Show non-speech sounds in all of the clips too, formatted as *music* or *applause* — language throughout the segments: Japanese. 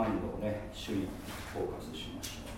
マインドをね主にフォーカスしましょう。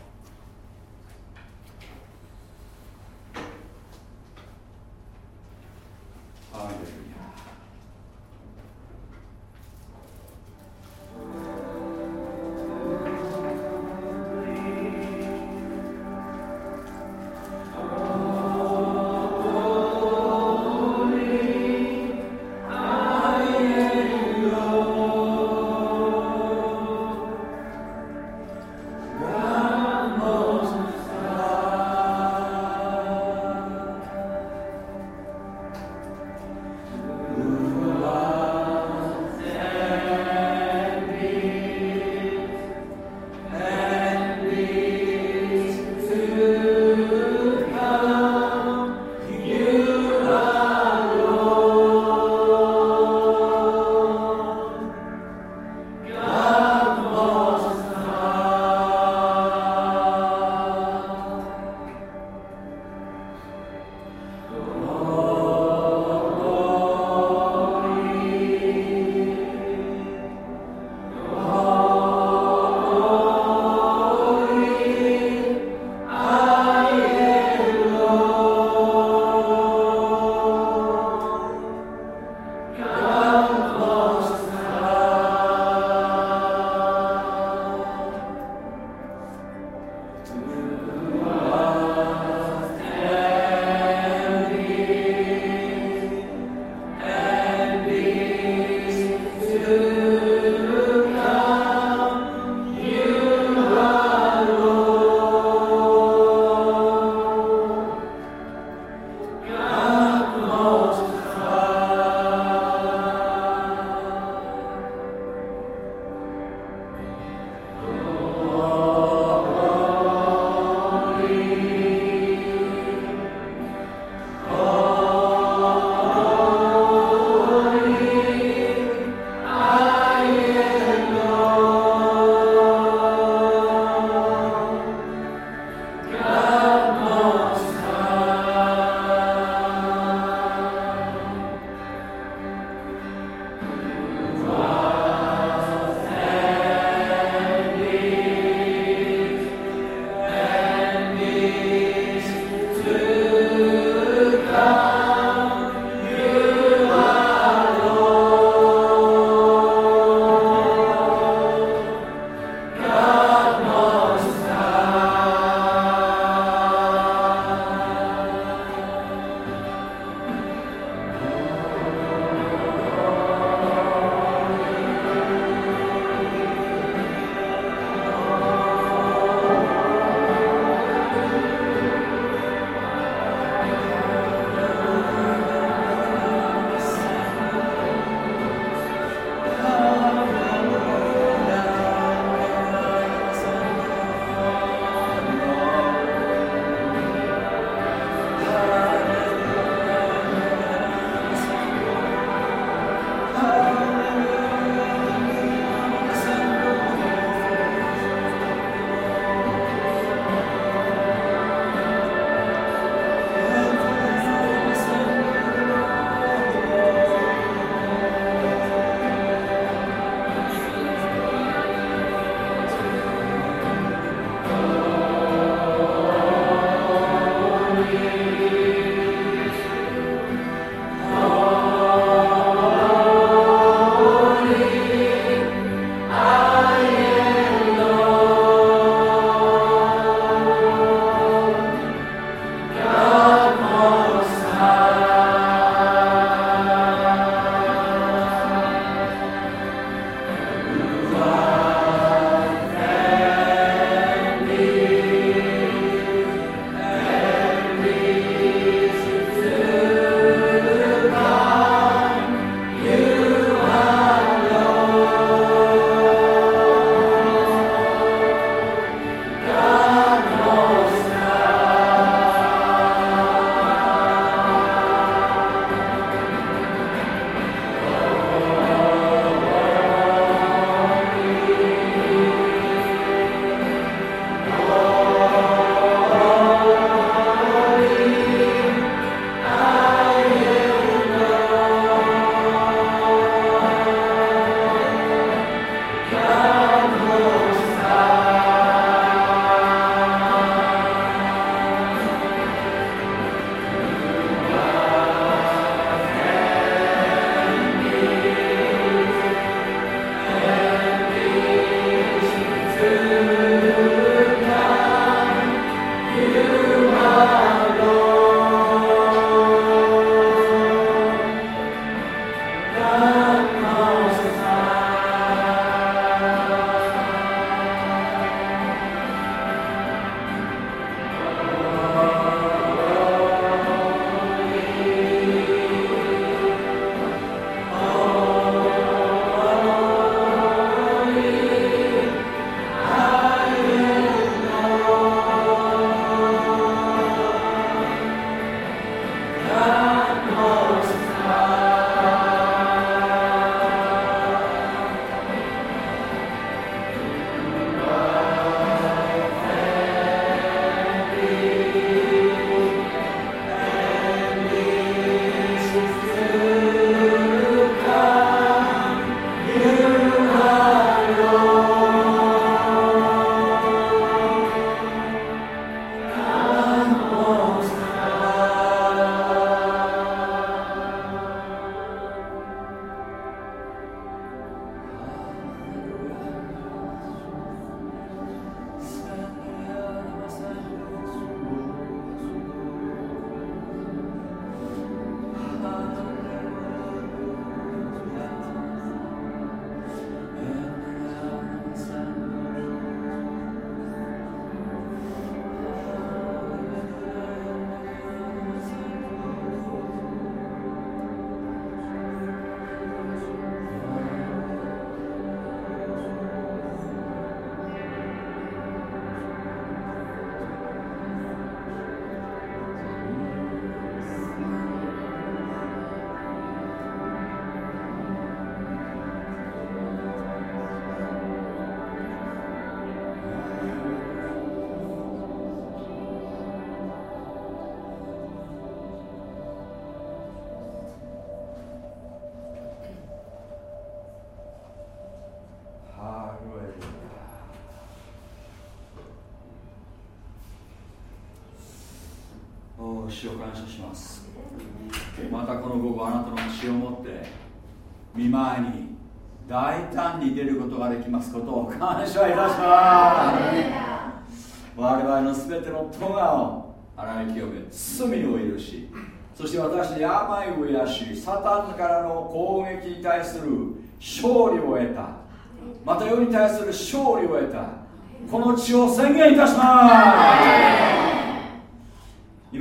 主を感謝します。またこの午後あなたの血を持って見舞いに大胆に出ることができますことを感謝いたします。我々の全ての咎を洗い清め罪を許しそして私に病を癒しサタンからの攻撃に対する勝利を得た。また世に対する勝利を得た。この血を宣言いたします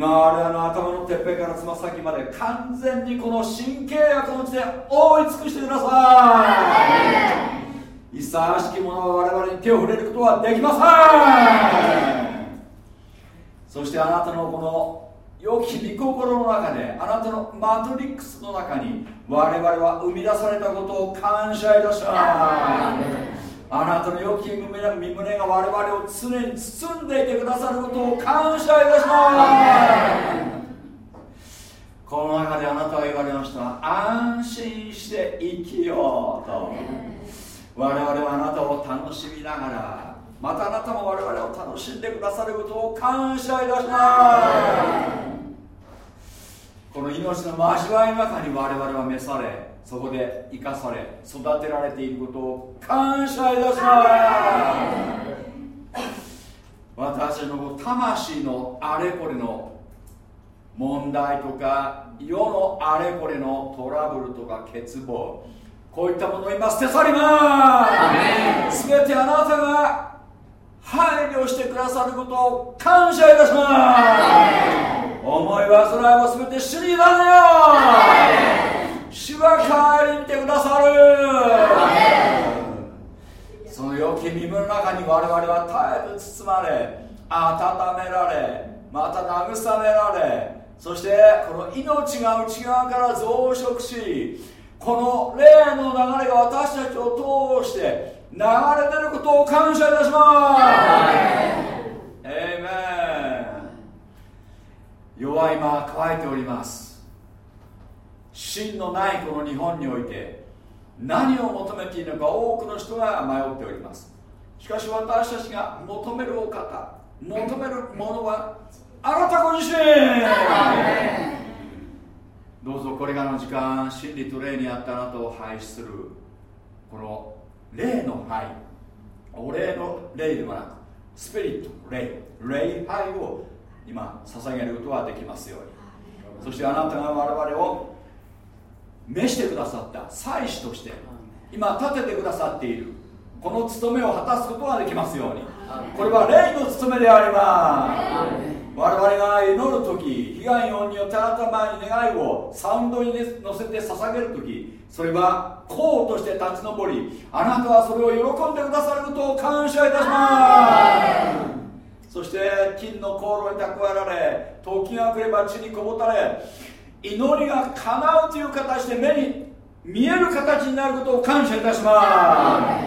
我々の頭のてっぺんからつま先まで完全にこの神経薬の地で覆い尽くしてください一切悪しき者は我々に手を触れることはできません。そしてあなたのこの良き御心の中であなたのマトリックスの中に我々は生み出されたことを感謝いたします。あなたの良き身胸が我々を常に包んでいてくださることを感謝いたします。この中であなたは言われました安心して生きようと我々はあなたを楽しみながらまたあなたも我々を楽しんでくださることを感謝いたします。この命の交わりの中に我々は召されそこで生かされ育てられていることを感謝いたします。私の魂のあれこれの問題とか世のあれこれのトラブルとか欠乏こういったものを今捨て去ります。全てあなたが配慮してくださることを感謝いたします。思い煩いも全て主に委ねよ主が帰りに来てくださる。その良き身分の中に我々は絶えず包まれ温められまた慰められそしてこの命が内側から増殖しこの霊の流れが私たちを通して流れ出ることを感謝いたします。エイメン。弱い間乾いております。芯のないこの日本において何を求めているのか多くの人が迷っております。しかし私たちが求めるお方求めるものはあなたご自身。どうぞこれからの時間真理と霊にあったあなたを廃止するこの霊の灰。お礼の霊ではなくスピリット霊。礼拝を今捧げることができますように。そしてあなたが我々を召してくださった祭司として今立ててくださっている。この務めを果たすことができますように。これは霊の務めであります。我々が祈る時被害音によってあなたの前に願いをサウンドに乗せて捧げる時それは功として立ち上りあなたはそれを喜んでくださることを感謝いたします。そして金の航路に蓄えられ時が来れば地にこぼたれ祈りが叶うという形で目に見える形になることを感謝いたしま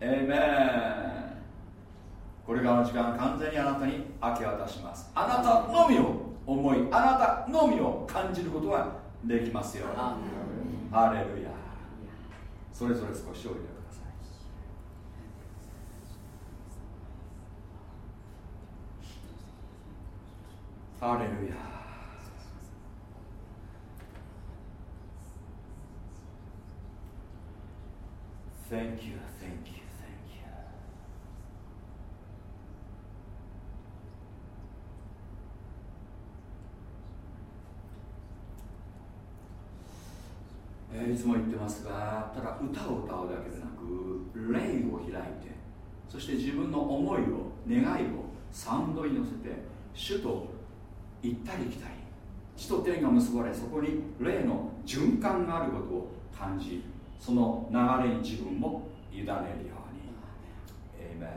す。エイメンこれからの時間完全にあなたに明け渡します。あなたのみを思いあなたのみを感じることができますよハレルヤ。それぞれ少しおいでください。ハレルヤ Thank you, thank you, thank you. えー、いつも言ってますがただ歌を歌うだけでなく霊を開いてそして自分の思いを願いをサウンドに乗せて主と行ったり来たり地と天が結ばれそこに霊の循環があることを感じその流れに自分も委ねるように。エイメン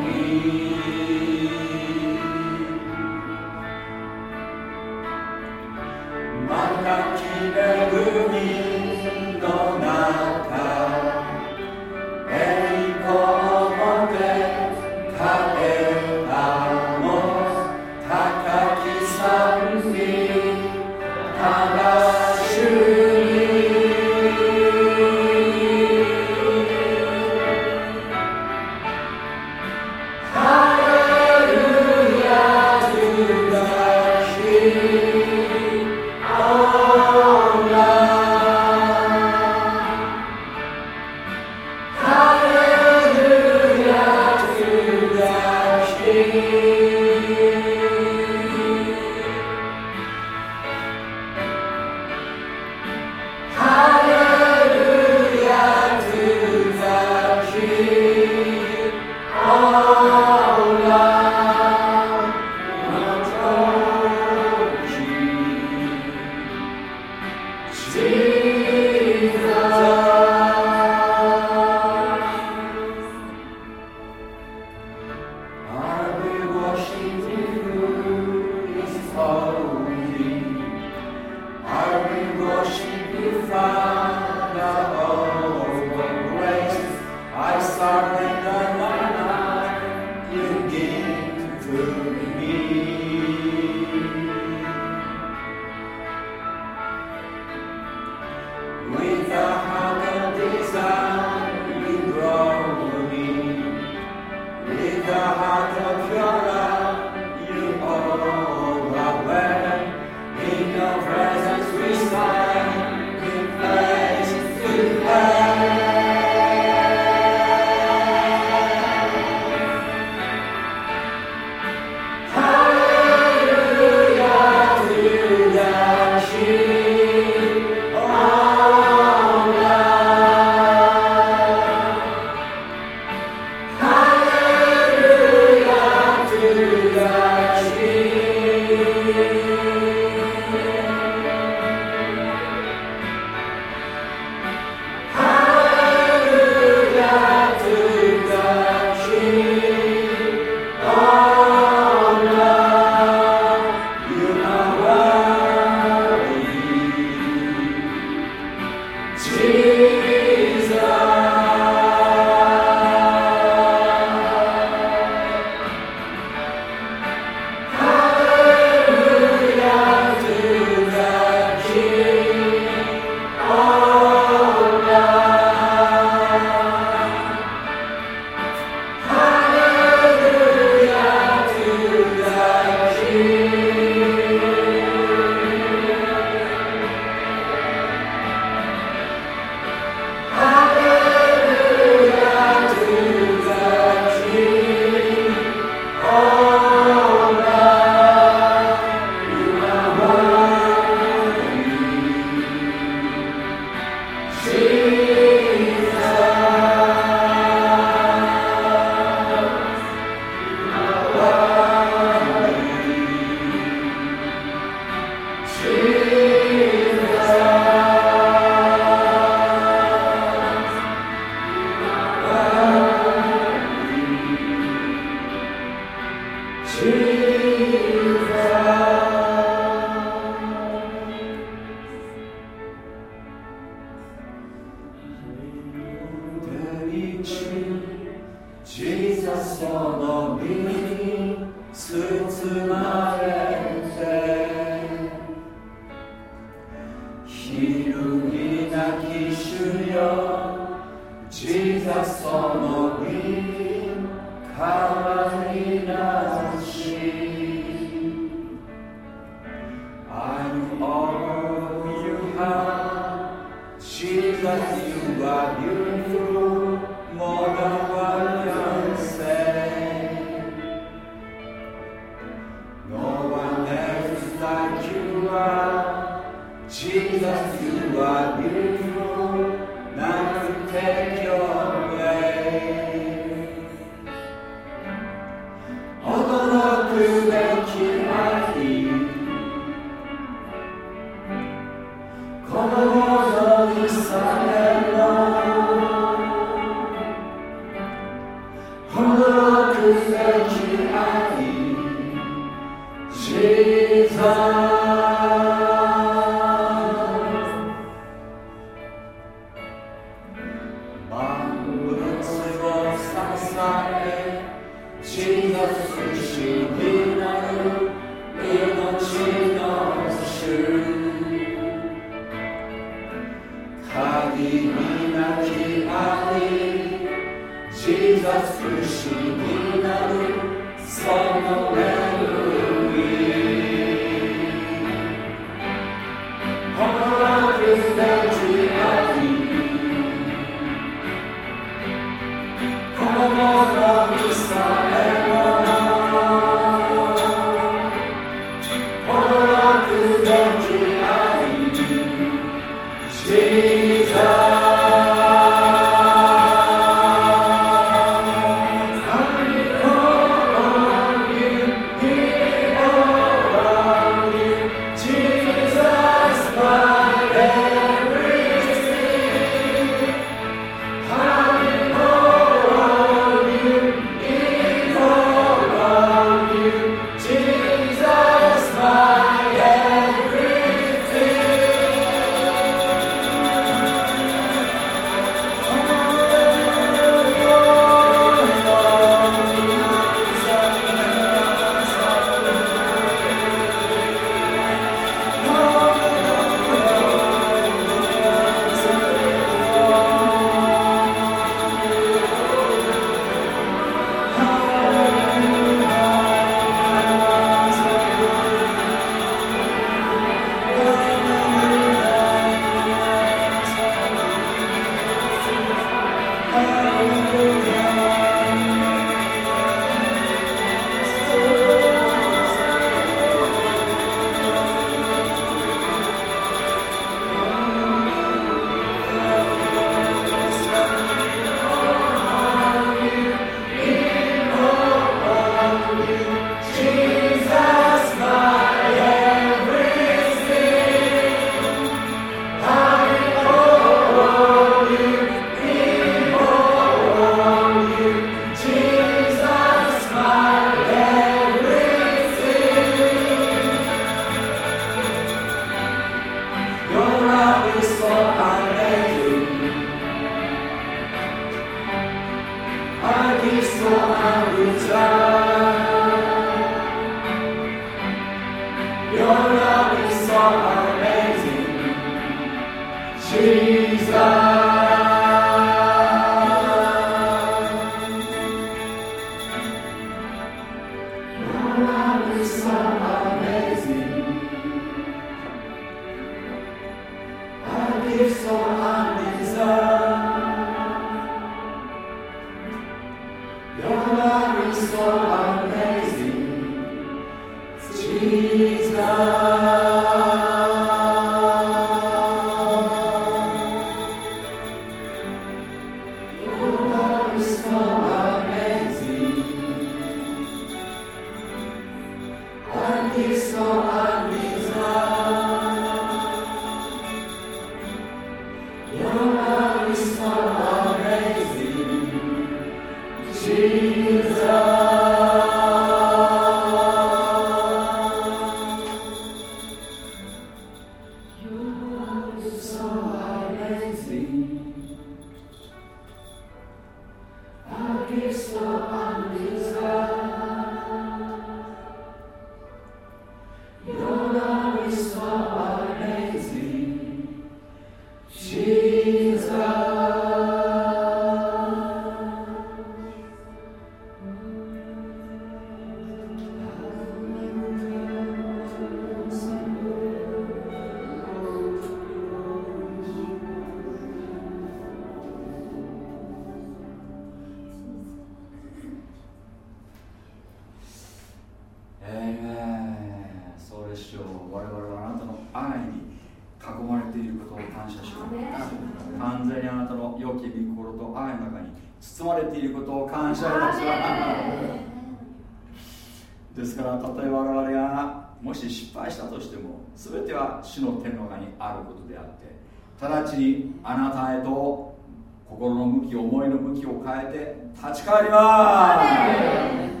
向きを変えて立ち返ります。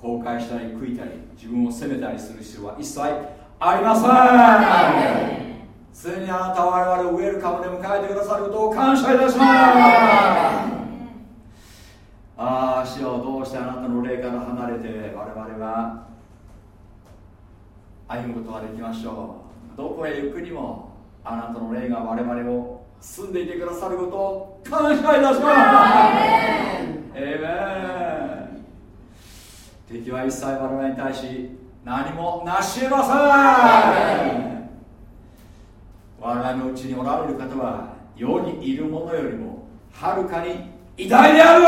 後悔したり悔いたり自分を責めたりする必要は一切ありません。常にあなたは我々をウェルカムで迎えてくださることを感謝いたします。ああ主よどうしてあなたの霊から離れて我々は歩むことができましょう。どこへ行くにもあなたの霊が我々を住んでいてくださることを感謝いたしますエメン敵は一切我々に対し何もなし得ません。我々のうちにおられる方は世にいるものよりもはるかに偉大である。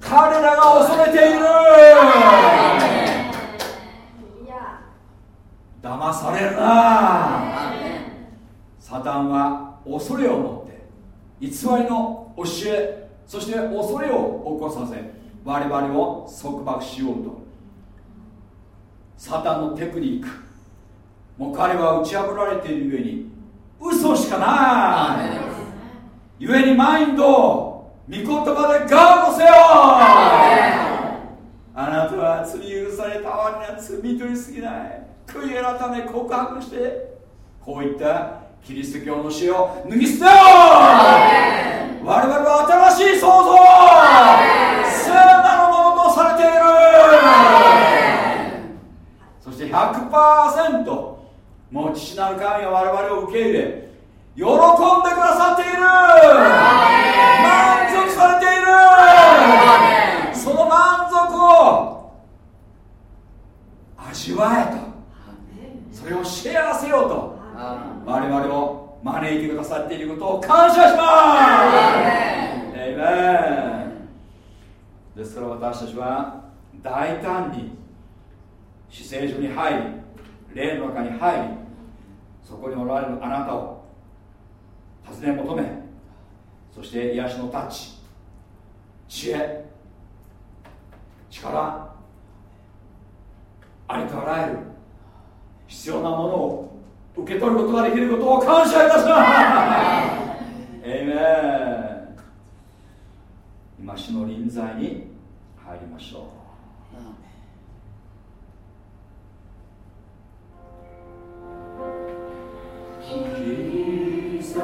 彼らが恐れている。騙されるなサタンは恐れを持って偽りの教えそして恐れを起こさせ我々を束縛しようと。サタンのテクニック。もう彼は打ち破られているゆえに嘘しかない。ゆえにマインド御言葉でガードせよ。あなたは罪許されたわりな罪取りすぎない。悔い改め告白してこういった。キリスト教の死を脱ぎ捨てよ我々は新しい創造聖なるものとされている。そして100%もう父なる神が我々を受け入れ喜んでくださっている。満足されている。その満足を味わえと。それをシェアせよと我々を招いてくださっていることを感謝します。ですから私たちは大胆に死聖所に入り霊の中に入りそこにおられるあなたを尋ね求めそして癒しのタッチ知恵力ありとあらゆる必要なものを受け取ることができることを感謝いたします。エイメン今しの臨在に入りましょう。キリス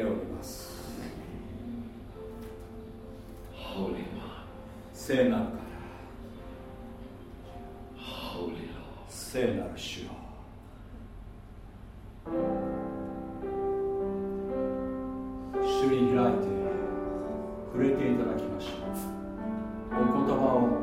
ております。聖なるから。聖なる主よ。主に開いて触れていただきましょう。お言葉を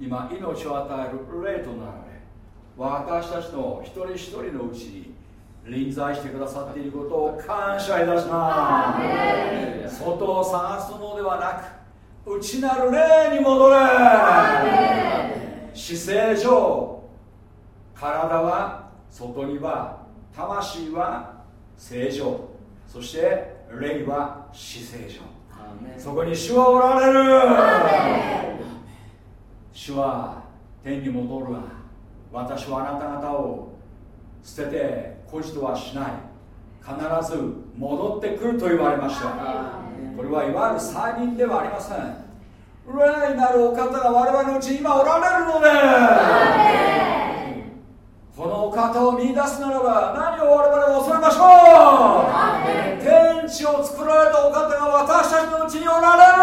今命を与える霊となられ私たちの一人一人のうちに臨在してくださっていることを感謝いたします。外を探すのではなく内なる霊に戻れ姿勢上体は外には魂は正常そして霊は姿勢上そこに主はおられる主は天に戻るが私はあなた方を捨てて孤児とはしない。必ず戻ってくると言われました。これはいわゆる再任ではありません。霊なるお方が我々のうちに今おられるので。このお方を見出すならば何を我々は恐れましょう。天地を作られたお方が私たちのうちにおられる。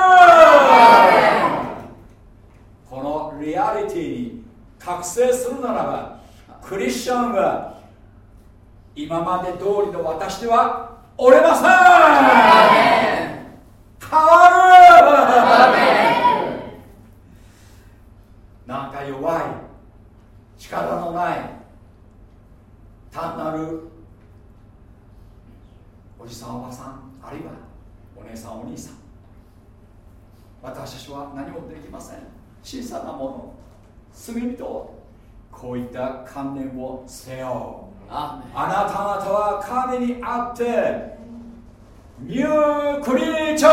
このリアリティに覚醒するならばクリスチャンは今まで通りの私では折れません!変わる!なんか弱い力のない単なるおじさんおばさんあるいはお姉さんお兄さん。私たちは何もできません。小さなもの罪人こう。いった観念を捨てようあなた方は神にあってニュークリーチャー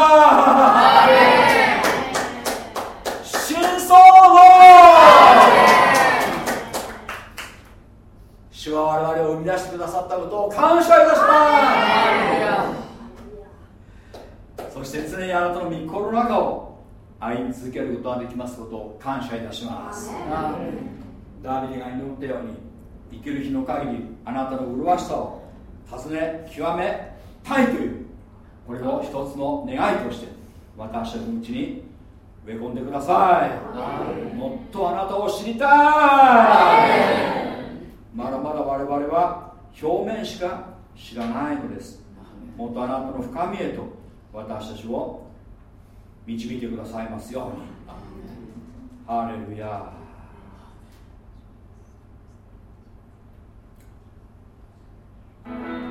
新創造主は我々を生み出してくださったことを感謝いたします。そして常にあなたの御心の中を歩み続けることができますことを感謝いたします。ダービデが祈ったように生きる日の限りあなたの麗しさを尋ね極めたいというこれを一つの願いとして私たちのうちに植え込んでください。もっとあなたを知りたい。まだまだ我々は表面しか知らないのです。もっとあなたの深みへと私たちを導いてくださいますよ。うにハレルヤ。ー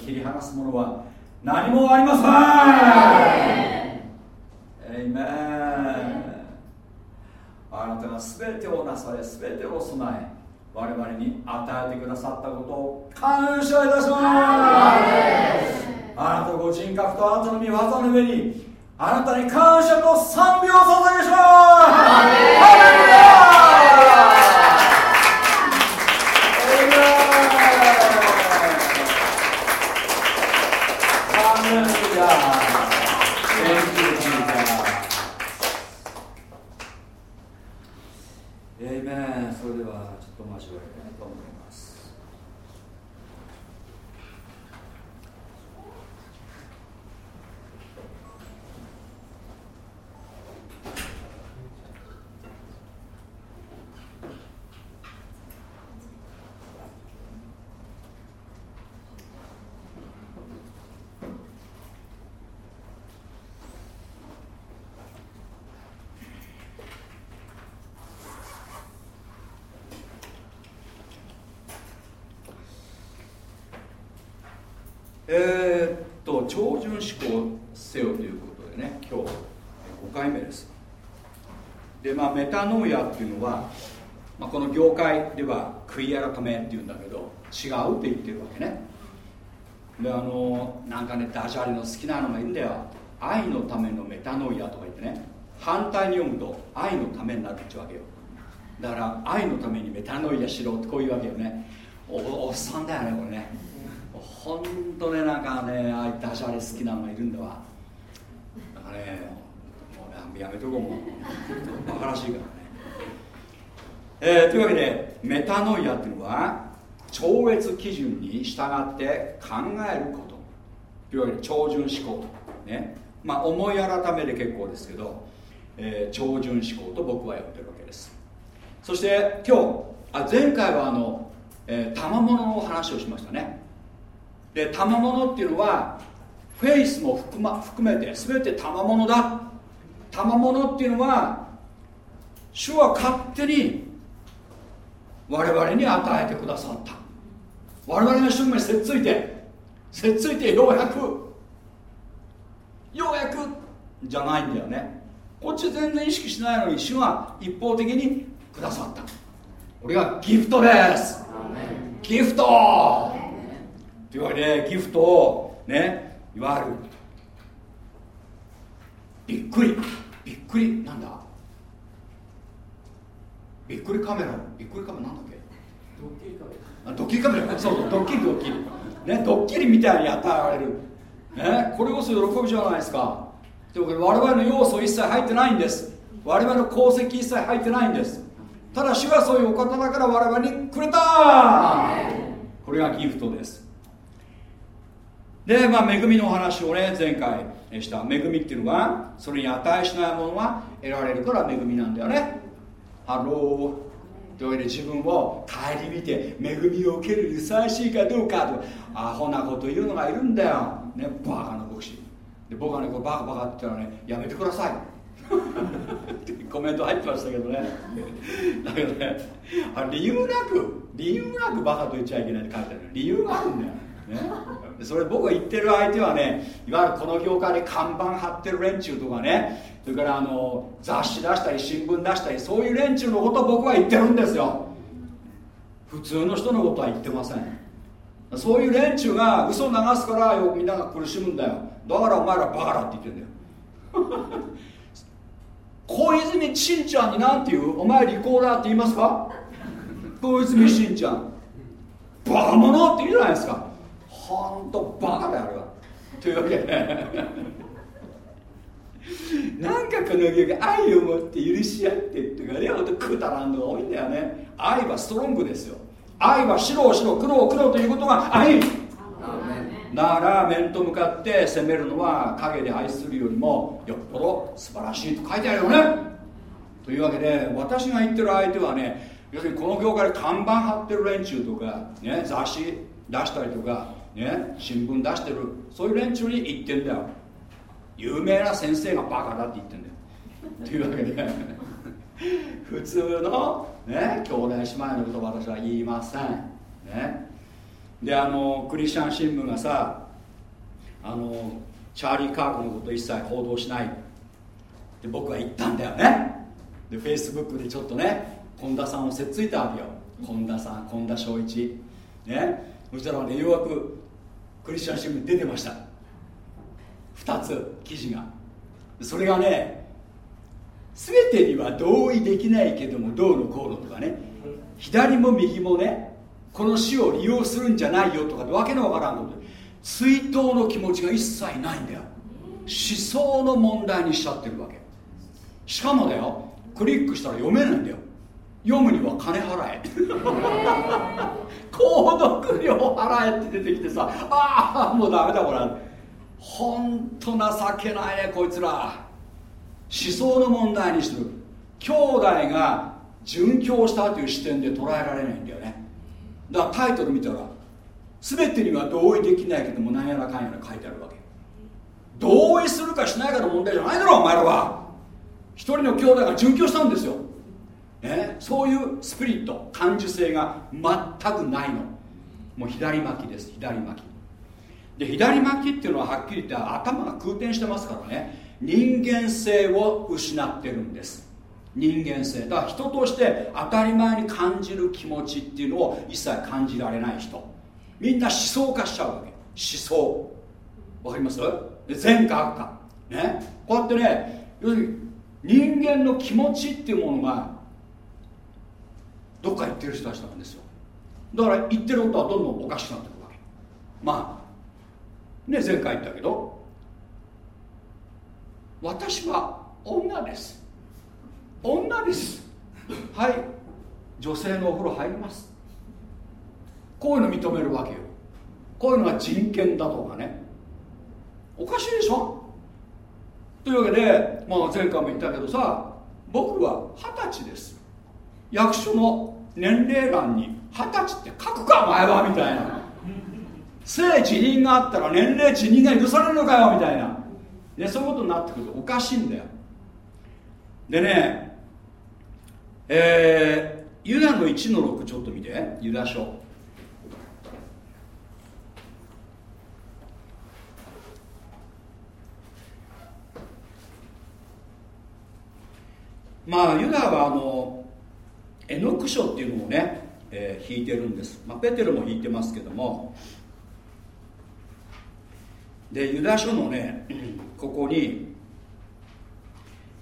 切り離すものは何もありません、えー、エイメンあなたが全てをなされ全てを備え我々に与えてくださったことを感謝いたします。あなたご人格とあなたの御技の上にあなたに感謝と賛美を捧げましょうエイメン。それではちょっと交えたいと思います。メタノイアっていうのは、まあ、この業界では悔い改めっていうんだけど違うって言ってるわけね。であのなんかねダジャレの好きなのがいいんだよ。愛のためのメタノイアとか言ってね。反対に読むと愛のためになるってわけよ。だから愛のためにメタノイアしろってこういうわけよね。おおっさんだよねこれね。ほんとねなんかねああいダジャレ好きなのがいるんだわ。だからねもうやめとこうもう。バカらしいからね、えー、というわけでメタノイアっていうのは超越基準に従って考えること。というわけで超準思考ね。まあ思い改めで結構ですけど、えー、超準思考と僕はやってるわけです。そして今日あ前回はあの、えー、賜物の話をしましたね。で賜物っていうのはフェイスも含,、ま、含めて全て賜物だ。賜物っていうのは主は勝手に我々に与えてくださった。我々の主にせっついてせっついてようやくようやくじゃないんだよね。こっち全然意識しないのに主は一方的にくださった。これがギフトです。ギフト。というわけでギフトをねいわゆるびっくり。びっくりなんだ？びっくりカメラびっくりカメラなんだっけ？ドッキリカメラ。ドッキリカメラ。そうドッキリドッキリ。ねドッキリみたいに与えられる。ねこれこそ喜びじゃないですか。というわけで我々の要素一切入ってないんです。我々の功績一切入ってないんです。ただ主はそういうお方だから我々にくれた。これがギフトです。でまあ恵みのお話をね前回した。恵みっていうのはそれに値しないものは得られるから恵みなんだよね。 Hello。というわけで自分を顧みて恵みを受けるにふさわしいかどうかと。アホなこと言うのがいるんだよ。ねバカな牧師。で僕はねこれバカバカって言ったらねやめてください。*laughs* コメント入ってましたけどね。だけどねあ理由なく理由なくバカと言っちゃいけないって書いてある。理由があるんだよ。ね。それ僕が言ってる相手はねいわゆるこの業界で看板貼ってる連中とかねそれからあの雑誌出したり新聞出したりそういう連中のことを僕は言ってるんですよ。普通の人のことは言ってません。そういう連中が嘘を流すからよみんなが苦しむんだよ。だからお前らバカだって言ってんだよ。*laughs* 小泉ちんちゃんになんていうお前リコーダーって言いますか？小泉しんちゃん。バカ者って言うじゃないですか。ほんとバカだよあれは。というわけで。*laughs* なんかこの曲愛を持って許し合ってっていうかねほんとくだらんのが多いんだよね。愛はストロングですよ。愛は白を白黒を黒ということが愛。だから面と向かって責めるのは影で愛するよりもよっぽど素晴らしいと書いてあるよね。というわけで私が言ってる相手はね要するにこの業界で看板貼ってる連中とか、ね、雑誌出したりとか、ね、新聞出してる。そういう連中に言ってんだよ。有名な先生がバカだって言ってんだよ。というわけで。*laughs* 普通の、ね、兄弟姉妹のこと私は言いません、ね、であのクリスチャン新聞がさあのチャーリー・カークのこと一切報道しない。で僕は言ったんだよね。でフェイスブックでちょっとね本田さんをせっついたわけよ。本田さん本田正一。ね。そしたらねようやくクリスチャン新聞出てました。2つ記事が。それがね全てには同意できないけどもどうのこうのとかね。左も右もねこの死を利用するんじゃないよとかわけのわからんこと。追悼の気持ちが一切ないんだよ。思想の問題にしちゃってるわけ。しかもだよクリックしたら読めないんだよ。読むには金払え。購読料払えって出てきてさああもうダメだこれ。ほんと情けないねこいつら。思想の問題にする。兄弟が殉教したという視点で捉えられないんだよね。だからタイトル見たら全てには同意できないけども何やらかんやら書いてあるわけ。同意するかしないかの問題じゃないだろお前らは。一人の兄弟が殉教したんですよ、ね、そういうスピリット感受性が全くないの。もう左巻きです左巻き。で左巻きっていうのははっきり言って頭が空転してますからね。人間性を失ってるんです。人間性。だから人として当たり前に感じる気持ちっていうのを一切感じられない人。みんな思想化しちゃうわけ。思想。わかります？で善か悪かね。こうやってね要するに人間の気持ちっていうものがどっか行ってる人たちなんですよ。だから言ってることはどんどんおかしくなってくるわけ。まあね前回言ったけど私は女です。女です。はい。女性のお風呂入ります。こういうの認めるわけよ。こういうのが人権だとかね。おかしいでしょ。というわけで、まあ、前回も言ったけどさ僕は二十歳です。役所の年齢欄に二十歳って書くかお前はみたいな。性自認があったら年齢自認が許されるのかよみたいな、ね、そういうことになってくるとおかしいんだよ。でねえー、ユダの1の6ちょっと見てユダ書。まあユダはあのエノク書っていうのをね、えー、弾いてるんです、まあ、ペテルも弾いてますけども。でユダ書のね *clears throat* ここに、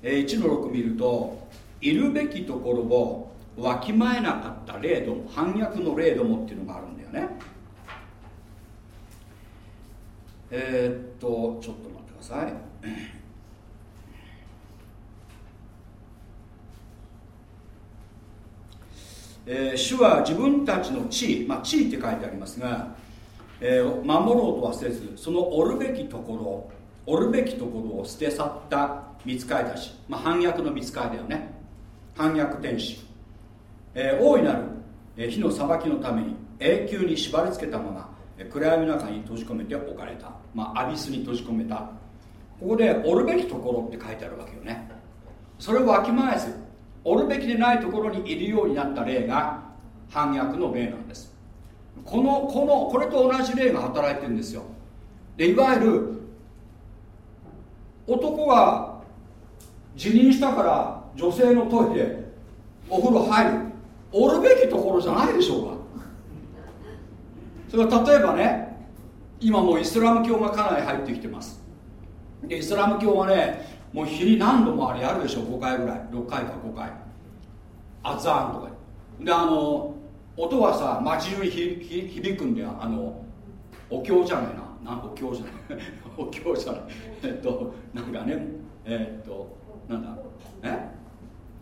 えー、1の6見るといるべきところをわきまえなかった例ども反逆の例どもっていうのがあるんだよね。えー、っとちょっと待ってください。えー、主は自分たちの地位、まあ、地位って書いてありますが、えー、守ろうとはせずそのおるべきところおるべきところを捨て去った見つかいたち、まあ、反逆の見つかいだよね。反逆天使、えー、大いなる、え火の裁きのために永久に縛り付けたまま、え暗闇の中に閉じ込めておかれた、まあ、アビスに閉じ込めた。ここでおるべきところって書いてあるわけよね。それをわきまえずおるべきでないところにいるようになった例が反逆の例なんです。このこのこれと同じ例が働いてるんですよ。でいわゆる男が辞任したから女性のトイレお風呂入る。おるべきところじゃないでしょうか。それは例えばね今もうイスラム教がかなり入ってきてます。でイスラム教はねもう日に何度もあれやるでしょ5回ぐらい。6回か5回。アザーンとか。であの音はさ街中に響くんだよ。あのお経じゃないな。なんお経じゃない。*laughs* お経じゃない。えっとなんかねえっとなんだ。え？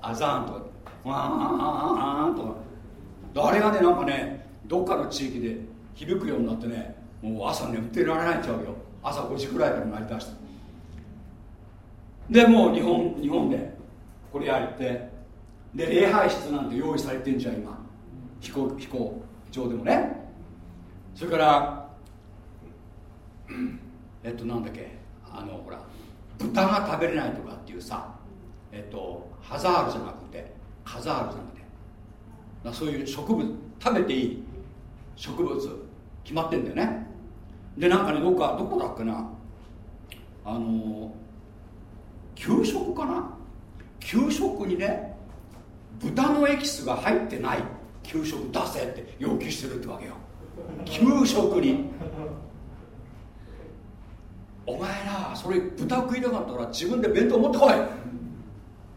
アザーンとか。ワーンとか。あれがねなんかねどっかの地域で響くようになってねもう朝眠ってられないっちゃうよ。朝5時くらいから鳴り出したでもう日本日本でこれやってで礼拝室なんて用意されてんじゃん今。飛行飛行場でもね。それからえっとなんだっけあのほら豚が食べれないとかっていうさえっとハザールじゃなくてカザールじゃなくてそういう植物食べていい植物決まってんだよね。でなんかねどっかどこだっけなあの給食かな？給食にね豚のエキスが入ってない給食出せって要求してるってわけよ。給食に。お前なそれ豚食いたかったら自分で弁当持ってこい。っ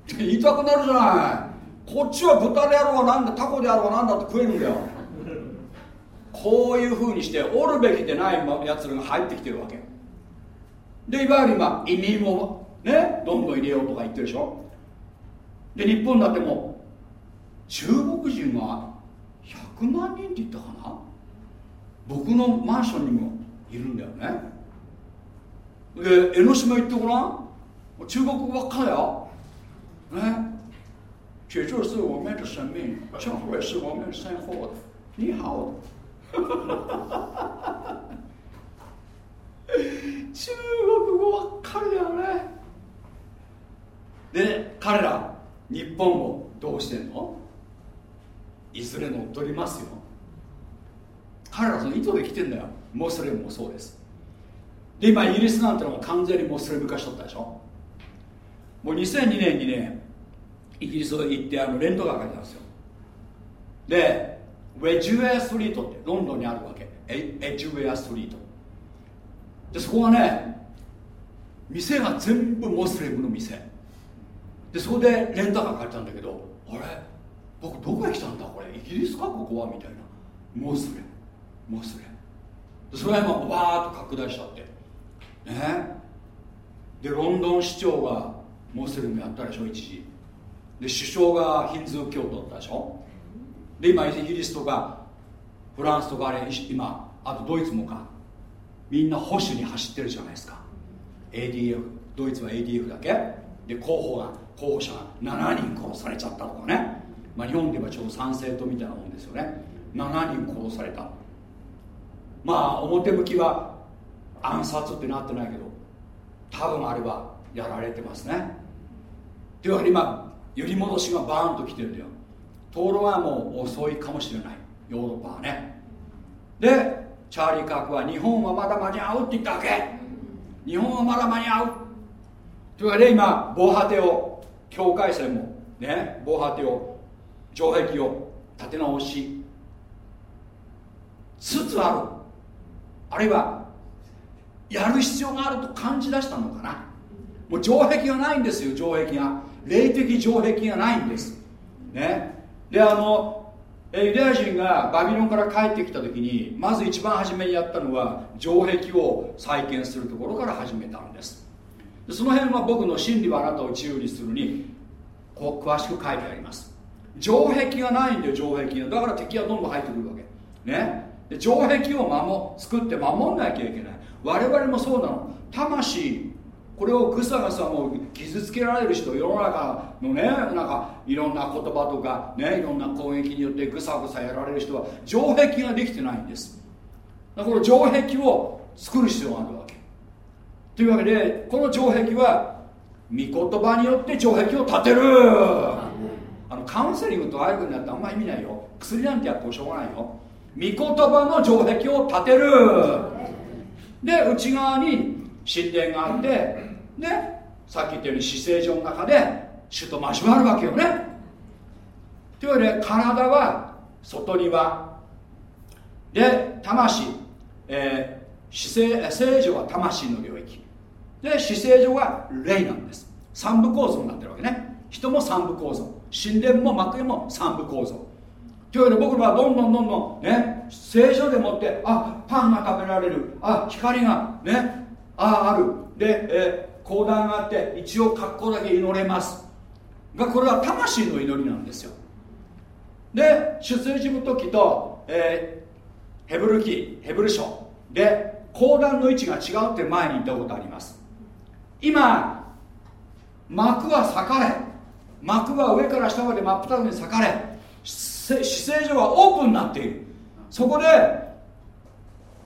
て言いたくなるじゃない。こっちは豚であろうがなんだタコであろうがなんだって食えるんだよ。こういうふうにしておるべきでないやつらが入ってきてるわけ。でいわゆる今移民もねどんどん入れようとか言ってるでしょ？で日本だってもう中国人が100万人って言ったかな？僕のマンションにもいるんだよね。で江ノ島行ってごらん。中国語ばっかだよ。ね。这就是我们的生命，教会是我们生活。你好。中国語ばっかりだよね。で彼ら日本をどうしてんの？いずれ乗っ取りますよ。彼らその意図で来てんだよ。モスレムもそうです。で今イギリスなんてのも完全にモスレム化しとったでしょ。もう2002年にねイギリス行ってあのレントがー借りたんですよ。でウェジウェアストリートってロンドンにあるわけ。エッジウェアストリート。でそこはね店が全部モスレムの店。でそこでレンタカー借りたんだけどあれ？僕どこへ来たんだこれ？イギリスかここは？みたいな。モスレモスレそれは今バーッと拡大しちゃって。ね。でロンドン市長がモスレムやったでしょ？一時。で首相がヒンズー教徒だったでしょ？で今イギリスとかフランスとかあれ今あとドイツもか。みんな保守に走ってるじゃないですか。ADF ドイツは ADF だけ？で候補が候補者が7人殺されちゃったとかね、まあ、日本で言えばちょうど参政党みたいなもんですよね。7人殺された。まあ表向きは暗殺ってなってないけど多分あれはやられてますね。というわけで今揺り戻しがバーンと来てるんだよ。ところがもう遅いかもしれない。ヨーロッパはね。でチャーリー・カークは日本はまだ間に合うって言ったわけ。日本はまだ間に合う。というわけで今防波堤を境界線もね防波堤を城壁を立て直しつつある。あるいはやる必要があると感じ出したのかな。もう城壁がないんですよ城壁が。霊的城壁がないんです。ね。であのユダヤ人がバビロンから帰ってきた時にまず一番初めにやったのは城壁を再建するところから始めたんです。その辺は僕の真理はあなたを自由にするにこう詳しく書いてあります。城壁がないんで城壁がだから敵はどんどん入ってくるわけ。ね。で城壁を守作って守んなきゃいけない。我々もそうなの。魂これをぐさぐさもう傷つけられる人世の中のねなんかいろんな言葉とかねいろんな攻撃によってぐさぐさやられる人は城壁ができてないんです。だから城壁を作る必要があるというわけでこの城壁は御言葉によって城壁を建てる。あのカウンセリングとああいうふうになってあんま意味ないよ。薬なんてやってもしょうがないよ。御言葉の城壁を建てる。で内側に神殿があってねさっき言ったように死聖所の中で主と交わるわけよね。というわけで体は外庭。で魂、えー、死聖聖女は魂の領域で死聖所は霊なんです。三部構造になってるわけね。人も三部構造。神殿も幕屋も三部構造。というわけで僕らはどんどんどんどんね聖書でもってあパンが食べられる。あ光がねあある。で、えー、講談があって一応格好だけ祈れます。がこれは魂の祈りなんですよ。で出エジプト記と、えー、ヘブル記ヘブル書で講談の位置が違うって前に言ったことあります。今幕は裂かれ幕は上から下まで真っ二つに裂かれ姿勢上はオープンになっている。そこで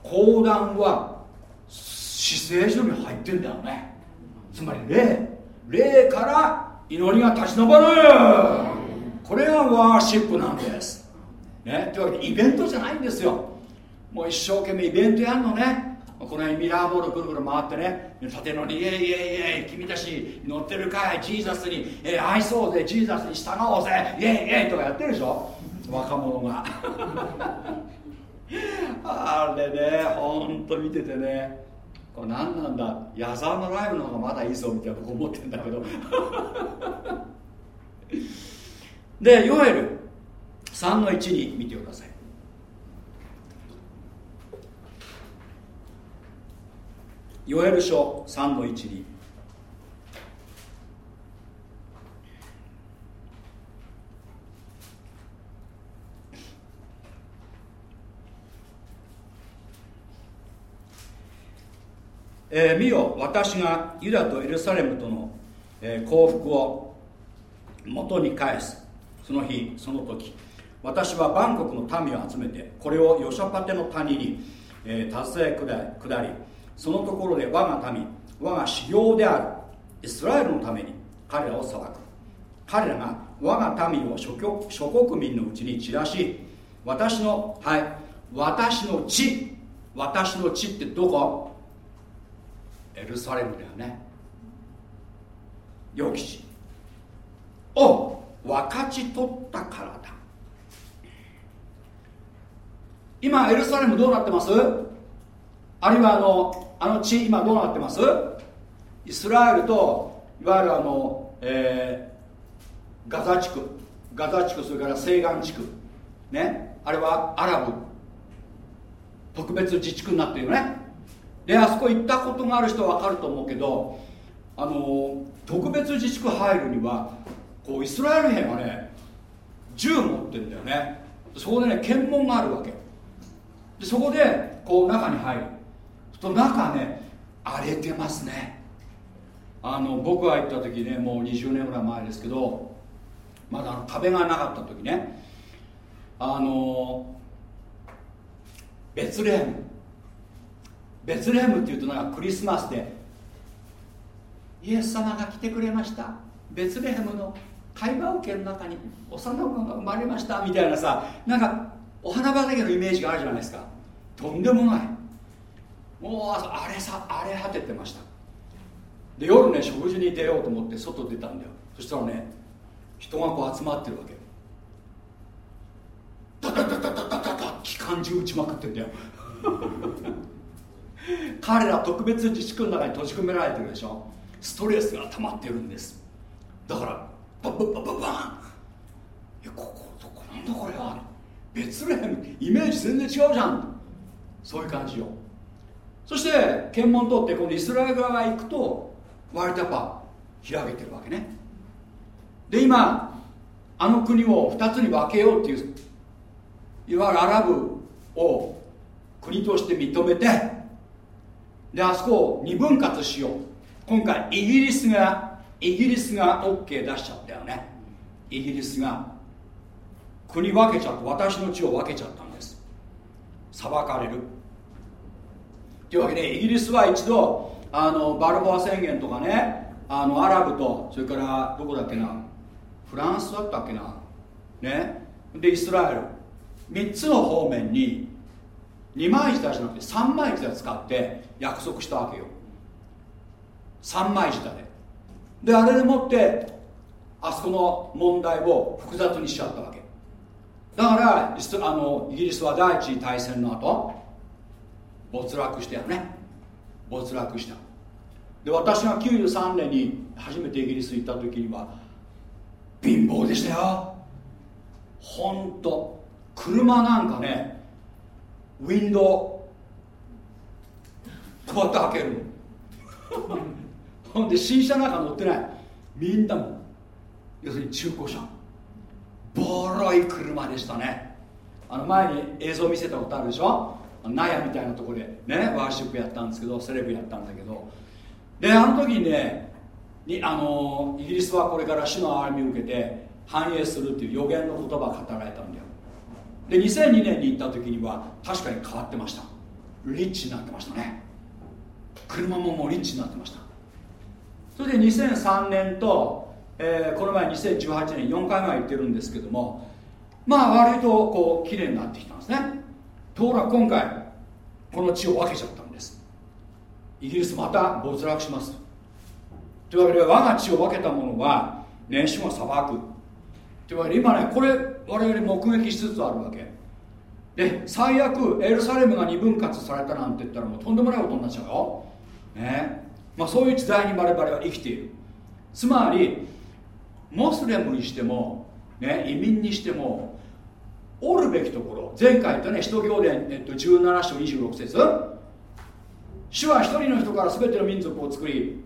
講談は姿勢上に入ってんだよね。つまり霊。霊から祈りが立ち上る。これがワーシップなんです。ね。というわけでイベントじゃないんですよ。もう一生懸命イベントやるのね。この辺ミラーボールくるくる回ってね。縦のにイエイイエイイエイ君たち乗ってるかい。ジーザスに、え、愛そうぜ。ジーザスに従おうぜ。イエイイエイとかやってるでしょ。若者が。*laughs* あれねほんと見ててね。これ何なんだ。矢沢のライブの方がまだいいぞみたいな僕思ってんだけど。*laughs* でヨエル。3の1に見てください。ヨエル書3の1にえー、見よ私がユダとエルサレムとの、えー、幸福を元に返す。その日その時私はバンコクの民を集めてこれをヨシャパテの谷に、えー、達成下りそのところで我が民我が修行であるイスラエルのために彼らを裁く。彼らが我が民を諸諸国民のうちに散らし私のはい私の地私の地ってどこ？エルサレムだよね。良き地。を分かち取ったからだ。今エルサレムどうなってます？あるいはあのあの地今どうなってます？イスラエルといわゆるあの、えー、ガザ地区。ガザ地区それから西岸地区。ね。あれはアラブ。特別自治区になってるね。であそこ行ったことがある人は分かると思うけどあの特別自治区入るにはこうイスラエル兵がね銃持ってるんだよね。そこでね検問があるわけ。でそこでこう中に入る。と中ね荒れてますね。あの僕が行った時ねもう20年ぐらい前ですけどまだ壁がなかった時ねあのベツレヘム。ベツレヘムっていうとなんかクリスマスでイエス様が来てくれました。ベツレヘムの会話受けの中に幼子が生まれましたみたいなさなんかお花畑のイメージがあるじゃないですか。とんでもない。もうあれさあれ果ててました。で夜ね食事に出ようと思って外出たんだよ。そしたらね人がこう集まってるわけ。ダダダダダダダダ機関銃撃ちまくってんだよ。*laughs* 彼ら特別自治区の中に閉じ込められてるでしょ。ストレスが溜まってるんです。だからバッバッバッバッバン。いやここどこなんだこれは。別レヘムイメージ全然違うじゃん。そういう感じよ。そして検問通ってこのイスラエル側が行くと割とやっぱ開けてるわけね。で今あの国を2つに分けようっていういわゆるアラブを国として認めてであそこを二分割しよう。今回イギリスがイギリスが OK 出しちゃったよね。イギリスが国分けちゃって私の地を分けちゃったんです。裁かれる。というわけでイギリスは一度あのバルボア宣言とかねあのアラブとそれからどこだっけなフランスだったっけなねでイスラエル。3つの方面に2枚舌じゃなくて3枚舌使って約束したわけよ。3枚舌で。であれでもってあそこの問題を複雑にしちゃったわけ。だからあのイギリスは第一次大戦の後没落したよね。没落した。で私が93年に初めてイギリス行った時には貧乏でしたよ。ほんと車なんかねウィンドウこうやって開けるほんで新車なんか乗ってない。みんなも要するに中古車。ボロい車でしたね。あの前に映像見せたことあるでしょ？納屋みたいなところでねワーシップやったんですけどセレブやったんだけど。であの時にねにあのイギリスはこれから主の歩みを受けて繁栄するっていう予言の言葉が語られたんだよ。で2002年に行った時には確かに変わってました。リッチになってましたね。車ももうリッチになってました。それで2003年と、えー、この前2018年4回前行ってるんですけどもまあ割とこう綺麗になってきたんですね。ところが今回この地を分けちゃったんです。イギリスまた没落します。というわけで我が地を分けたものは年始も裁くというわけで今ねこれ我々目撃しつつあるわけ。で最悪エルサレムが二分割されたなんて言ったらもうとんでもないことになっちゃうよ、ね。まあ、そういう時代に我々は生きている。つまりモスレムにしても、ね、移民にしてもおるべきところ。前回言ったね使徒行伝、えっと、17章26節。主は一人の人から全ての民族を作り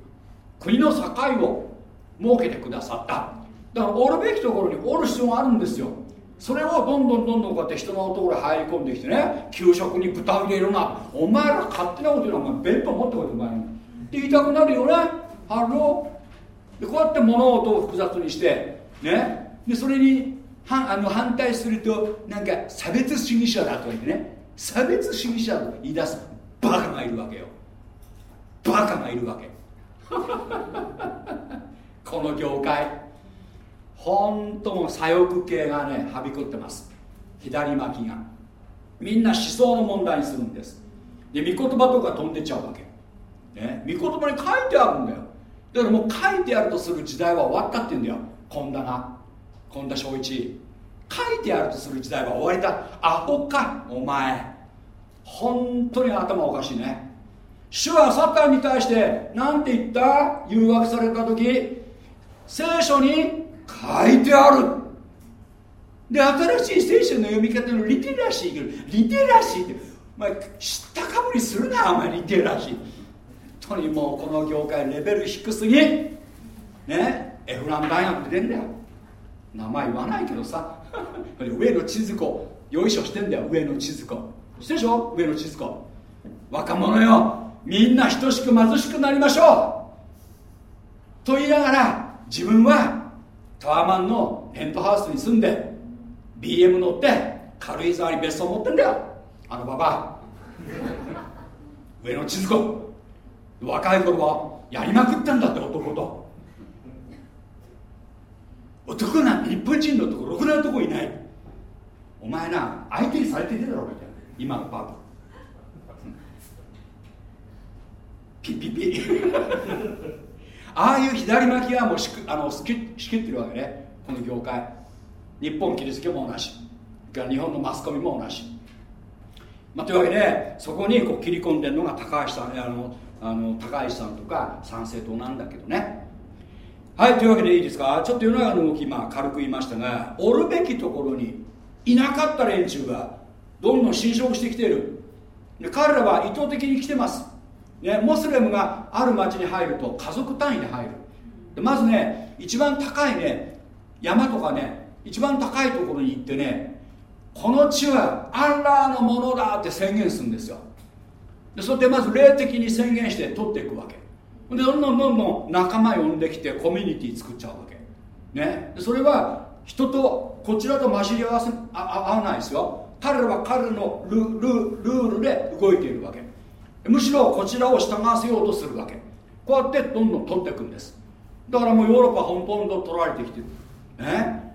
国の境を設けてくださった。だからおるべきところにおる必要があるんですよ。それをどんどんどんどんこうやって人のところに入り込んできてね給食に豚を入れるな。お前ら勝手なこと言うのはお前弁当持ってこいお前に。って言いたくなるよね。ハローでこうやって物事を複雑にしてね。でそれに反あの反対するとなんか差別主義者だと言ってね。差別主義者と言い出す。バカがいるわけよ。バカがいるわけ。*laughs* この業界。本当も左翼系がねはびこってます。左巻きが。みんな思想の問題にするんです。で御言葉とか飛んでっちゃうわけ。ね。御言葉に書いてあるんだよ。だからもう書いてあるとする時代は終わったって言うんだよ。本田が本田正一書いてあるとする時代は終わりだ。アホか。お前本当に頭おかしいね。主はサタンに対して何て言った？誘惑された時聖書に書いてある。で新しい聖書の読み方のリテラシーリテラシーって、まあ、知ったかぶりするなお前リテラシー。とにもうこの業界レベル低すぎ。ね？エフラン大学ってんだよ。名前言わないけどさ。上野千鶴子。よいしょしてんだよ。上野千鶴子。してでしょ？上野千鶴子。若者よ。みんな等しく貧しくなりましょう。と言いながら自分はタワマンのペントハウスに住んで BM 乗って軽井沢に別荘持ってんだよ。あのババ上野千鶴子。若い頃はやりまくったんだって男と。男なんて日本人のところろくなとこいない。お前な相手にされてるだろう今のババピッピッピああいう左巻きはもうしくあの仕切ってるわけね。この業界。日本キリスト教も同じ。日本のマスコミも同じ、まあ、というわけでそこにこう切り込んでるのが高橋さんあのあの高橋さんとか参政党なんだけどね。はいというわけでいいですか？ちょっと世の中の動き、まあ、軽く言いましたがおるべきところにいなかった連中がどんどん侵食してきている。で彼らは意図的に来てます。ね、モスレムがある町に入ると家族単位で入る。でまずね一番高いね山とかね一番高いところに行ってねこの地はアッラーのものだって宣言するんですよ。でそれでまず霊的に宣言して取っていくわけ。でどんどんどんどん仲間呼んできてコミュニティ作っちゃうわけ。ね。それは人とこちらと混じり合わせあ合わないですよ。彼らは彼のルルルールで動いているわけ。むしろこちらを従わせようとするわけ。こうやってどんどん取っていくんです。だからもうヨーロッパほとんど取られてきてる。ね。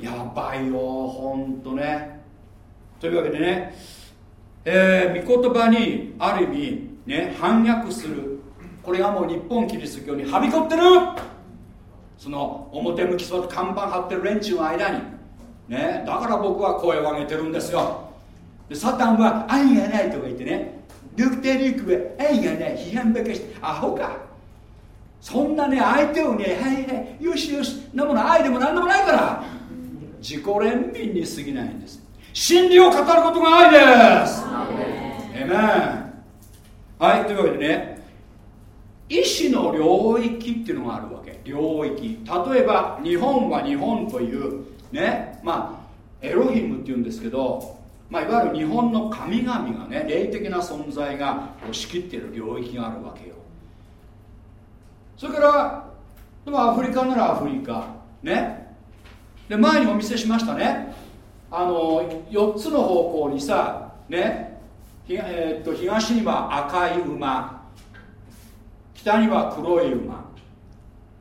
やばいよほんとね。というわけでね、えー、御言葉にある意味ね反逆する。これがもう日本キリスト教にはびこってる。その表向きそう看板貼ってる連中の間に。ね。だから僕は声を上げてるんですよ。でサタンは愛がないとか言ってね。ルクテリックへえいがね批判ばかしてアホか。そんなね相手をねはいはいよしよしなもの愛でも何でもないから自己憐憫に過ぎないんです。真理を語ることが愛です。えめはい。というわけでね意志の領域っていうのがあるわけ。領域。例えば日本は日本というねまあエロヒムっていうんですけど、まあ、いわゆる日本の神々がね霊的な存在が仕切ってる領域があるわけよ。それからでもアフリカならアフリカ。ね。で前にお見せしましたね。あの4つの方向にさねえー、っと東には赤い馬。北には黒い馬。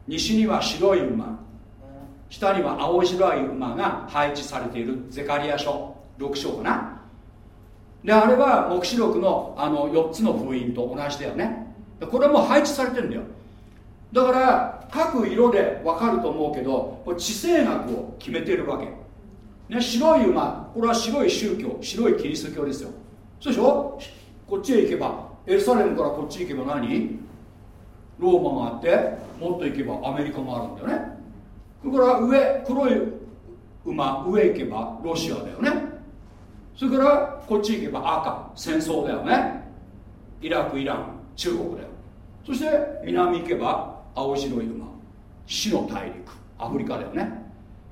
西には白い馬。下には青白い馬が配置されている。ゼカリア書。6章かな。であれは黙示録のあの4つの封印と同じだよね。これも配置されてるんだよ。だから各色で分かると思うけどこれ地政学を決めてるわけ、ね、白い馬。これは白い宗教。白いキリスト教ですよ。そうでしょ？こっちへ行けば。エルサレムからこっち行けば何？ローマがあってもっと行けばアメリカもあるんだよね。それから上黒い馬上行けばロシアだよね。それからこっち行けば赤戦争だよね。イラクイラン中国だよ。そして南行けば青白い馬死の大陸アフリカだよね。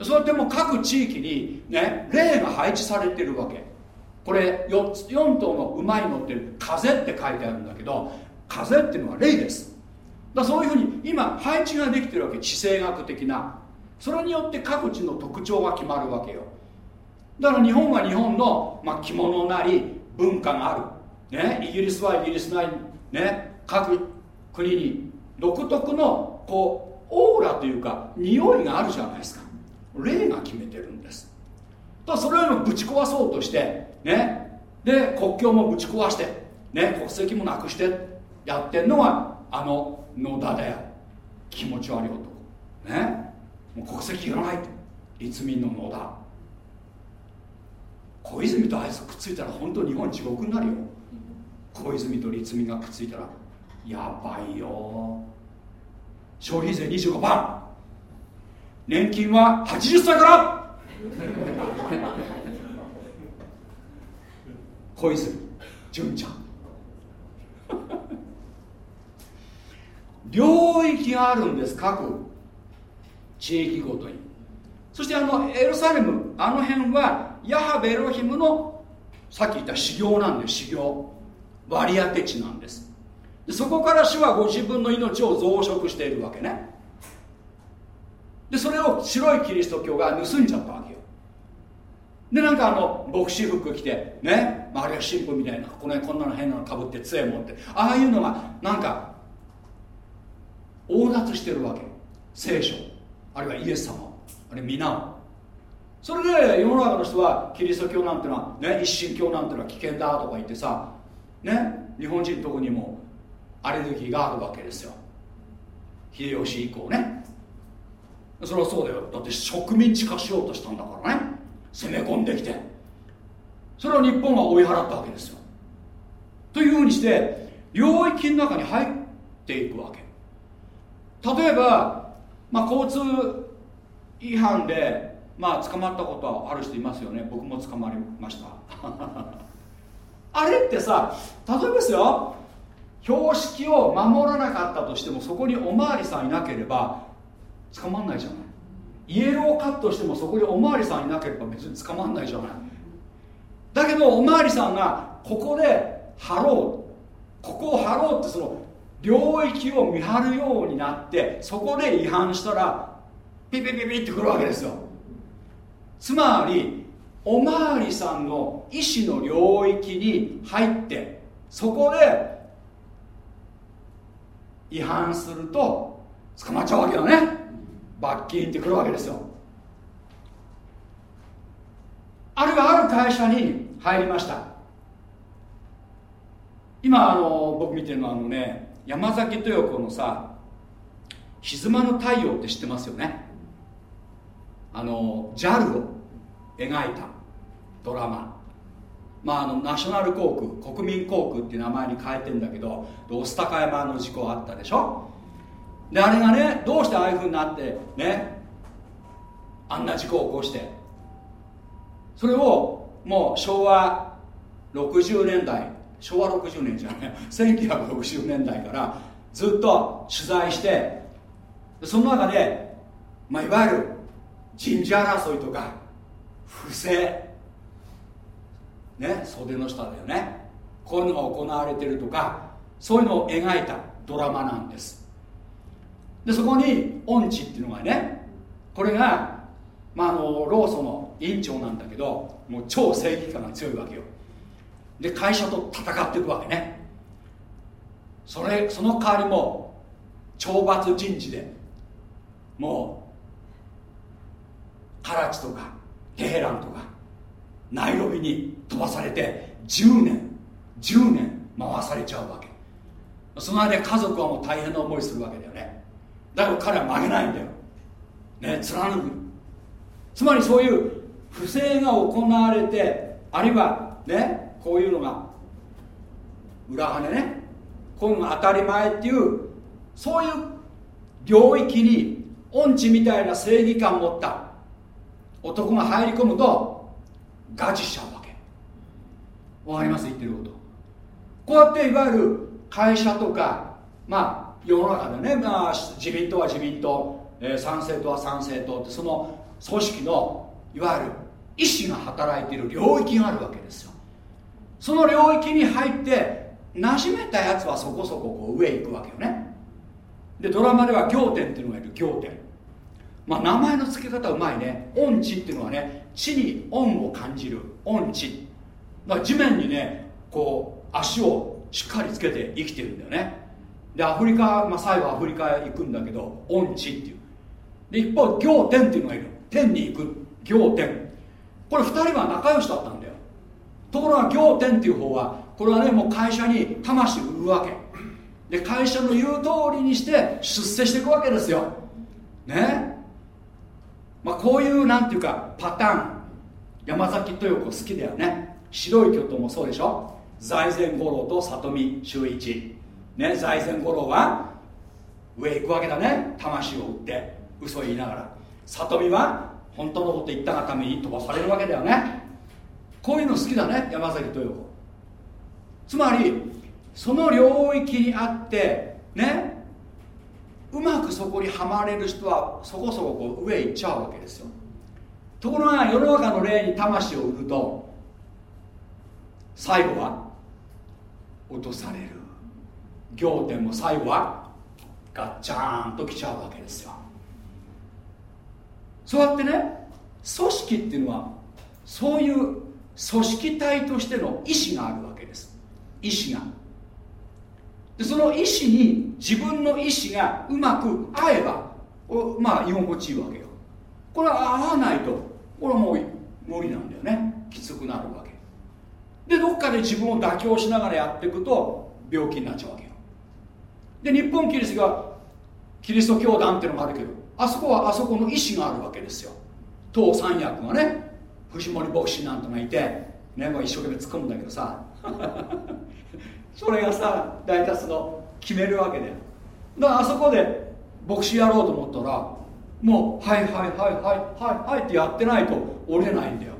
そうやっても各地域にね霊が配置されてるわけ。これ 4, 4頭の馬に乗ってる風って書いてあるんだけど風っていうのは霊です。だそういうふうに今配置ができてるわけ地政学的な。それによって各地の特徴が決まるわけよ。だから日本は日本の、まあ、着物なり文化がある、ね、イギリスはイギリスなり、ね、各国に独特のこうオーラというか匂いがあるじゃないですか。霊が決めてるんです。だそれをぶち壊そうとしてねで国境もぶち壊してね国籍もなくしてやってんのがあの野田だよ。気持ち悪い男。ね？もう国籍いらないと。立民の野田。小泉とあいつくっついたら本当日本地獄になるよ。小泉と立民がくっついたらやばいよ。消費税25%年金は80歳から。小泉純ちゃん。領域があるんです各地域ごとに。そしてあのエルサレムあの辺はヤハベロヒムのさっき言った修行なんです。修行。割り当て地なんです。でそこから主はご自分の命を増殖しているわけね。でそれを白いキリスト教が盗んじゃったわけよ。でなんかあの牧師服着てね、まあ、るいは神父みたいなこの辺こんなの変なのかぶって杖持ってああいうのがなんか横奪してるわけ。聖書。あるいはイエス様。あれ皆を。それで世の中の人はキリスト教なんてのは、ね、一神教なんてのは危険だとか言ってさ、ね、日本人特にもアレルギーがあるわけですよ。秀吉以降ね。それはそうだよ。だって植民地化しようとしたんだからね。攻め込んできて。それを日本は追い払ったわけですよ。というふうにして領域の中に入っていくわけ。例えば、まあ、交通違反で、まあ、捕まったことはある人いますよね。僕も捕まりました。*laughs* あれってさ例えばですよ。標識を守らなかったとしてもそこにおまわりさんいなければ捕まんないじゃない。イエローカットしてもそこにおまわりさんいなければ別に捕まんないじゃない。だけどおまわりさんがここで張ろう。ここを張ろうってその領域を見張るようになってそこで違反したらピピピピってくるわけですよ。つまりおまわりさんの意思の領域に入ってそこで違反すると捕まっちゃうわけよね。罰金ってくるわけですよ。あるいはある会社に入りました。今あの僕見てるのはあのね山崎豊子のさ「静まぬ太陽」って知ってますよね？あの JAL を描いたドラマ。まあ、あのナショナル航空国民航空っていう名前に変えてんだけど御巣鷹山の事故あったでしょ？であれがねどうしてああいうふうになってねあんな事故を起こして。それをもう昭和60年代昭和60年じゃない1960年代からずっと取材してその中で、まあ、いわゆる人事争いとか不正。ね袖の下だよね。こういうのが行われてるとかそういうのを描いたドラマなんです。でそこに恩地っていうのがねこれが、まあ、あのローソの委員長なんだけどもう超正義感が強いわけよ。で会社と戦っていくわけね。それその代わりも懲罰人事でもうカラチとかテヘランとかナイロビに飛ばされて10年10年回されちゃうわけ。その間家族はもう大変な思いするわけだよね。だけど彼は曲げないんだよ。ね貫く。つまりそういう不正が行われてあるいはねこういうのが裏金ね。こういうのが当たり前っていうそういう領域に音痴みたいな正義感を持った。男が入り込むとガチしちゃうわけ。わかります？言ってること。こうやっていわゆる会社とかまあ世の中でね、まあ、自民党は自民党、えー、参政党は参政党ってその組織のいわゆる意思が働いている領域があるわけですよ。その領域に入って馴染めたやつはそこそここう上行くわけよね。でドラマでは仰天っていうのがいる。仰天。まあ名前の付け方うまいね。音痴っていうのはね地に音を感じる。音痴だから地面にねこう足をしっかりつけて生きてるんだよね。でアフリカ、まあ、最後アフリカへ行くんだけど音痴っていう。で一方仰天っていうのがいる。天に行く。仰天。これ2人は仲良しだったんだよ。ところが仰天っていう方はこれはねもう会社に魂売るわけ。で会社の言う通りにして出世していくわけですよ。ね？まあこういうなんていうかパターン。山崎豊子好きだよね。白い巨頭もそうでしょ？財前五郎と里見修一。ね財前五郎は上行くわけだね。魂を売って嘘言いながら。里見は本当のこと言ったがために飛ばされるわけだよね。こういうの好きだね山崎豊子。つまりその領域にあってねうまくそこにはまれる人はそこそここう上行っちゃうわけですよ。ところが世の中の霊に魂を売ると最後は落とされる。仰天も最後はガッチャーンと来ちゃうわけですよ。そうやってね組織っていうのはそういう組織体としての意思があるわけです。意思が。でその意思に自分の意思がうまく合えばまあ居心地いいわけよ。これは合わないとこれはもう無理なんだよね。きつくなるわけ。でどっかで自分を妥協しながらやっていくと病気になっちゃうわけよ。で日本キリストがキリスト教団っていうのがあるけどあそこはあそこの意思があるわけですよ。党三役がね。藤森牧師なんとがいて、ね、もう一生懸命突っ込むんだけどさ。*laughs* それがさ大多数の決めるわけでだからあそこで牧師やろうと思ったらもうはいはいはいはいはいはいってやってないと折れないんだよ。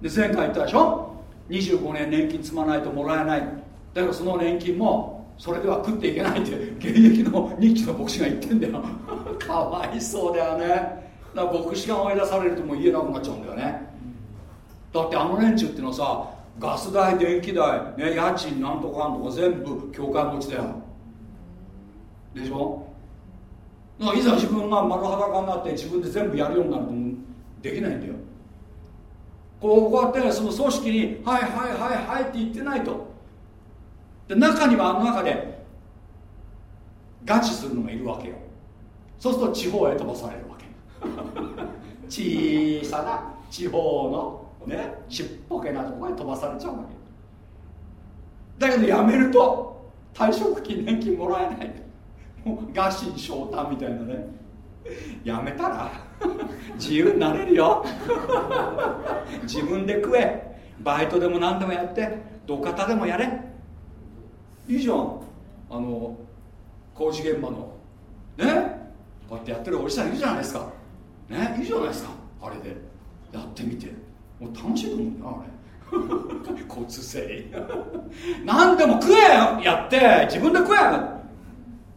で前回言ったでしょ？25年年金積まないともらえない。だからその年金もそれでは食っていけないって現役の日記の牧師が言ってんだよ。*laughs* かわいそうだよね。だから牧師が追い出されるともう言えなくなっちゃうんだよね。だってあの連中っていうのはさガス代電気代、ね、家賃なんとかなんとか全部教会持ちだよ。でしょ？だからいざ自分が丸裸になって自分で全部やるようになるとできないんだよ。こうやってその組織に「はいはいはいはい」って言ってないと。で中にはあの中でガチするのがいるわけよ。そうすると地方へ飛ばされるわけ。*laughs* 小さな地方のね。ちっぽけなところへ飛ばされちゃうわけだけど辞めると退職金年金もらえない。もう餓心昇胆みたいなね。やめたら自由になれるよ。自分で食え。バイトでも何でもやって土方でもやれ。いいじゃん。あの工事現場の。ね。こうやってやってるおじさんいるじゃないですか。ね。いいじゃないですか。あれで。やってみて。もう楽しいと思うんだよあれ。交通整理何でも食えやって。自分で食え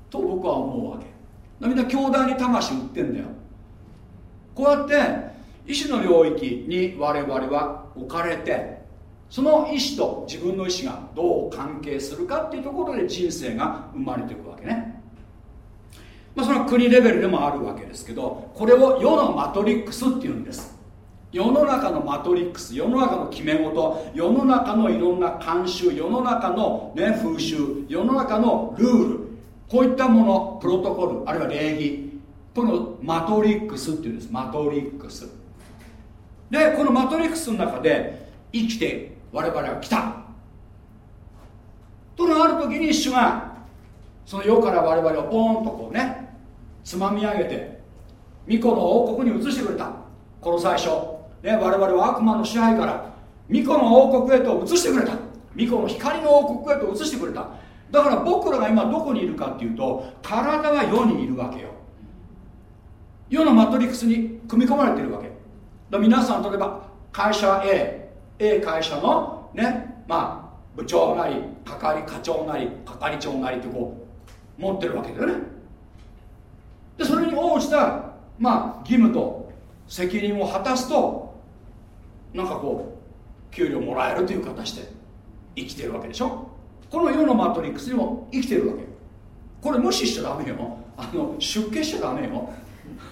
と僕は思うわけ。みんな兄弟に魂売ってんだよ。こうやって意志の領域に我々は置かれてその意志と自分の意志がどう関係するかっていうところで人生が生まれていくわけね。まあそれは国レベルでもあるわけですけどこれを世のマトリックスっていうんです。世の中のマトリックス世の中の決め事世の中のいろんな慣習世の中の、ね、風習世の中のルールこういったものプロトコルあるいは礼儀このマトリックスっていうんです。マトリックス。でこのマトリックスの中で生きて我々は来た。とのある時に主がその世から我々をポーンとこうねつまみ上げて巫女の王国に移してくれた。この最初、ね、我々は悪魔の支配から巫女の王国へと移してくれた。巫女の光の王国へと移してくれた。だから僕らが今どこにいるかっていうと体は世にいるわけよ。世のマトリックスに組み込まれてるわけ。だ皆さん例えば会社 A A 会社のねまあ部長なり係課長なり係長なりってこう持ってるわけだよね。でそれに応じたまあ義務と責任を果たすとなんかこう給料もらえるという形で生きてるわけでしょ？この世のマトリックスにも生きてるわけこれ無視しちゃダメよ。あの出家しちゃダメよ。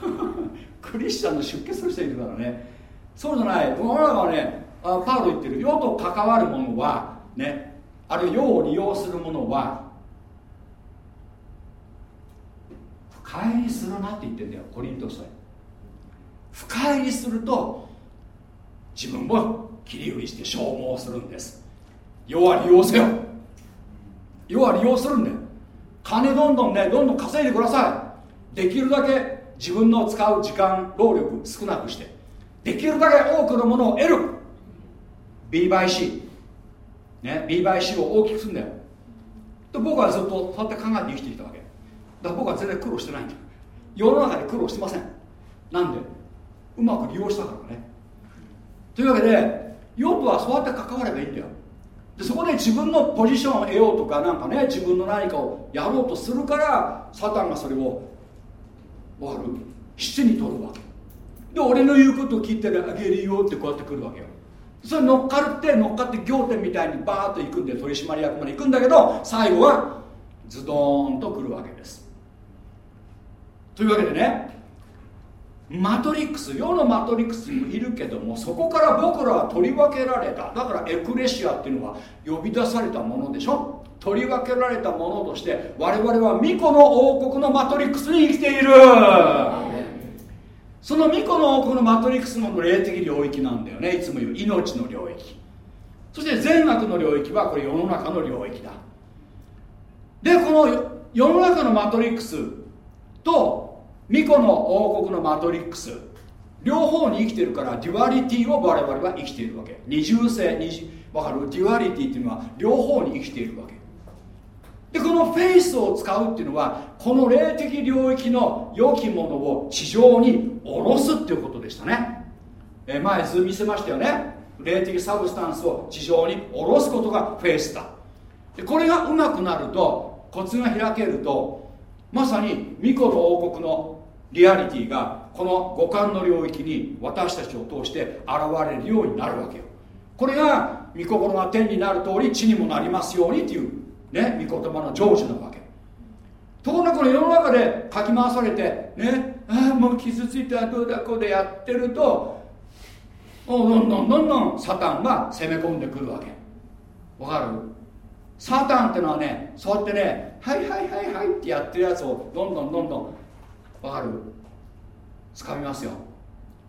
*laughs* クリスチャンの出家する人いるからね。そうじゃない。我々はねパウロ言ってる。世と関わるものはねあるいは世を利用するものは深入りするなって言ってんだよ。コリントス深入りすると自分を切り売りして消耗するんです。世は利用せよ。世は利用するんだよ金どんどんねどんどん稼いでください。できるだけ自分の使う時間労力少なくして。できるだけ多くのものを得る。B by C ね B by C を大きくするんだよ。で僕はずっとそうやって考えて生きてきたわけ。だから僕は全然苦労してないんだ。よ世の中で苦労してません。なんで？うまく利用したからね。というわけで世とはそうやって関わればいいんだよ。でそこで自分のポジションを得ようとかなんかね自分の何かをやろうとするからサタンがそれを分かる。質に取るわけ。で俺の言うことを聞いてあげるよってこうやってくるわけよ。それ乗っかるって乗っかって仰天みたいにバーッと行くんで取締役まで行くんだけど最後はズドーンと来るわけです。というわけでねマトリックス世のマトリックスにもいるけどもそこから僕らは取り分けられた。だからエクレシアっていうのは呼び出されたものでしょ？取り分けられたものとして我々は巫女の王国のマトリックスに生きている。その巫女の王国のマトリックスの霊的領域なんだよね。いつも言う命の領域。そして善悪の領域はこれ世の中の領域だ。でこの世の中のマトリックスと御子の王国のマトリックス。両方に生きてるから duality を我々は生きているわけ。二重性二重わかる？ duality っていうのは両方に生きているわけ。でこのフェイスを使うっていうのはこの霊的領域の良きものを地上に下ろすっていうことでしたね。え前図見せましたよね。霊的 substance を地上に下ろすことがフェイスだ。でこれがうまくなるとコツが開けるとまさに巫女の王国のリアリティがこの五感の領域に私たちを通して現れるようになるわけよ。これが御心が天になる通り地にもなりますようにっていうね御言葉の成就なわけ。ところがこの世の中でかき回されてねああもう傷ついたどうだこうでやってるとどんどんどんどんサタンが攻め込んでくるわけ。わかる？サタンってのはねそうやってねはいはいはいはいってやってるやつをどんどんどんどんわかる？掴みますよ。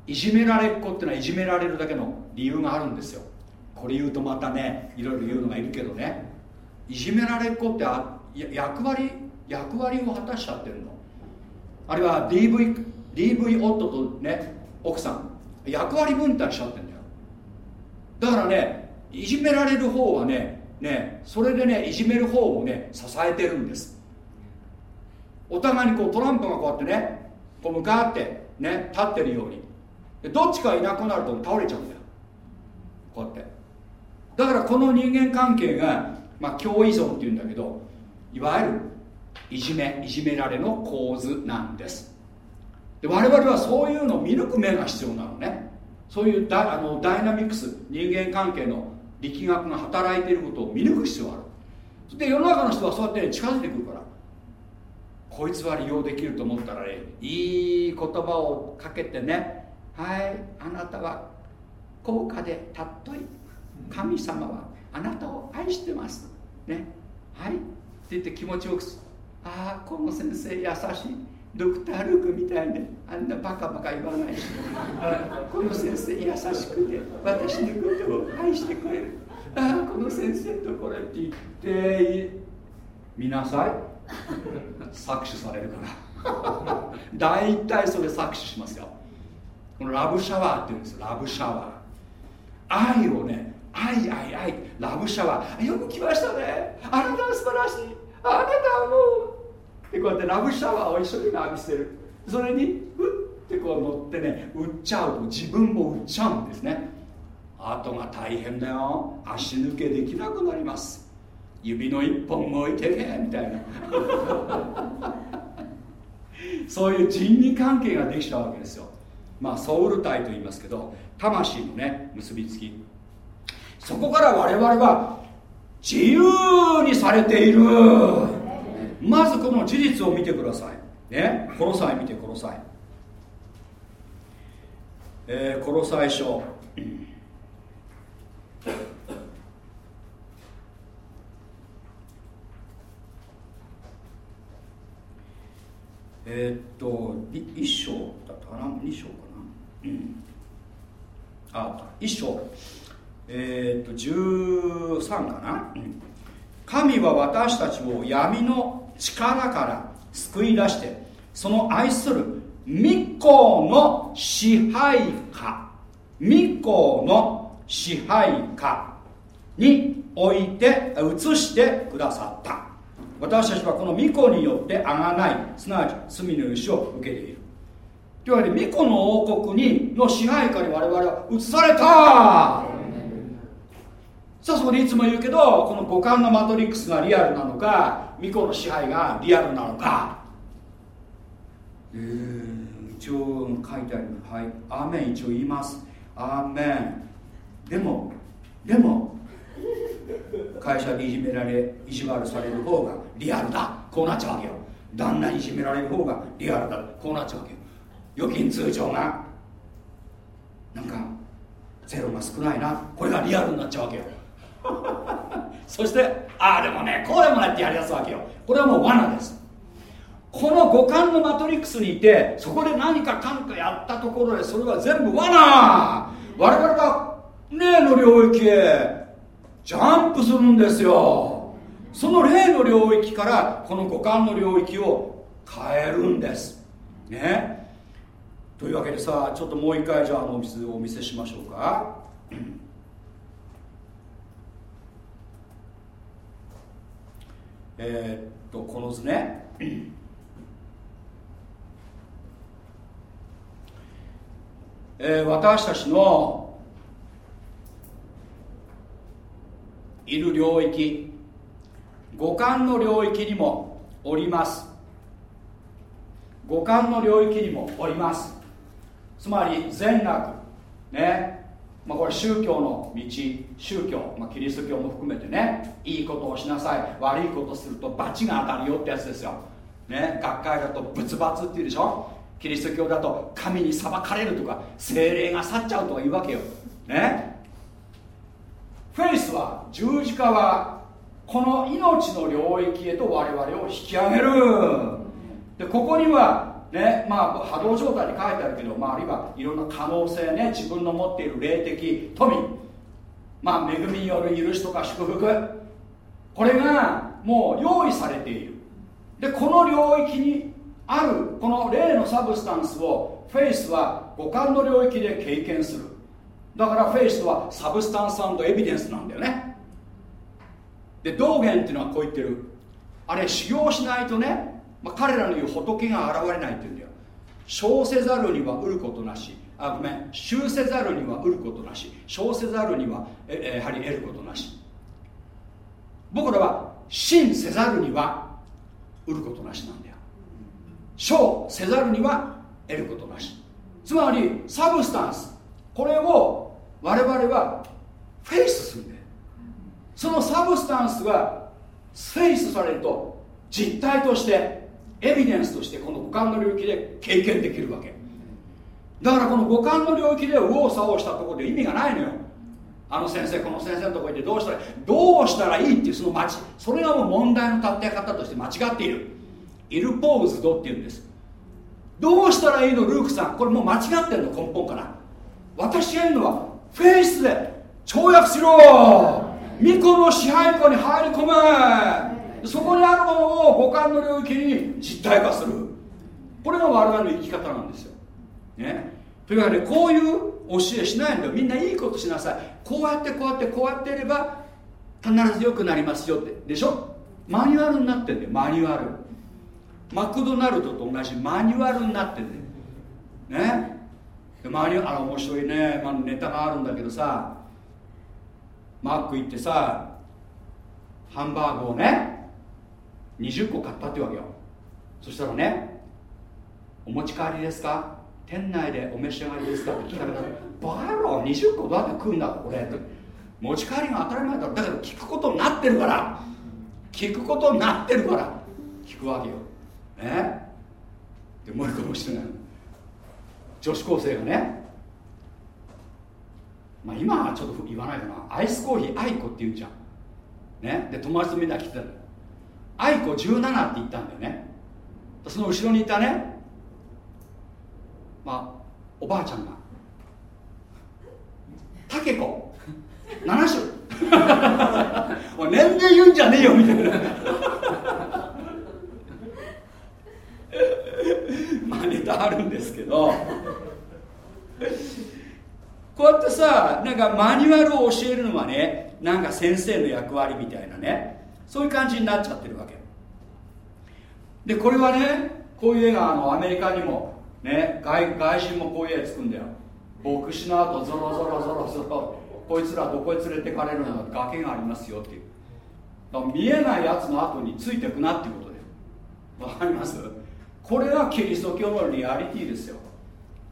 いじめられっ子ってのはいじめられるだけの理由があるんですよ。これ言うとまたねいろいろ言うのがいるけどね。いじめられっ子ってあ役割役割を果たしちゃってるの。あるいは DV, DV 夫とね奥さん役割分担しちゃってるんだよ。だからねいじめられる方はねねそれでねいじめる方をね支えてるんです。お互いにこうトランプがこうやってねこう向かってね立ってるように。でどっちかいなくなると倒れちゃうんだよ。こうやって。だからこの人間関係が、まあ、共依存っていうんだけどいわゆるいじめいじめられの構図なんです。で我々はそういうのを見抜く目が必要なのね。そういうダあのダイナミックス人間関係の力学が働いていることを見抜く必要がある。で世の中の人はそうやって、近づいてくるから。こいつは利用できると思ったらねいい言葉をかけてねはいあなたは高価で尊い神様はあなたを愛してます。ね。はい。って言って気持ちよくああこの先生優しい。ドクター・ルークみたいであんなバカバカ言わないし。この先生優しくて私のことを愛してくれる。ああこの先生とこれって言って見なさい搾取されるから。大体それ搾取しますよ。このラブシャワーって言うんですラブシャワー。愛をね愛愛愛。ラブシャワー。よく来ましたね。あなたは素晴らしい。あなたはもう。でこうやってラブシャワーを一生懸命浴びせる。それにふってこう乗ってね売っちゃうと自分も売っちゃうんですね。後が大変だよ。足抜けできなくなります。指の一本も置いてけみたいな。*laughs* そういう人味関係ができたわけですよ。まあソウル体と言いますけど魂のね結びつき。そこから我々は自由にされている。まずこの事実を見てください。ねコロサイ見てコロサイ。えー、コロサイえー、っと一章だったかな？二章かな？うん。あ一章。えー、っと13かな、うん、神は私たちを闇の力から救い出してその愛する御子の支配下御子の支配下に置いて移してくださった。私たちはこの御子によってあがないすなわち罪の許しを受けている。というわけで御子の王国にの支配下に我々は移された。さあそこでいつも言うけどこの五感のマトリックスがリアルなのか巫女の支配がリアルなのか。えー、一応書いてあるはい。アーメン一応言います。アーメン。でもでも会社でいじめられ意地悪される方がリアルだ。こうなっちゃうわけよ。旦那にいじめられる方がリアルだ。こうなっちゃうわけよ。預金通帳がなんかゼロが少ないな。これがリアルになっちゃうわけよ。*laughs* そしてああでもねこうでもないってやりやすわけよ。これはもう罠です。この五感のマトリックスにいてそこで何かかんかやったところでそれは全部罠。我々は霊の領域へジャンプするんですよ。その霊の領域からこの五感の領域を変えるんです。ね。というわけでさちょっともう一回じゃあのお見せしましょうか。え、っとこの図ね。えー、私たちのいる領域。五感の領域にもおります。五感の領域にもおります。つまり善悪ね。まあ、これ宗教の道。宗教、まあ、キリスト教も含めてね。いいことをしなさい。悪いことすると罰が当たるよってやつですよ、ね、学会だと仏罰っていうでしょ。キリスト教だと神に裁かれるとか精霊が去っちゃうとか言うわけよ。ね。フェイスは十字架はこの命の領域へと我々を引き上げる。でここにはねまあ、波動状態に書いてあるけど、まあ、あるいはいろんな可能性ね自分の持っている霊的富、まあ、恵みによる許しとか祝福。これがもう用意されている。でこの領域にあるこの霊の substance を faith は五感の領域で経験する。だからフェイスとはサブスタンスエビデンスなんだよね。で道元っていうのはこう言ってる。あれ修行しないとね、まあ、彼らの言う仏が現れないって言うんだよ。小せざるには得ることなし。あごめん。修せざるには得ることなし。小せざるにはえやはり得ることなし。僕らは信せざるには得ることなしなんだよ。小せざるには得ることなし。つまり substance。これを我々はフェイスするんだよ。その substance が faith されると実体としてエビデンスとしてこの五感の領域で経験できるわけ。だからこの五感の領域で右往左往したところで意味がないのよ。あの先生この先生のところに行ってどうしたらどうしたらいいっていうその待ちそれがもう問題の立て方として間違っている。イルポーズドっていうんです。どうしたらいいの？ルークさんこれもう間違ってるの根本から。私が言うのはフェイスで跳躍しろ！巫女の支配下に入り込め。そこにあるものを五感の領域に実体化する。これが我々の生き方なんですよ、ね、というわけでこういう教えしないんだよ。みんないいことしなさい。こうやってこうやってこうやっていれば必ず良くなりますよって。でしょ？マニュアルになってんだよ。マニュアル。マクドナルドと同じ。マニュアルになってんだよ。ね。マニュあの面白いね、まあ、ネタがあるんだけどさ。マック行ってさハンバーグをね20個買ったってわけよ。そしたらねお持ち帰りですか？店内でお召し上がりですかって聞かれたらバロー20個どうやって食うんだこれ持ち帰りが当たり前だだけど聞くことになってるから。聞くことになってるから。聞くわけよ。ねでもう一個もしてない女子高生がねまあ、今はちょっと言わないかな。アイスコーヒーアイコって言うんじゃん。ね？で友達とみんな来てた。のアイコ17って言ったんだよね。その後ろにいたね。まあおばあちゃんが。タケコ7種。お年齢言うんじゃねえよみたいな。*laughs* まあネタあるんですけど。こうやってさなんかマニュアルを教えるのはねなんか先生の役割みたいなねそういう感じになっちゃってるわけでこれはねこういう絵があのアメリカにもね外外人もこういう絵作るんだよ。牧師の後ゾロゾロゾロゾロこいつらどこへ連れてかれるのか崖がありますよっていう。見えないやつの後についてくなっていうことでわかります？これがキリスト教のリアリティですよ。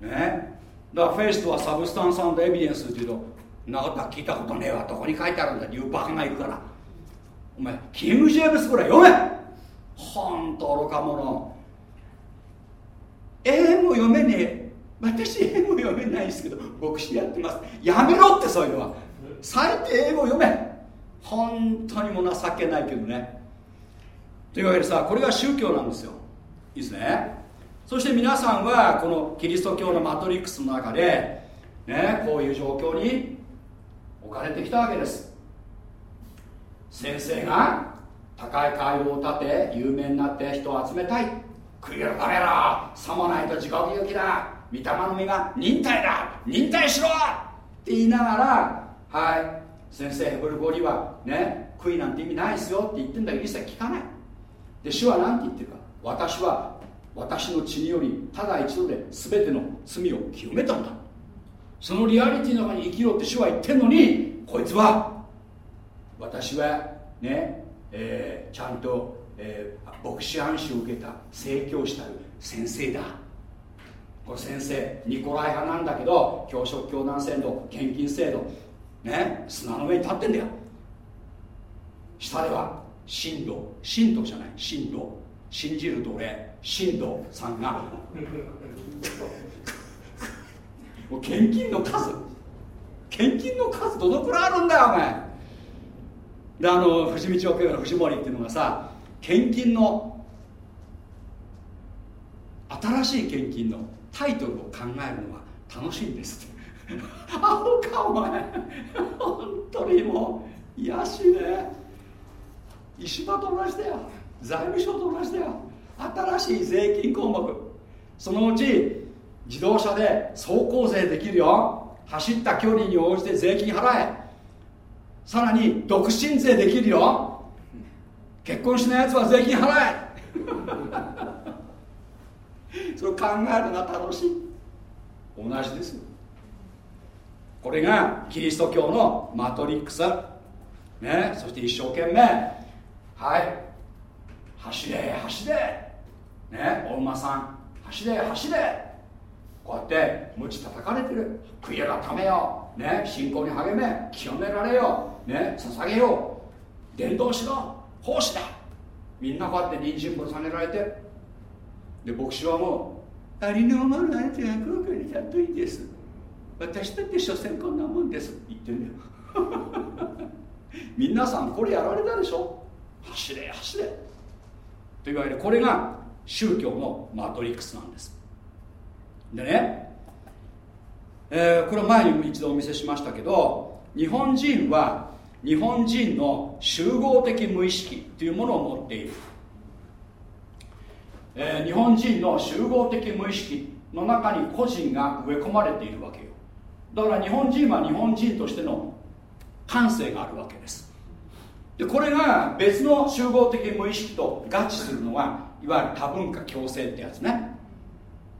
ね。だからフェイスとはサブスタンスエビデンスっていうとなかった聞いたことねえわ。どこに書いてあるんだ。っていうバカがいるから。お前キング・ジェームスぐらい読め。ほんと愚か者。英語読めねえ。私英語読めないですけど牧師やってます。やめろってそういうのは。最低英語読め。本当にも情けないけどね。というわけでさこれが宗教なんですよ。いいですね。そして皆さんはこのキリスト教のマトリックスの中で、ね、こういう状況に置かれてきたわけです。先生が高い階段を立て有名になって人を集めたい。悔い改めろ。さもないと自己勇気だ。御霊の実が忍耐だ。忍耐しろ。って言いながらはい。先生ヘブル語にはね悔いなんて意味ないですよって言ってんだけど一切聞かない。で主は何て言ってるか。私は私の血によりただ一度で全ての罪を清めたんだ。そのリアリティの中に生きろって主は言ってんのにこいつは私はね、えー、ちゃんと、えー、牧師暗視を受けた宣教師たる先生だ。これ先生ニコライ派なんだけど教職教団制度献金制度ね砂の上に立ってんだよ。下では神道神道じゃない神道。信じる奴隷神道さんが。もう献金の数。献金の数どのくらいあるんだよお前。であの富士見町教会の藤森っていうのがさ献金の新しい献金のタイトルを考えるのは楽しいんですって。アホかお前。本当にもう癒しね。石破と同じだよ。財務省と同じだよ。新しい税金項目。そのうち自動車で走行税できるよ。走った距離に応じて税金払え。さらに独身税できるよ。結婚しないやつは税金払え。*laughs* それを考えるのが楽しい。同じです。これがキリスト教のマトリックス。ね。そして一生懸命。はい。走れ走れ。ねお馬さん走れ走れ。こうやって鞭叩かれてる。悔い改めよね信仰に励め。清められよね捧げよう。伝道しろ。奉仕だ。みんなこうやって人参ぶら下げられて。で牧師はもうありのままのあなたが豪華にちゃんといいです。私だって所詮こんなもんです。言ってんだよ。*laughs* 皆さんこれやられたでしょ。走れ走れ。というわけでこれが宗教のマトリックスなんです。でね、えー、これ前にも一度お見せしましたけど日本人は日本人の集合的無意識というものを持っている、えー、日本人の集合的無意識の中に個人が植え込まれているわけよ。だから日本人は日本人としての感性があるわけです。でこれが別の集合的無意識と合致するのがいわゆる多文化共生ってやつね。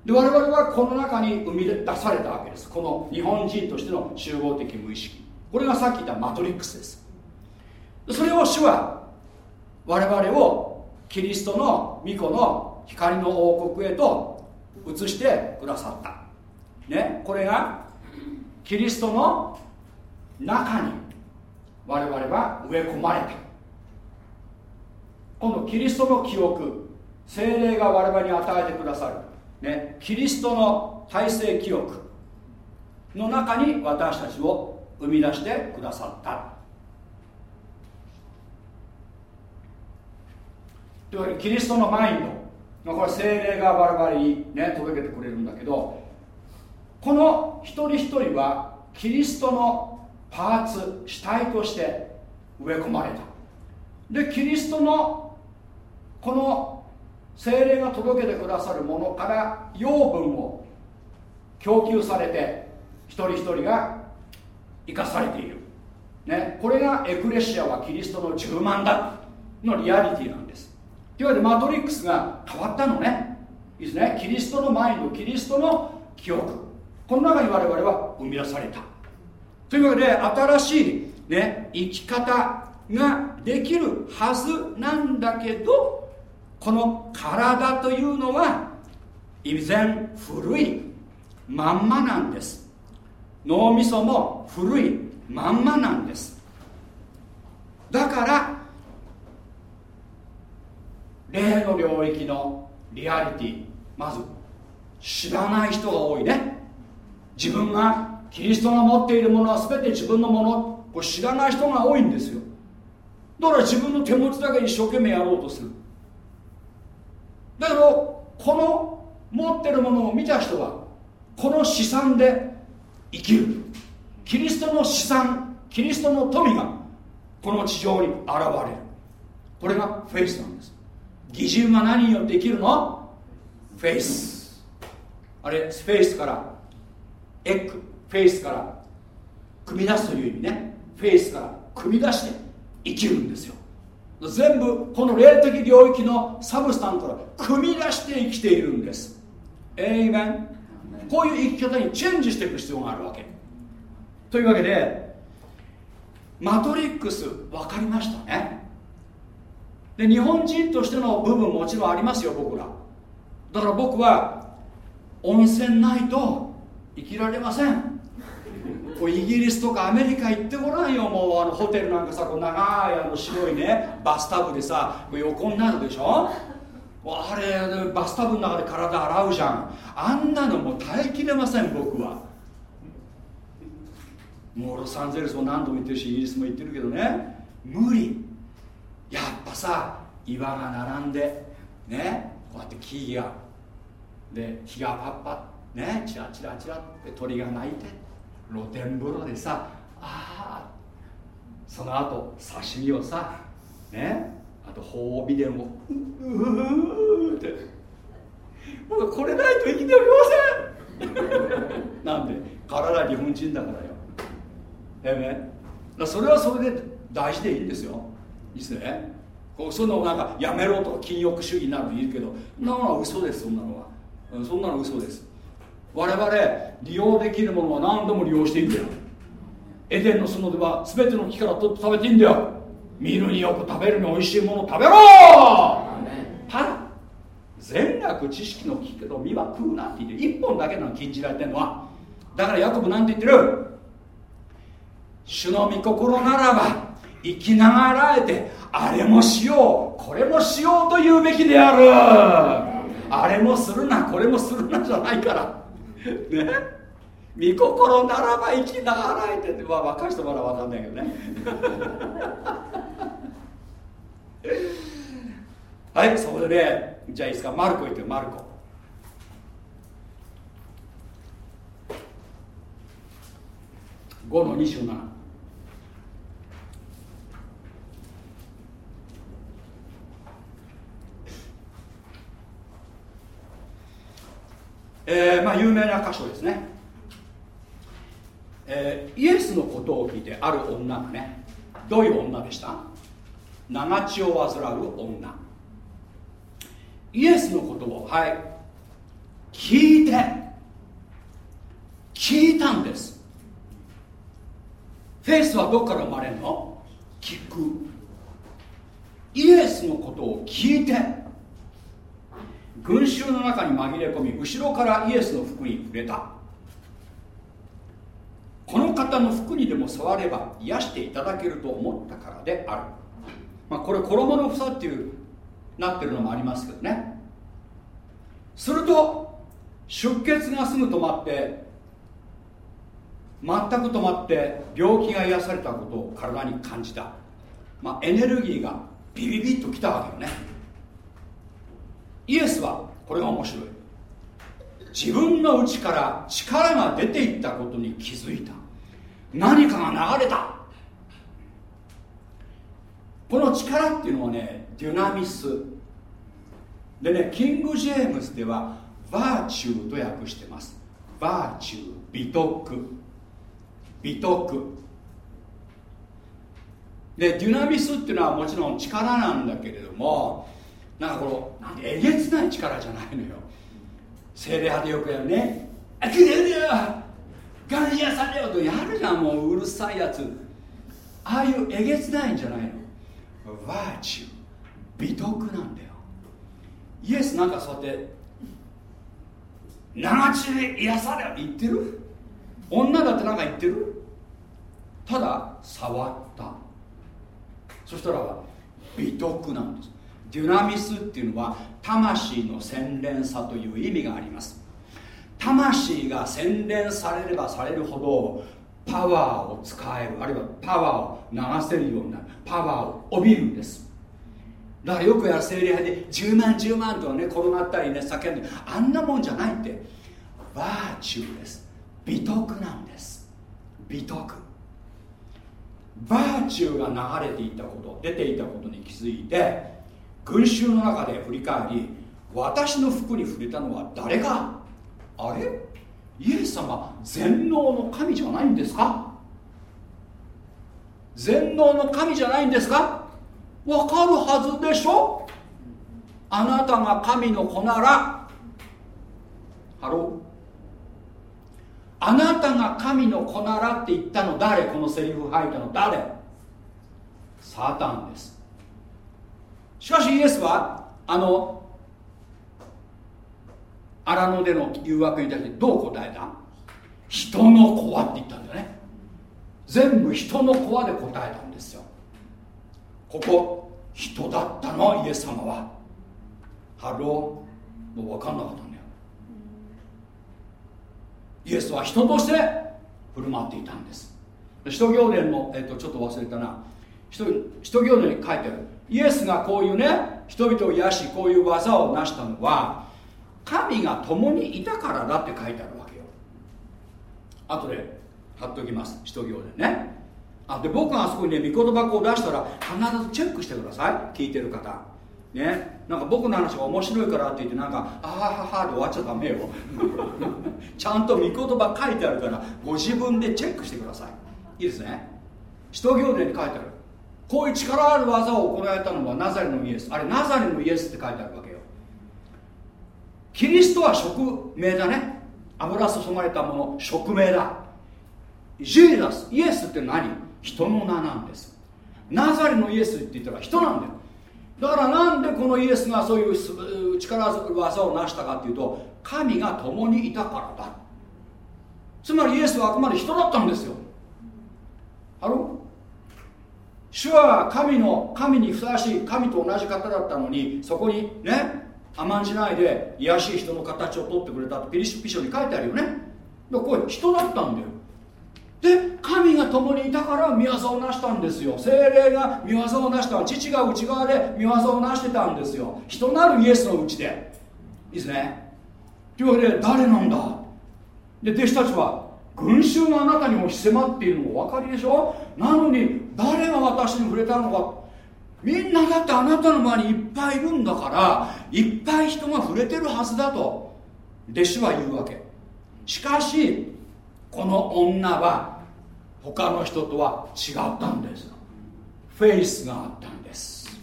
で我々はこの中に生み出されたわけです。この日本人としての集合的無意識。これがさっき言ったマトリックスです。それを主は我々をキリストの御子の光の王国へと移してくださった。ねこれがキリストの中に我々は植え込まれた。今度キリストの記憶。精霊が我々に与えてくださるね、キリストの体制記憶の中に私たちを生み出してくださった。というわけでキリストのマインドこれ精霊が我々にね届けてくれるんだけどこの一人一人はキリストのパーツ主体として植え込まれた。でキリストのこの精霊が届けてくださるものから養分を供給されて一人一人が生かされている、ね、これがエクレシアはキリストの10万だのリアリティなんです。というわけでマトリックスが変わったのね。いいですね。キリストのマインドキリストの記憶。この中に我々は生み出された。というわけで新しい、ね、生き方ができるはずなんだけどこの体というのは依然古いまんまなんです。脳みそも古いまんまなんです。だから霊の領域のリアリティまず知らない人が多いね。自分がキリストが持っているものは全て自分のもの。これ知らない人が多いんですよ。だから自分の手持ちだけ一生懸命やろうとする。だけどこの持ってるものを見た人はこの資産で生きる。キリストの資産キリストの富がこの地上に現れる。これがフェイスなんです。義人は何によって生きるの？ faith。あれ faith から ek faith から汲み出すという意味ね。 faith から汲み出して生きるんですよ。全部この霊的領域のサブスタントから組み出して生きているんです。えいめんこういう生き方にチェンジしていく必要があるわけ。というわけでマトリックス分かりましたね。で日本人としての部分もちろんありますよ僕ら。だから僕は温泉ないと生きられませんイギリスとかアメリカ行ってごらんよもうあのホテルなんかさこう長いあの白いねバスタブでさ横になるでしょ？あれバスタブの中で体洗うじゃん。あんなのもう耐えきれません僕は。もうロサンゼルスも何度も行ってるしイギリスも行ってるけどね。無理。やっぱさ岩が並んでねこうやって木がで日がパッパッねチラチラチラって鳥が鳴いて。露天風呂でさああその後刺身をさねあと褒美伝をううって。僕これないと生きておりません。*laughs* なんで体日本人だからよ。えね。だそれはそれで大事でいいんですよ。いいですね。こうそのなんかやめろとか禁欲主義になるの言うけど。なのは嘘ですそんなのは。そんなの嘘です。我々利用できるものは何度も利用していいんだよ。エデンの園では全ての木から取って食べていいんだよ。見るによく食べるに美味しいもの食べろ。ただ善悪知識の木けど実は食うなって言って一本だけなの禁じられてるのは。だからヤコブなんて言ってる。主の御心ならば生きながらえてあれもしようこれもしようと言うべきである。あれもするなこれもするなじゃないからね。御心ならば生きながらえてって、まあ、若い人まだ分かんないけどね。*laughs* はいそこでねじゃあいいですか？マルコ言ってマルコ。5の27えー、まあ有名な箇所ですね。えー、イエスのことを聞いてある女がねどういう女でした？長血を患う女。イエスのことをはい聞いて聞いたんです。フェイスはどこから生まれるの？聞く。イエスのことを聞いて。群衆の中に紛れ込み後ろからイエスの服に触れた。この方の服にでも触れば癒していただけると思ったからである、まあ、これ衣の房っていうなってるのもありますけどね。すると出血がすぐ止まって全く止まって病気が癒されたことを体に感じた、まあ、エネルギーがビビビッときたわけよね。イエスはこれが面白い。自分の内から力が出ていったことに気づいた。何かが流れた。この力っていうのはねデュナミス。でねキング・ジェームズではバーチューと訳してます。バーチュー美徳。美徳。でデュナミスっていうのはもちろん力なんだけれどもなんかこのえげつない力じゃないのよ。精霊派でよくやるね。あきれるよ。感謝されよとやるじゃん。もううるさいやつ。ああいうえげつないんじゃないの。ワーチュー。美徳なんだよ。イエスなんかそうやって長血で癒されよ。言ってる？女だってなんか言ってる？ただ触った。そしたら美徳なんです。デュナミスっていうのは魂の洗練さという意味があります。魂が洗練されればされるほどパワーを使えるあるいはパワーを流せるようになるパワーを帯びるんです。だからよくやる精霊派で10万10万とかね転がったりね叫んであんなもんじゃないって。バーチューです。美徳なんです。美徳。バーチューが流れていたこと出ていたことに気づいて群衆の中で振り返り私の服に触れたのは誰か？あれ？イエス様全能の神じゃないんですか？全能の神じゃないんですか？わかるはずでしょ？あなたが神の子なら。ハロー。あなたが神の子ならって言ったの誰？このセリフ吐いたの誰？サタンです。しかしイエスはあの荒野での誘惑に対してどう答えた？人の子はって言ったんだよね。全部人の子はで答えたんですよ。ここ人だったのイエス様は。ハロー。もう分かんなかったんだよ。イエスは人として振る舞っていたんです。使徒行伝の、えっと、ちょっと忘れたな。使徒行伝に書いてある。イエスがこういうね人々を癒しこういう技を成したのは神が共にいたからだって書いてあるわけよ。後で貼っときます使徒行伝ね。あで僕があそこにね御言葉を出したら必ずチェックしてください聞いてる方。ね。なんか僕の話が面白いからって言ってなんかあはははで終わっちゃダメよ。*laughs* ちゃんと御言葉書いてあるからご自分でチェックしてください。いいですね。使徒行伝に書いてある。こういう力ある技を行われたのはナザレのイエス。あれナザレのイエスって書いてあるわけよ。キリストは職名だね。油注がれたもの職名だ。ジーダスイエスって何？人の名なんです。ナザレのイエスって言ったら人なんだよ。だからなんでこのイエスがそういう力技を成したかっていうと神が共にいたからだ。つまりイエスはあくまで人だったんですよ。ハロ主は神の神にふさわしい神と同じ方だったのにそこにね甘んじないで卑しい人の形を取ってくれたとピリシピ書に書いてあるよね。だこれ人だったんだよ。で神が共にいたから見業を成したんですよ。精霊が見業を成した父が内側で見業を成してたんですよ。人なるイエスのうちで。いいですね。というわけで誰なんだ？で弟子たちは群衆があなたにも迫っているのお分かりでしょ？なのに誰が私に触れたのか。みんなだってあなたの前にいっぱいいるんだからいっぱい人が触れてるはずだと。弟子は言うわけ。しかしこの女は他の人とは違ったんです。フェイスがあったんです。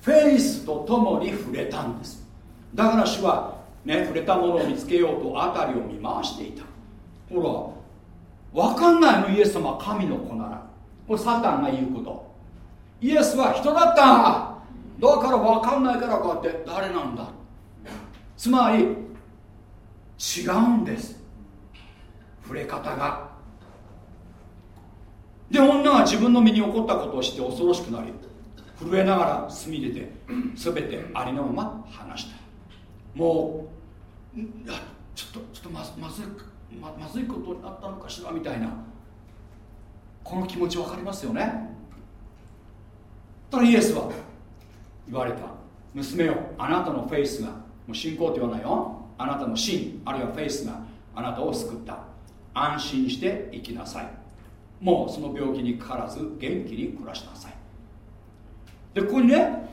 フェイスとともに触れたんです。だから主はね触れたものを見つけようと辺りを見回していた。ほら分かんないのイエス様。は神の子なら。これサタンが言うこと。イエスは人だっただから分かんないからこうやって誰なんだ。つまり違うんです。触れ方が。で女は自分の身に起こったことを知って恐ろしくなり震えながら墨入れて全てありのまま話した。もうちょっとちょっとまずまずいままずいことになったのかしらみたいな。この気持ち分かりますよね？ただイエスは言われた。娘よあなたのフェイスがもう信仰って言わないよ。あなたの真あるいはフェイスがあなたを救った。安心して生きなさい。もうその病気にかからず元気に暮らしなさい。でここにね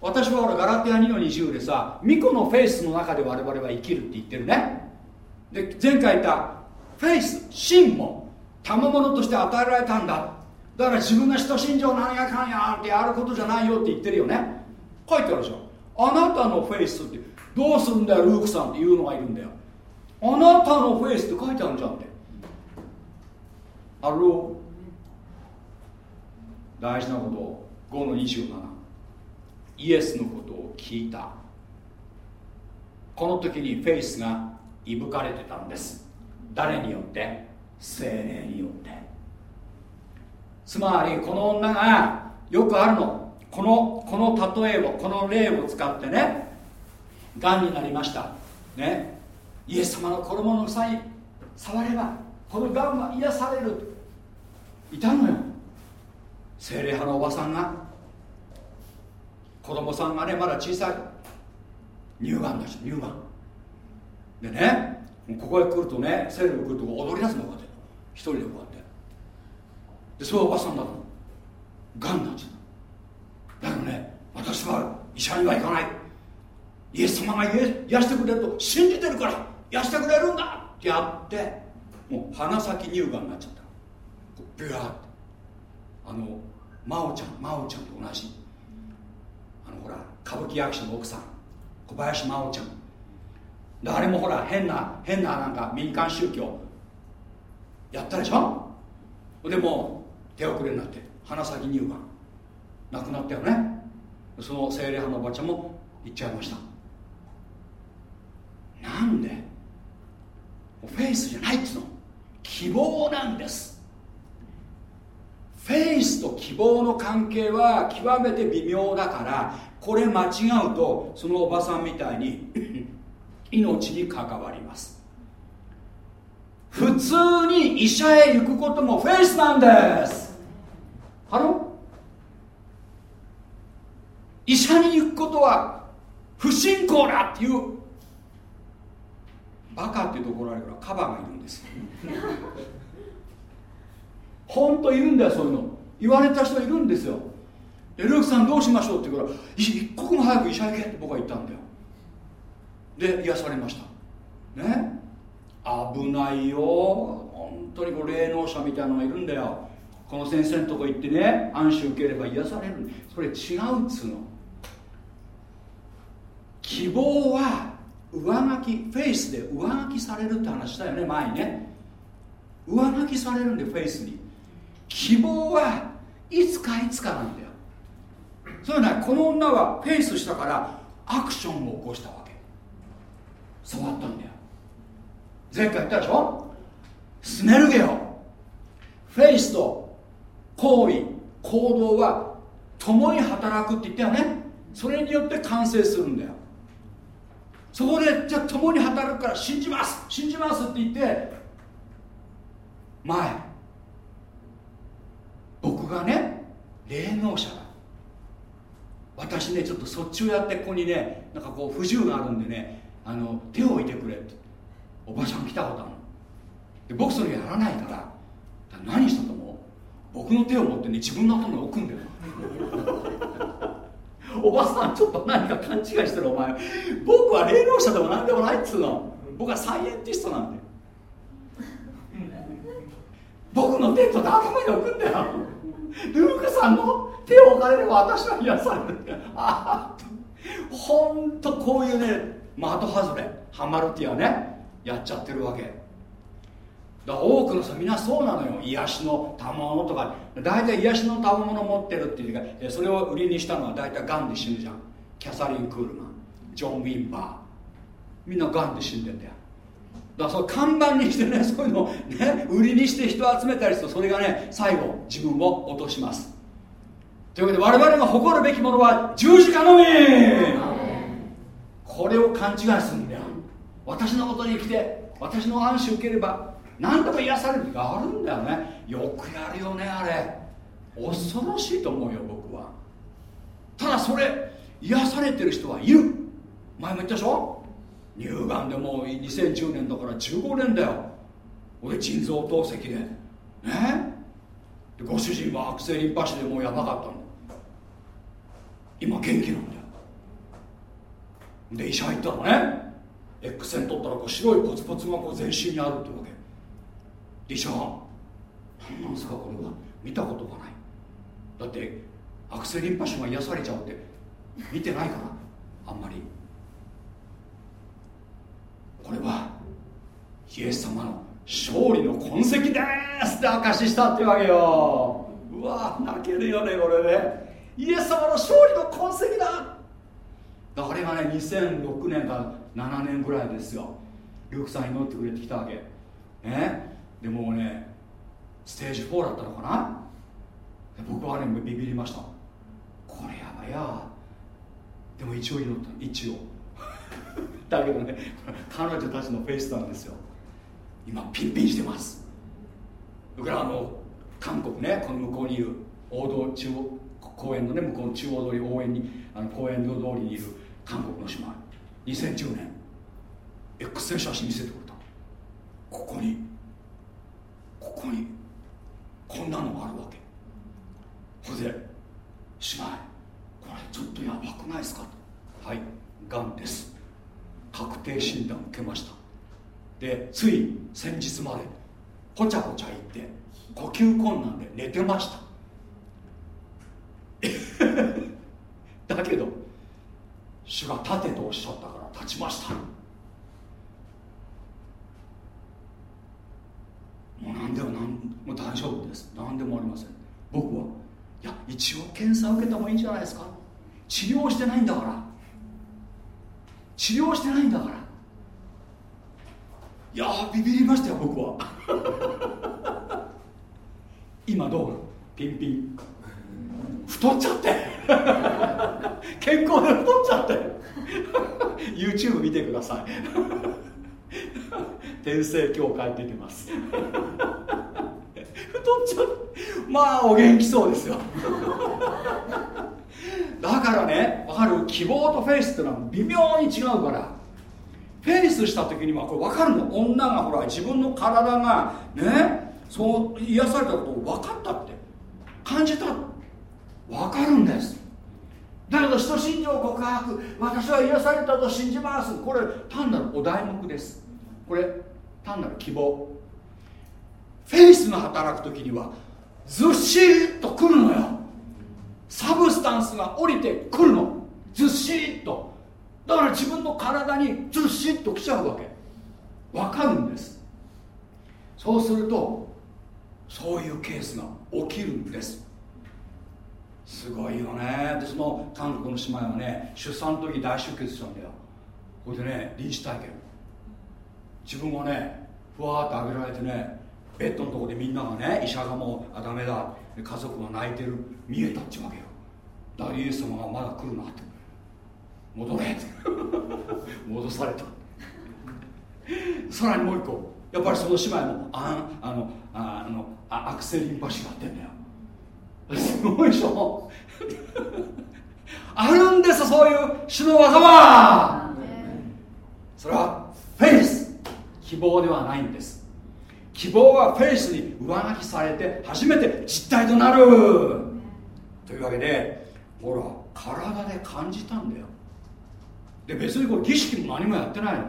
私は俺ガラティア2の20でさ巫女のフェイスの中で我々は生きるって言ってるね。で前回言ったフェイス真も賜物として与えられたんだ。だから自分が人心情何やかんやってやることじゃないよって言ってるよね。書いてあるでしょあなたのフェイスってどうすんだよルークさんっていうのがいるんだよ。あなたのフェイスって書いてあるじゃんって。あろ大事なこと5の27イエスのことを聞いた。この時にフェイスがいぶかれてたんです。誰によって？精霊によって。つまりこの女がよくあるの。このこの例えをこの例を使ってねがんになりました。ね。イエス様の衣の房に触ればこのがんは癒される。いたのよ。精霊派のおばさんが。子供さんがねまだ小さい。乳がんだし乳がん。でねここへ来るとねセレブ来ると踊り出すのこうやって一人でこうやって。でそういうおばさんだとがんなんですだけどね私は医者には行かない。イエス様が癒してくれると信じてるから癒してくれるんだってやってもう鼻先乳がんになっちゃった。ビューって。あの真央ちゃん真央ちゃんと同じ。あのほら歌舞伎役者の奥さん。小林真央ちゃん。あれもほら変な変ななんか民間宗教。やったでしょ？でも手遅れになって鼻先乳がんなくなったよね。その精霊派のおばちゃんも行っちゃいました。なんで？フェイスじゃないっつうの。希望なんです。フェイスと希望の関係は極めて微妙だからこれ間違うとそのおばさんみたいに *clears throat* 命に関わります。普通に医者へ行くこともフェイスなんです。ハロ医者に行くことは不信仰だっていう。バカっていうところあるからカバーがいるんです *laughs* 本当いるんだよそういうの。言われた人いるんですよ。でルークさんどうしましょうって言うから一刻も早く医者行けって僕は言ったんだよ。で癒されました。ね？危ないよ。本当にこう霊能者みたいなのがいるんだよ。この先生のとこ行ってね安心受ければ癒される。それ違うっつうの。希望は上書きフェイスで上書きされるって話したよね前にね。上書きされるんでフェイスに。希望はいつかいつかなんだよ。それねこの女はフェイスしたからアクションを起こしたわけ。触ったんだよ。前回言ったでしょ？スネルゲオフェイスと行為行動は共に働くって言ったよね？それによって完成するんだよ。そこでじゃあ共に働くから信じます！信じますって言って前僕がね霊能者だ。私ねちょっとそっちをやってここにねなんかこう不自由があるんでねあの手を置いてくれって。おばちゃん来たことあるで僕それやらないから何したと思う？僕の手を持ってね自分の頭に置くんだよ。*laughs* おばさんちょっと何か勘違いしてるお前。僕は霊能者でも何でもないっつうの。僕はサイエンティストなんで僕の手と頭に置くんだよ。ルークさんの手を置かれれば私は癒される。ああほんとこういうね的外れ。ハマルティはね。やっちゃってるわけ。だから多くの人みんなそうなのよ。癒しの賜物とか。大体癒しの賜物持ってるっていうかそれを売りにしたのは大体がんで死ぬじゃん。キャサリン・クールマン。ジョン・ウィンバー。みんながんで死んでんだよ。だからそ看板にしてねそういうのをね売りにして人を集めたりするとそれがね最後自分を落とします。というわけで我々が誇るべきものは十字架のみ。これを勘違いするんだよ私のことに来て私の安心を受ければ何でも癒される時があるんだよね。よくやるよねあれ。恐ろしいと思うよ僕は。ただそれ癒されてる人はいる。前も言ったでしょ？乳がんでもう2010年だから15年だよ。俺腎臓透析で。ね？でご主人は悪性リンパ腫でもうやばかったの。今元気なんだよ。で医者行ったのね。X 線取ったらこう白いポツポツがこう全身にあるってわけ。で医者が何なんですかこれは。見たことがない。だって悪性リンパ腫が癒されちゃうって見てないからあんまり。これはイエス様の勝利の痕跡ですって証ししたってわけよ。うわ泣けるよねこれね。イエス様の勝利の痕跡だ。だからがね2006年から7年ぐらいですよ。ルークさん祈ってくれてきたわけ。ねでもうねステージ4だったのかな？僕はねビビりました。これやばいや。でも一応祈った。一応。*laughs* だけどね彼女たちのフェイスなんですよ。今ピンピンしてます。それからあの韓国ねこの向こうにいる王道中央公園のね向こうの中央通り応援にあの公園の通りにいる韓国の姉妹。2010年 X 線写真見せてくれた。ここにここにこんなのがあるわけ。それで姉妹これちょっとやばくないですか？とはいがんです。確定診断を受けました。でつい先日までぽちゃぽちゃ言って呼吸困難で寝てました。*laughs* だけど主が立てとおっしゃったから立ちました。もう何でも何もう大丈夫です。何でもありません。僕はいや一応検査受けた方がいいんじゃないですか。治療してないんだから。治療してないんだから。いやビビりましたよ僕は。*laughs* 今どう？ピンピン。太っちゃって。健康で太っちゃって。YouTube 見てください。天聖教会出てます。太っちゃうまあお元気そうですよ。だからね分かる？希望とフェイスってのは微妙に違うから。フェイスした時にはこれ分かるの。女がほら自分の体がねそう癒されたことを分かったって。感じた。って分かるんです。だけど人信条告白私は癒されたと信じます。これ単なるお題目です。これ単なる希望。フェイスが働く時にはずっしりとくるのよ。サブスタンスが降りてくるの。ずっしりと。だから自分の体にずっしりときちゃうわけ。わかるんです。そうするとそういうケースが起きるんです。すごいよね。でその韓国の姉妹はね出産の時大出血したんだよ。これでね臨死体験。自分はねふわーっと上げられてねベッドのとこでみんながね医者がもうあダメだ。家族が泣いてる。見えたっちゅうわけよ。だからイエス様がまだ来るなって。戻れって。*laughs* 戻された。さらにもう一個。やっぱりその姉妹もああのあのあアクセリンパシがあってんだよ。すごいでしょあるんですそういう主の技は。それはフェイス。希望ではないんです。希望はフェイスに上書きされて初めて実体となる。というわけでほら体で感じたんだよ。で別にこれ儀式も何もやってないの。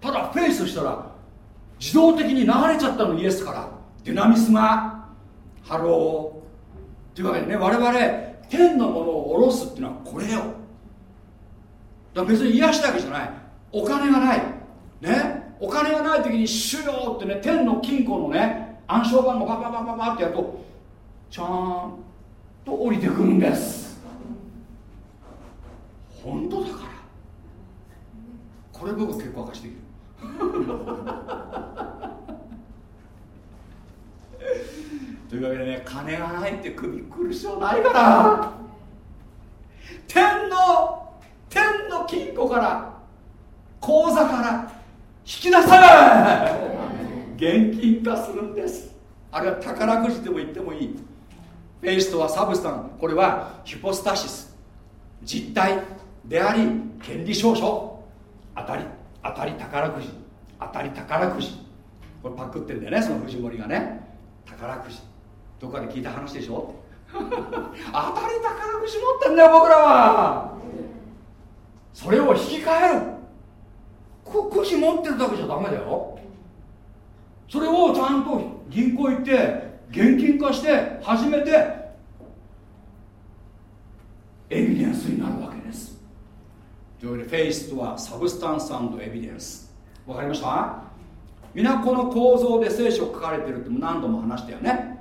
ただフェイスしたら自動的に流れちゃったのイエスから。デュナミスがハローというわけでね我々天のものを下ろすっていうのはこれよ。だから別に癒したわけじゃない。お金がない。ね。お金がない時に「主よ」ってね天の金庫のね暗証番号パパパパパってやるとちゃんと降りてくるんです。本当だから。これ僕結構明かしている。*laughs* というわけでね金がないって首くる必要ないから天の天の金庫から口座から引き出せ。現金化するんです。あるいは宝くじでも言ってもいい。フェイスとはサブスタンこれはヒポスタシス。実体であり権利証書。当たり当たり宝くじ。当たり宝くじ。これパクってんだよねその藤森がね。宝くじ。どっかで聞いた話でしょ？*laughs* 当たり宝くじ持ってんだよ僕らは。それを引き換えるくじ持ってるだけじゃダメだよ。それをちゃんと銀行行って現金化して初めてエビデンスになるわけです。というわけでフェイスとはサブスタンスエビデンス。わかりました？皆この構造で聖書書かれてるって何度も話したよね。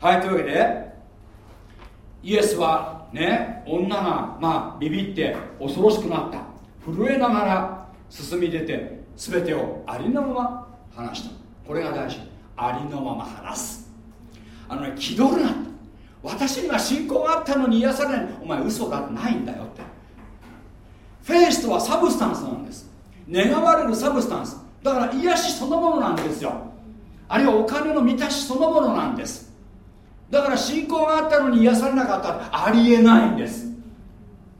はいというわけでイエスはね女がまあビビって恐ろしくなった。震えながら進み出て全てをありのまま話した。これが大事。ありのまま話す。あのね気取るな私には信仰があったのに癒されない。お前嘘だってないんだよって。 faith とは substance なんです。願われる substance。だから癒しそのものなんですよ。あるいはお金の満たしそのものなんです。だから信仰があったのに癒されなかったらありえないんです。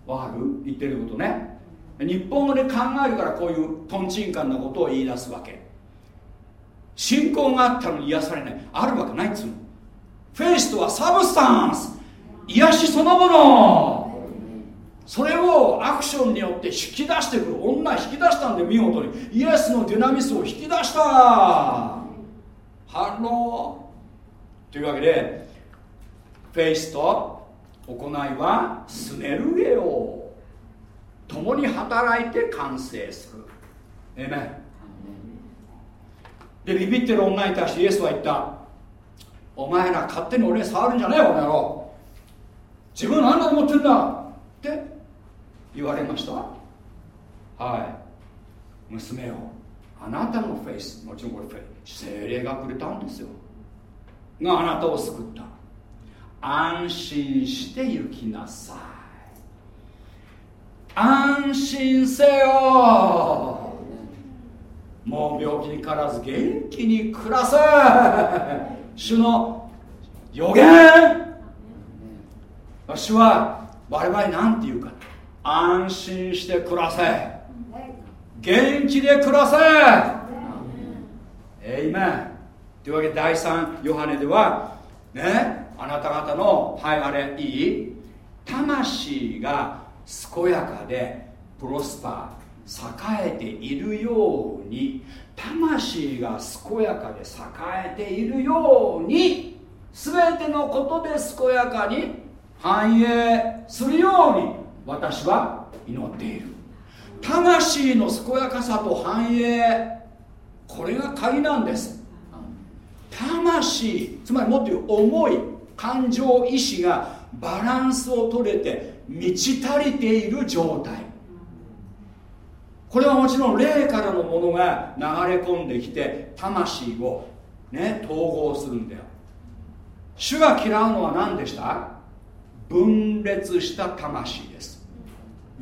わかる？言ってることね。日本語で考えるからこういうとんちんかんなことを言い出すわけ。信仰があったのに癒されない。あるわけないっつうの。 faith とは substance。癒しそのもの。それをアクションによって引き出してくる。女引き出したんで見事に。イエスのデュナミスを引き出した。ハロー。というわけでフェイスと行いはスネルゲオ共に働いて完成する。えめでビビってる女に対してイエスは言った。お前ら勝手に俺に触るんじゃねえよこの野郎。自分何だと思ってんだ。って言われました。はい。娘よあなたのフェイスもちろんこれフェイス精霊がくれたんですよ。があなたを救った。安心して行きなさい。安心せよ。もう病気にからず元気に暮らせ。主の予言。私は我々なんて言うか安心して暮らせ。元気で暮らせ。えいめというわけで第3ヨハネではねあなた方のはいあれいい魂が健やかでプロスパー栄えているように魂が健やかで栄えているように全てのことで健やかに繁栄するように私は祈っている。魂の健やかさと繁栄これが鍵なんです。魂つまりもっと言う思い。感情意志がバランスを取れて満ち足りている状態。これはもちろん霊からのものが流れ込んできて魂をね統合するんだよ。主が嫌うのは何でした？分裂した魂です。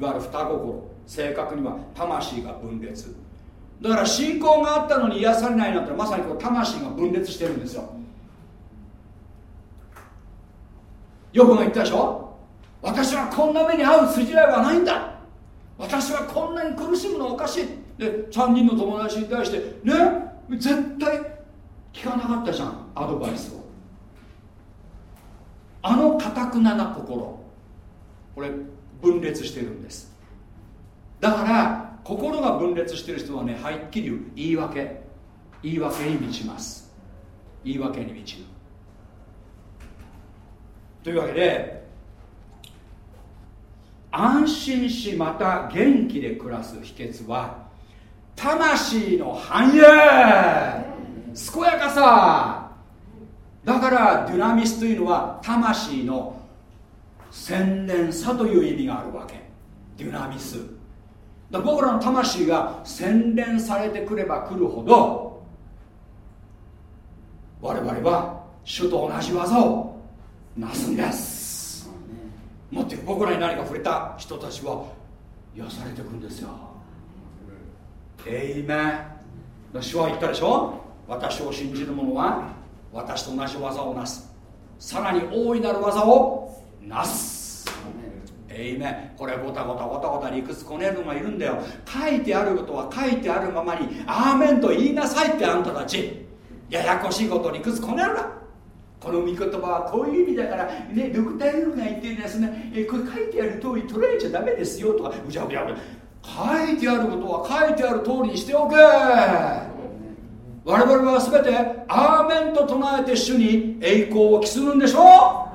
いわゆる双心。正確には魂が分裂。だから信仰があったのに癒されないなんてまさにこの魂が分裂してるんですよ。ヨブが言ったでしょ？私はこんな目に遭う筋合いはないんだ。私はこんなに苦しむのおかしい。で3人の友達に対してね？絶対聞かなかったじゃんアドバイスを。あのかたくなな心。これ分裂してるんです。だから心が分裂してる人はねはっきり言う。言い訳。言い訳に満ちます。言い訳に満ちる。というわけで安心しまた元気で暮らす秘訣は魂の繁栄。健やかさ。だからデュナミスというのは魂の洗練さという意味があるわけ。デュナミス。だら僕らの魂が洗練されてくればくるほど我々は主と同じ技をなすんです。もっと僕らに何か触れた人たちは癒されていくんですよ。えいめ主は言ったでしょ？私を信じる者は私と同じ技をなす。さらに大いなる技をなす。えいめこれごたごたごたごた理屈こねるのがいるんだよ。書いてあることは書いてあるままにアーメンと言いなさいってあんたたち。ややこしいこと理屈こねるな。この御言葉はこういう意味だからねドクター・ルが言ってるですねえこれ書いてある通り捉えちゃダメですよとかうじゃうじゃう書いてあることは書いてある通りにしておけ。我々は全てアーメンと唱えて主に栄光を期するんでしょ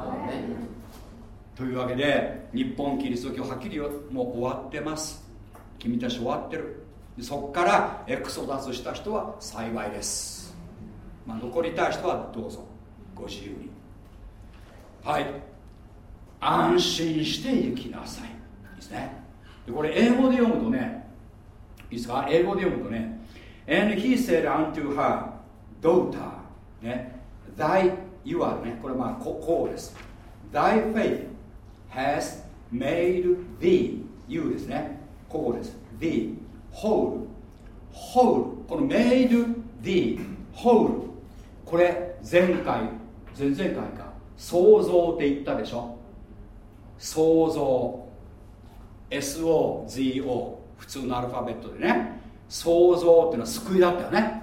う。というわけで日本キリスト教はっきり言うもう終わってます。君たち終わってる。そこからエクソダスした人は幸いです、まあ、残りたい人はどうぞ。ご自由にはい安心して行きなさいですねでこれ英語で読むとねいいですか英語で読むとね And he said unto her daughter ね thy you are ねこれまあここうです thy faith has made thee you ですねここです thee whole whole この made thee whole これ前回前々回か創造って言ったでしょ？創造。SOZO 普通のアルファベットでね。創造っていうのは救いだったよね。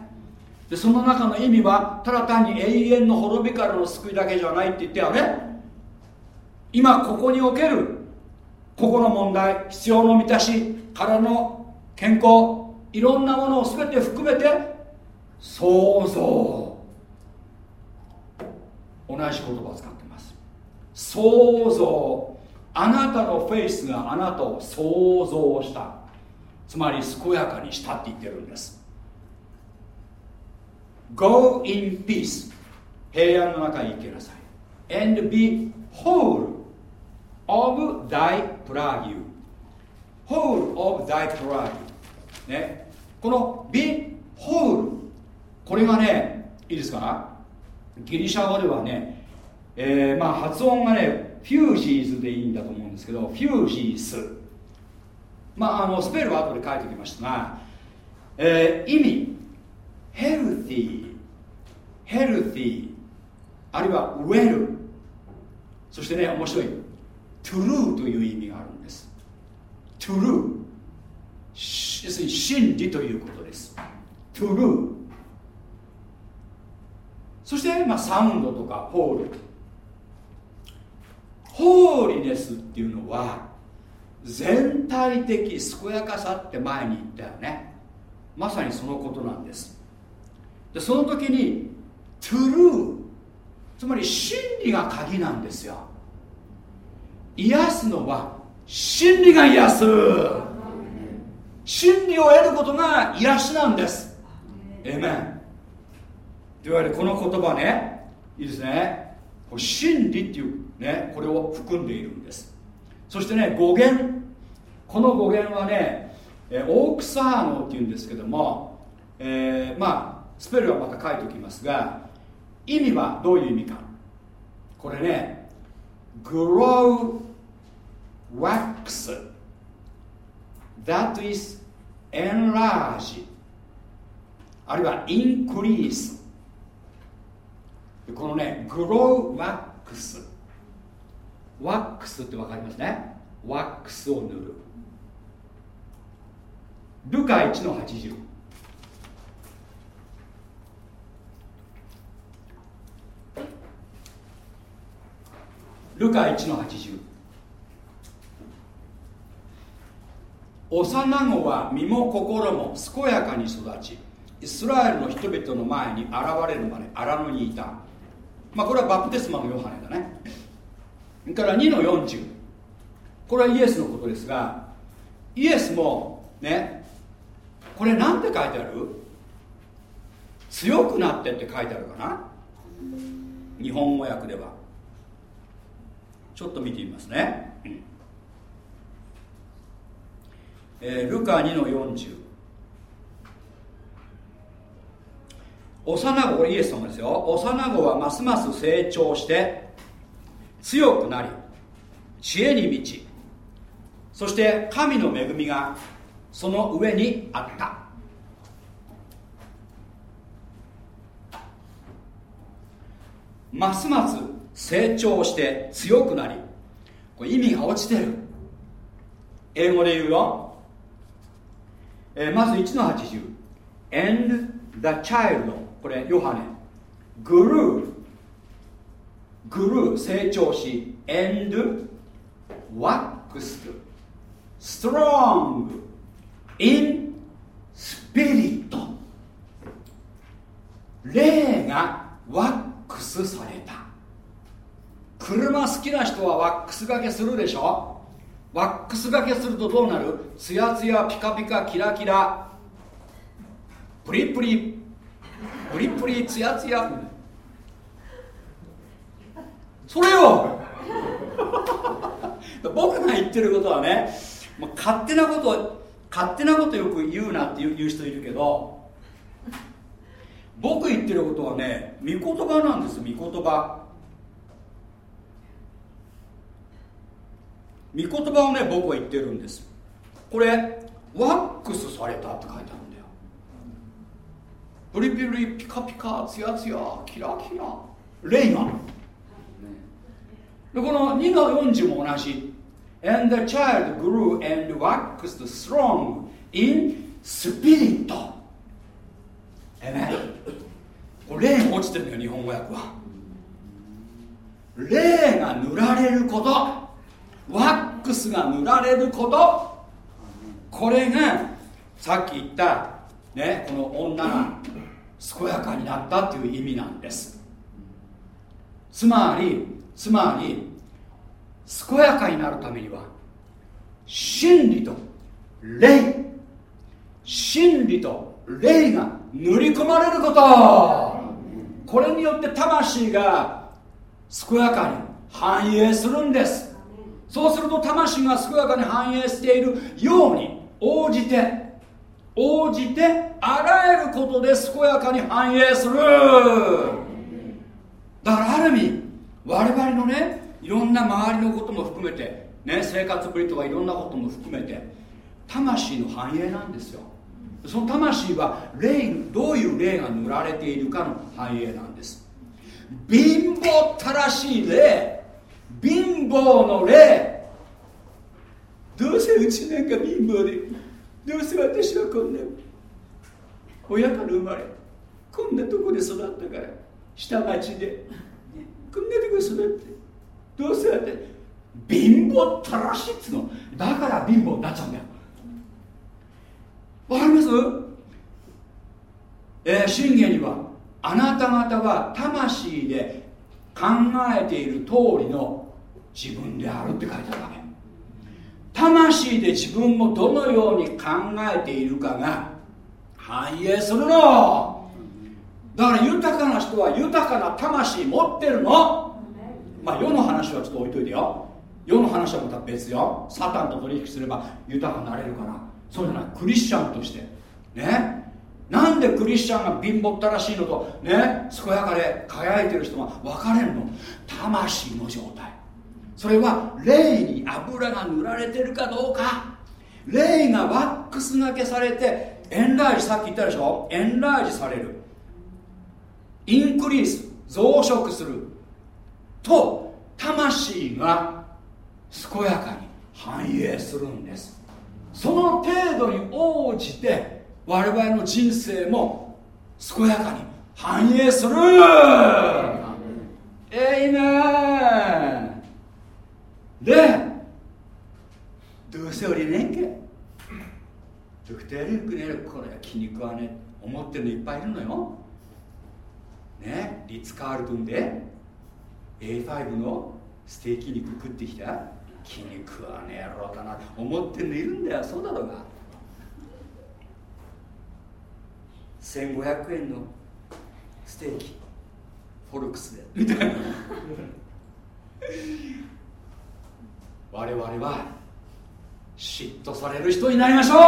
でその中の意味はただ単に永遠の滅びからの救いだけじゃないって言ったよね。今ここにおける個々の問題必要の満たし体の健康いろんなものを全て含めて創造。同じ言葉を使ってます。創造あなたのフェイスがあなたを創造した。つまり健やかにしたって言ってるんです。Go in peace 平安の中に行けなさい。And be whole of thy plague whole of thy plague ね。この be whole これがねいいですか？ギリシャ語ではね、えー、まあ発音がねフュージーズでいいんだと思うんですけどフュージース。まああのスペルは後で書いておきましたが、えー、意味ヘルティーヘルティーあるいはウェルそしてね面白いトゥルーという意味があるんです。トゥルー要するに真理ということです。トゥルーそして、まあ、サウンドとかポール。ホーリネスっていうのは全体的健やかさって前に言ったよね。まさにそのことなんです。でその時にトゥルーつまり真理が鍵なんですよ。癒すのは真理が癒す。真理を得ることが癒しなんです。えめんといわけでこの言葉ねいいですね。真理っていうねこれを含んでいるんです。そしてね語源。この語源はねオークサーノっていうんですけども、えー、まあスペルはまた書いておきますが意味はどういう意味か。これね grow wax that is enlarge あるいは increase このね grow wax ワックス。って分かりますね？ワックスを塗る。ルカ1の80ルカ1の80幼子は身も心も健やかに育ちイスラエルの人々の前に現れるまで荒野にいた。まあこれはバプテスマのヨハネだね。から2の40これはイエスのことですがイエスもねこれ何て書いてある？強くなってって書いてあるかな？日本語訳では。ちょっと見てみますね、えー、ルカ2の40幼子これイエス様ですよ。幼子はますます成長して強くなり知恵に満ちそして神の恵みがその上にあった。ますます成長して強くなりこれ意味が落ちてる。英語で言うよ、えー、まず1の80 and the child これヨハネ。grew グルー成長し and waxed strong in spirit 霊がワックスされた。車好きな人はワックスがけするでしょ？ワックスがけするとどうなる？ツヤツヤピカピカキラキラ。プリプリ。プリプリツヤツヤ。それよ。*laughs* 僕が言ってることはね、勝手なこと勝手なことよく言うなって言う人いるけど僕言ってることはね御言葉なんです御言葉。御言葉をね僕は言ってるんです。これワックスされたって書いてある。プリプリピカピカツヤツヤキラキラ。レイガン。でこの2の40も同じ。And the child grew and waxed strong in spirit. えねこれ霊が落ちてるんだよ日本語訳は。霊が塗られること。ワックスが塗られること。これがさっき言ったねこの女が健やかになったっていう意味なんです。つまりつまり健やかになるためには真理と霊真理と霊が塗り込まれること。これによって魂が健やかに繁栄するんです。そうすると魂が健やかに繁栄しているように応じて応じてあらゆることで健やかに繁栄する。だからある意味我々のねいろんな周りのことも含めて、ね、生活ぶりとかいろんなことも含めて魂の繁栄なんですよ。その魂は霊どういう霊が塗られているかの繁栄なんです。貧乏ったらしい霊貧乏の霊。どうせうちなんか貧乏でどうせ私はこんな親から生まれこんなとこで育ったから下町でこんなとこで育ってどうせって貧乏ったらしいっつの。だから貧乏になっちゃうんだよ。わかります？えー、信玄にはあなた方は魂で考えている通りの自分であるって書いてあるわけ。魂で自分もどのように考えているかが反映するの。だから豊かな人は豊かな魂持ってるの。まあ世の話はちょっと置いといてよ。世の話はまた別よ。サタンと取引すれば豊かになれるから。そうじゃない。クリスチャンとして。ね。なんでクリスチャンが貧乏ったらしいのとね。健やかで輝いてる人が分かれるの。魂の状態。それは霊に油が塗られてるかどうか。霊がワックスがけされてエンラージさっき言ったでしょ？エンラージされる。インクリース増殖する。と魂が健やかに反映するんです。その程度に応じて我々の人生も健やかに反映する。えいねででどうせ降りねんけ？ドクター・ルークねこれ気に食わね思ってるのいっぱいいるのよ。ねリッツ・カールトンで A5 のステーキ肉食ってきた。気に食わねえ野郎だな。思ってるのいるんだよ。そうだろうが。1500円のステーキフォルクスで。みたいな。我々は嫉妬される人になりましょう。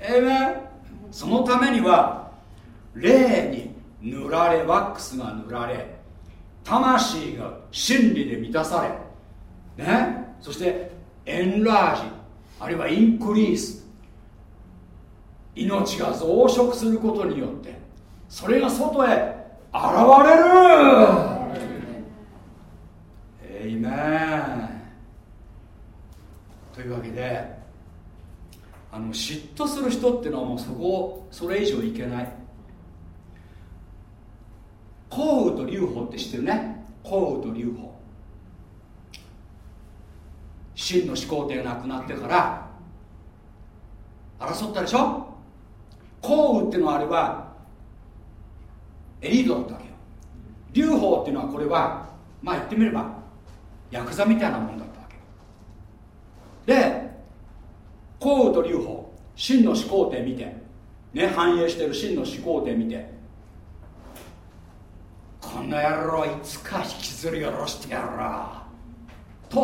ええそのためには霊に塗られワックスが塗られ魂が真理で満たされ。ね？そしてエンラージあるいはインクリース。命が増殖することによってそれが外へ現れる。エイメンというわけであの嫉妬する人っていうのはもうそこそれ以上いけない。降雨と流法って知ってるね。降雨と流法。真の始皇帝が亡くなってから争ったでしょ？降雨っていうのはあれはエリートだったわけよ。流法っていうのはこれはまあ言ってみればヤクザみたいなもんだったわけ。で降雨と流法真の始皇帝見て。ね反映してる真の始皇帝見て。この野郎いつか引きずり下ろしてやろうと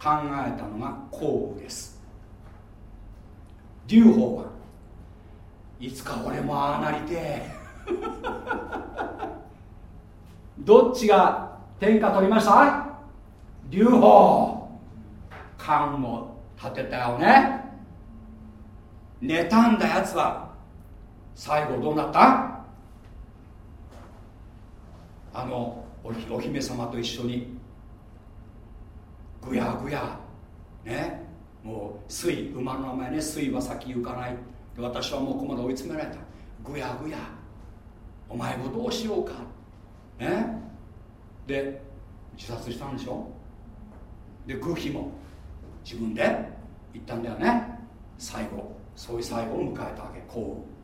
考えたのが降雨です。流法は。いつか俺もああなりてえ。*laughs* どっちが天下取りました？流法勘を立てたよね。妬んだやつは。最後どうなった？あのお姫様と一緒にぐやぐやね。もう水馬の名前ね水は先行かない。私はもうここまで追い詰められた。ぐやぐやお前もどうしようか。ね。で自殺したんでしょ？で空気も自分で言ったんだよね。最後そういう最後を迎えたわけ。こう。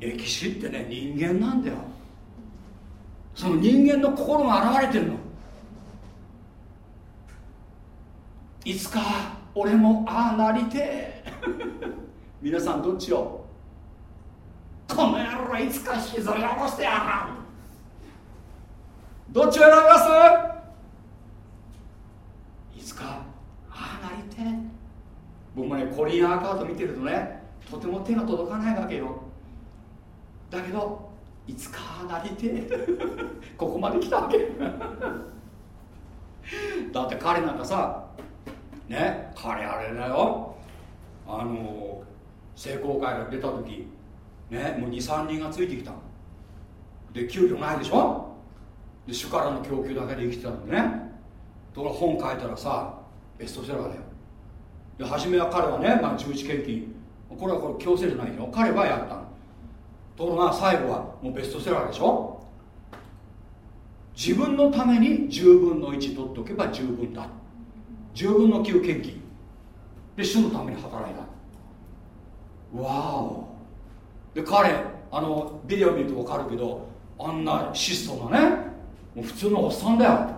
歴史ってね人間なんだよ。その人間の心が現れてるの。いつか俺もああなりてえ。*laughs* 皆さんどっちをこの野郎いつか引きずり下ろしてやる。どっちを選びます？つかああなりて。僕もねコリンアーカード見てるとねとても手が届かないわけよ。だけどいつかああなりて。*laughs* ここまで来たわけ。*laughs* だって彼なんかさね彼あれだよ。あの成功会が出た時ねもう23人がついてきた。で給料ないでしょ？で主からの供給だけで生きてたんでね。ところ本書いたらさベストセラーだよ。で初めは彼はね、まあ、十字献金。これはこれ強制じゃないよ。彼はやったの。ところが最後はもうベストセラーでしょ。自分のために10分の1取っておけば十分だ。10分の9献金。で主のために働いた。わお。で彼あのビデオ見ると分かるけどあんな質素なねもう普通のおっさんだよ。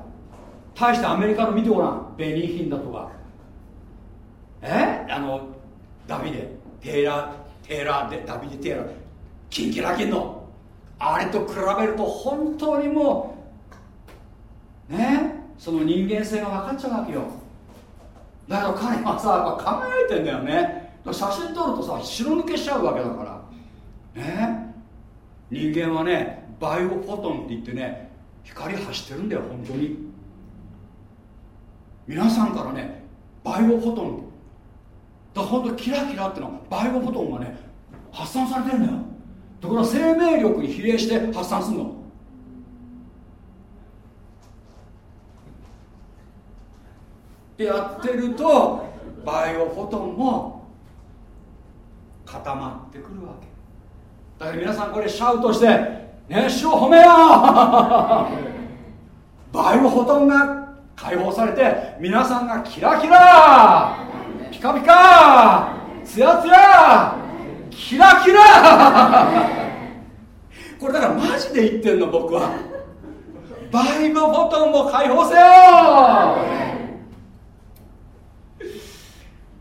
対してアメリカの見てごらんベニーヒンだとか。え？あのダビデテーラーテーラーでダビデ・テーラー。キンキラキンの。あれと比べると本当にもうね？その人間性が分かっちゃうわけよ。だけど彼はさやっぱ輝いてんだよね。写真撮るとさ白抜けしちゃうわけだから。ね？人間はねバイオフォトンって言ってね光走ってるんだよ本当に。皆さんからねバイオフォトン。だから本当キラキラってのはバイオフォトンがね発散されてるんだよ。ところが生命力に比例して発散するの。ってやってるとバイオフォトンも固まってくるわけ。だから皆さんこれシャウトしてね主を褒めよう。*laughs* バイオフォトンが解放されて皆さんがキラキラピカピカツヤツヤキラキラ。*laughs* これだからマジで言ってんの僕は。バイブフォトンも解放せよ。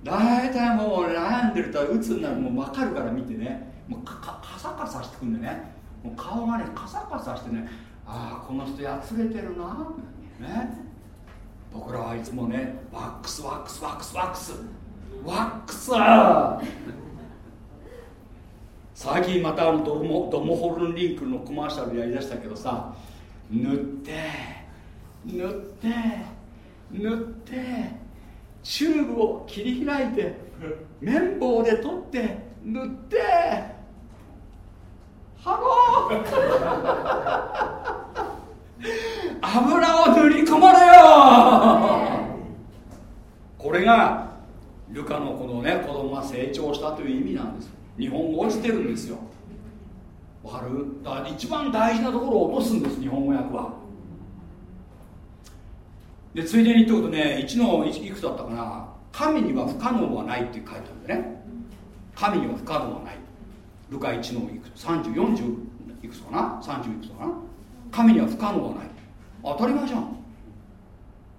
大体もう悩んでると鬱になるもう分かるから見てね。もうカカサカサしてくんでね。もう顔がねカサカサしてね。ああこの人やつれてるな。ね。僕らはいつもねワックスワックスワックスワックス。ワックス。最近またあのドモドモホルンリンクのコマーシャルやりだしたけどさ塗って塗って塗ってチューブを切り開いて綿棒で取って塗って。ハロー!油を塗り込まれよ！これがルカのこのね子供が成長したという意味なんです。日本語落ちてるんですよ。わかる？だから一番大事なところを落とすんです日本語訳は。でついでに言ってことね1のいくつだったかな？神には不可能はないって書いてあるんでね。神には不可能はない。ルカ1のいくつ？3040いくつかな？30いくつかな？神には不可能はない。当たり前じゃん。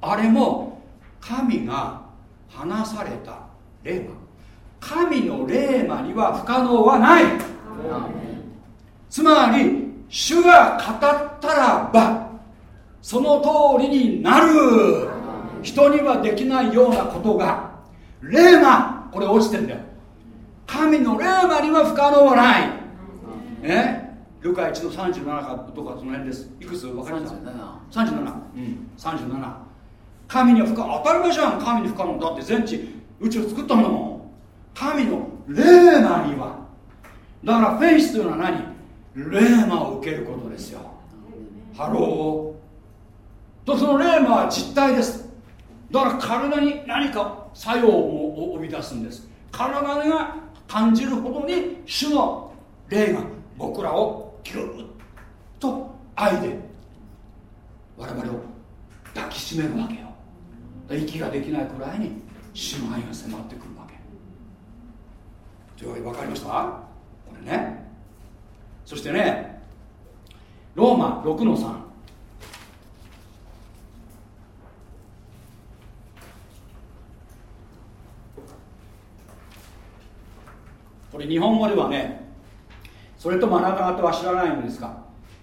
あれも神が話された霊魔。神の霊魔には不可能はない。つまり主が語ったらばその通りになる。人にはできないようなことが霊魔これ落ちてんだよ。神の霊魔には不可能はない。ねルカ1の37かとかその辺です。いくつ？分かりますか？37うん。37神には不可能当たり前じゃん神に不可能だって全地宇宙作ったんだも。ん神のレーマには。だからフェイスというのは何？レーマを受けることですよ。ハロー。とそのレーマは実体です。だから体に何か作用を生み出すんです。体が感じるほどに主の霊が僕らをギュッと愛で我々を抱きしめるわけよ。息ができないくらいに主の愛が迫ってくるわけ。というわけで分かりました？これね。そしてねローマ6の3これ日本語ではねそれともあなた方は知らないのですか？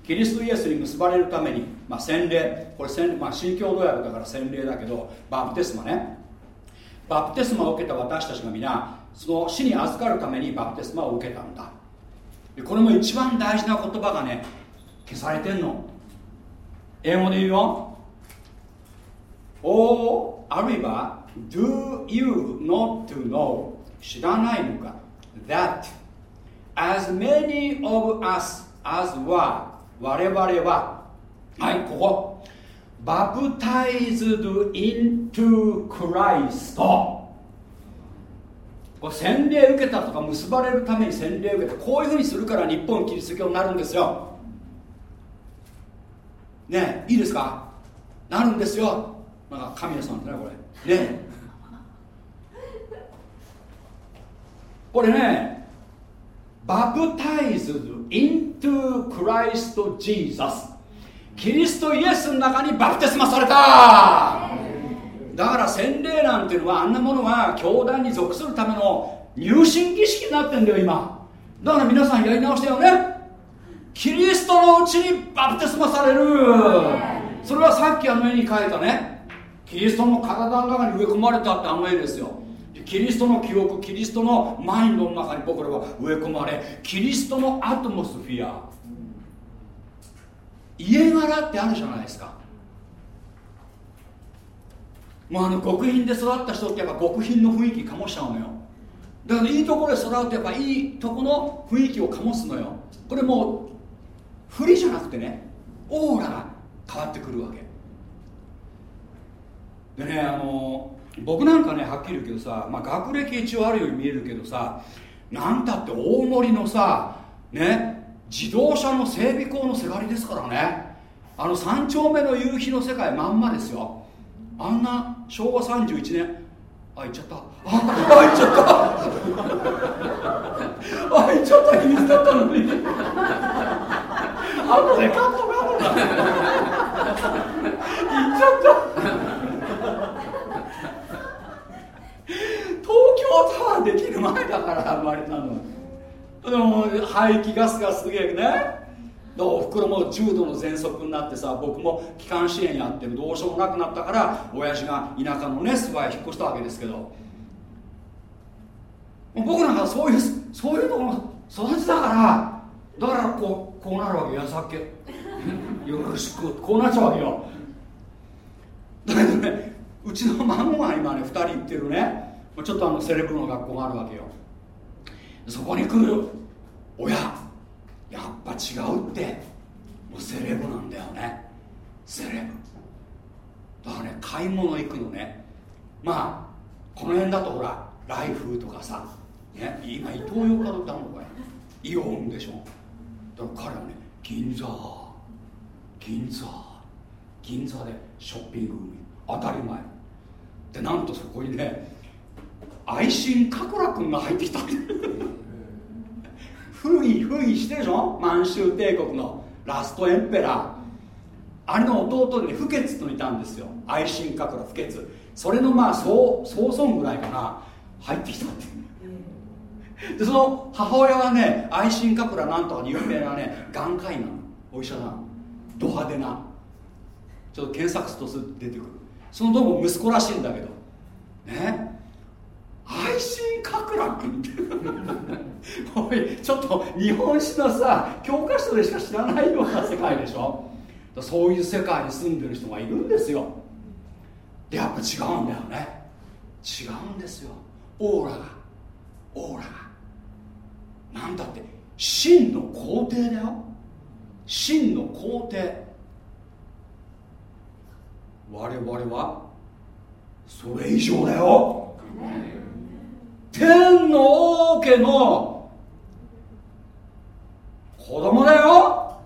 キリストイエスに結ばれるために、まあ、洗礼。これ洗、まあ、新共同訳だから洗礼だけどバプテスマね。バプテスマを受けた私たちが皆その死に預かるためにバプテスマを受けたんだ。でこれも一番大事な言葉がね消されてんの。英語で言うよおあるいは Do you not to know 知らないのか that as many of us as were 我々ははいここ baptized into Christ こ洗礼受けたとか結ばれるために洗礼受けた。こういうふうにするから日本キリスト教になるんですよ。ねいいですか？なるんですよ。なんか神谷さんってねこれ。ねこれねバプタイズ into Christ Jesus. キリストイエスの中にバプテスマされた。だから洗礼なんていうのはあんなものは教団に属するための入信儀式になってんだよ今。だから皆さんやり直したよね。キリストのうちにバプテスマされる。それはさっきあの絵に描いたね。キリストの体の中に植え込まれたってあの絵ですよ。キリストの記憶キリストのマインドの中に僕らは植え込まれキリストのアトモスフィア。家柄ってあるじゃないですか。もうあの極貧で育った人ってやっぱ極貧の雰囲気醸しちゃうのよ。だからいいところで育うとやっぱいいとこの雰囲気を醸すのよ。これもう振りじゃなくてねオーラが変わってくるわけ。でねあの僕なんかねはっきり言うけどさ、まあ、学歴一応あるように見えるけどさなんたって大森のさね自動車の整備工のせがりですからね。あの三丁目の夕日の世界まんまですよ。あんな昭和31年。あ行っちゃった。あ行っちゃった。あ行っちゃった秘密だったのに。あとでカットカットだ行っちゃった。東京タワーできる前だから生まれたの。でも排気ガスがすげえね。おふくろも重度の喘息になってさ僕も気管支炎やってるどうしようもなくなったから親父が田舎のね諏訪へ引っ越したわけですけど。僕なんかそういうそういうところ育ちだからだからこうこうなるわけやさっけ *laughs* よろしく。こうなっちゃうわけよ。だけどねうちの孫が今ね2人行ってるね。ちょっとあのセレブの学校があるわけよ。そこに来る親やっぱ違うって。もうセレブなんだよね。セレブ。だからね買い物行くのね。まあこの辺だとほらライフとかさ、ね、今イトーヨーカドってあるのかい。イオンでしょ。だから彼はね銀座銀座銀座でショッピング当たり前。でなんとそこにね愛心かくら君が入ってきた。*laughs* 封印封印してるでしょ？満州帝国の。ラストエンペラー。あれの弟でね不潔といたんですよ。愛心かくら不潔。それのまあ総総孫ぐらいかな。入ってきたって。でその母親はね愛心かくらなんとか有名なね眼科医なの。お医者さん。ド派手な。ちょっと検索すると出てくる。そのどうも息子らしいんだけど。ね？愛心かくら君っておいちょっと日本史のさ教科書でしか知らないような世界でしょ？そういう世界に住んでる人がいるんですよ。でやっぱ違うんだよね。違うんですよ。オーラが。オーラが。なんだって。真の皇帝だよ。真の皇帝。我々はそれ以上だよ。天の王家の子供だよ。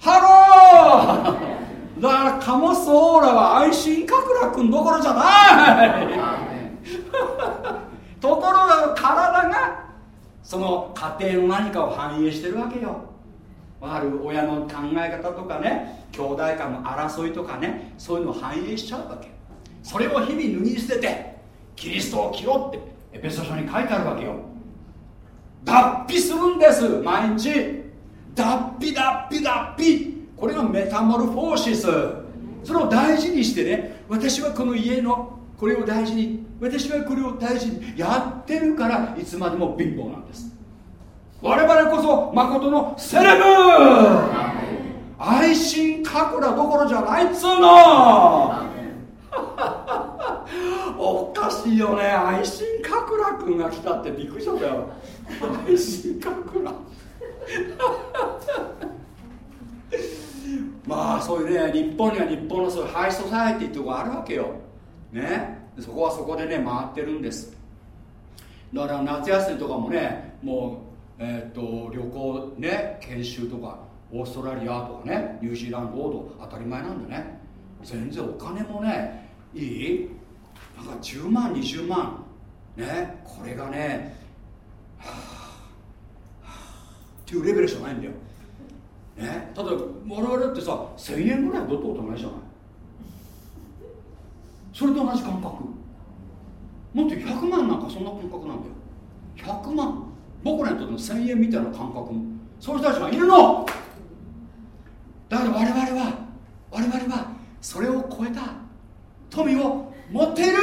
ハロー。だからカモスオーラは愛心かくら君どころじゃない。ところが体がその家庭の何かを反映してるわけよ。ある親の考え方とかね兄弟間の争いとかねそういうのを反映しちゃうわけ。それを日々脱ぎ捨ててキリストを着ろってエペソ書に書いてあるわけよ。脱皮するんです毎日。脱皮脱皮脱皮。これがメタモルフォーシス。それを大事にしてね私はこの家のこれを大事に私はこれを大事にやってるからいつまでも貧乏なんです。我々こそ誠のセレブ。愛心かくらどころじゃないっつうの *laughs* おかしいよね。愛心かくら君が来たってびっくりしちゃったよ。愛心かくら。*laughs* まあそういうね日本には日本のそういうハイソサエティってとこあるわけよ。ね。そこはそこでね回ってるんです。だから夏休みとかもねもうえー、っと旅行ね研修とかオーストラリアとかねニュージーランドと当たり前なんでね。全然お金もねいい？なんか10万20万ね？これがね。はあ、はあ、っていうレベルじゃないんだよ。ね？ただ我々ってさ1000円ぐらいどっとおないじゃない？それと同じ感覚。もっと100万なんかそんな感覚なんだよ。100万僕らにとっての1000円みたいな感覚も。そういう人たちがいるの！だから我々は我々はそれを超えた富を持っている。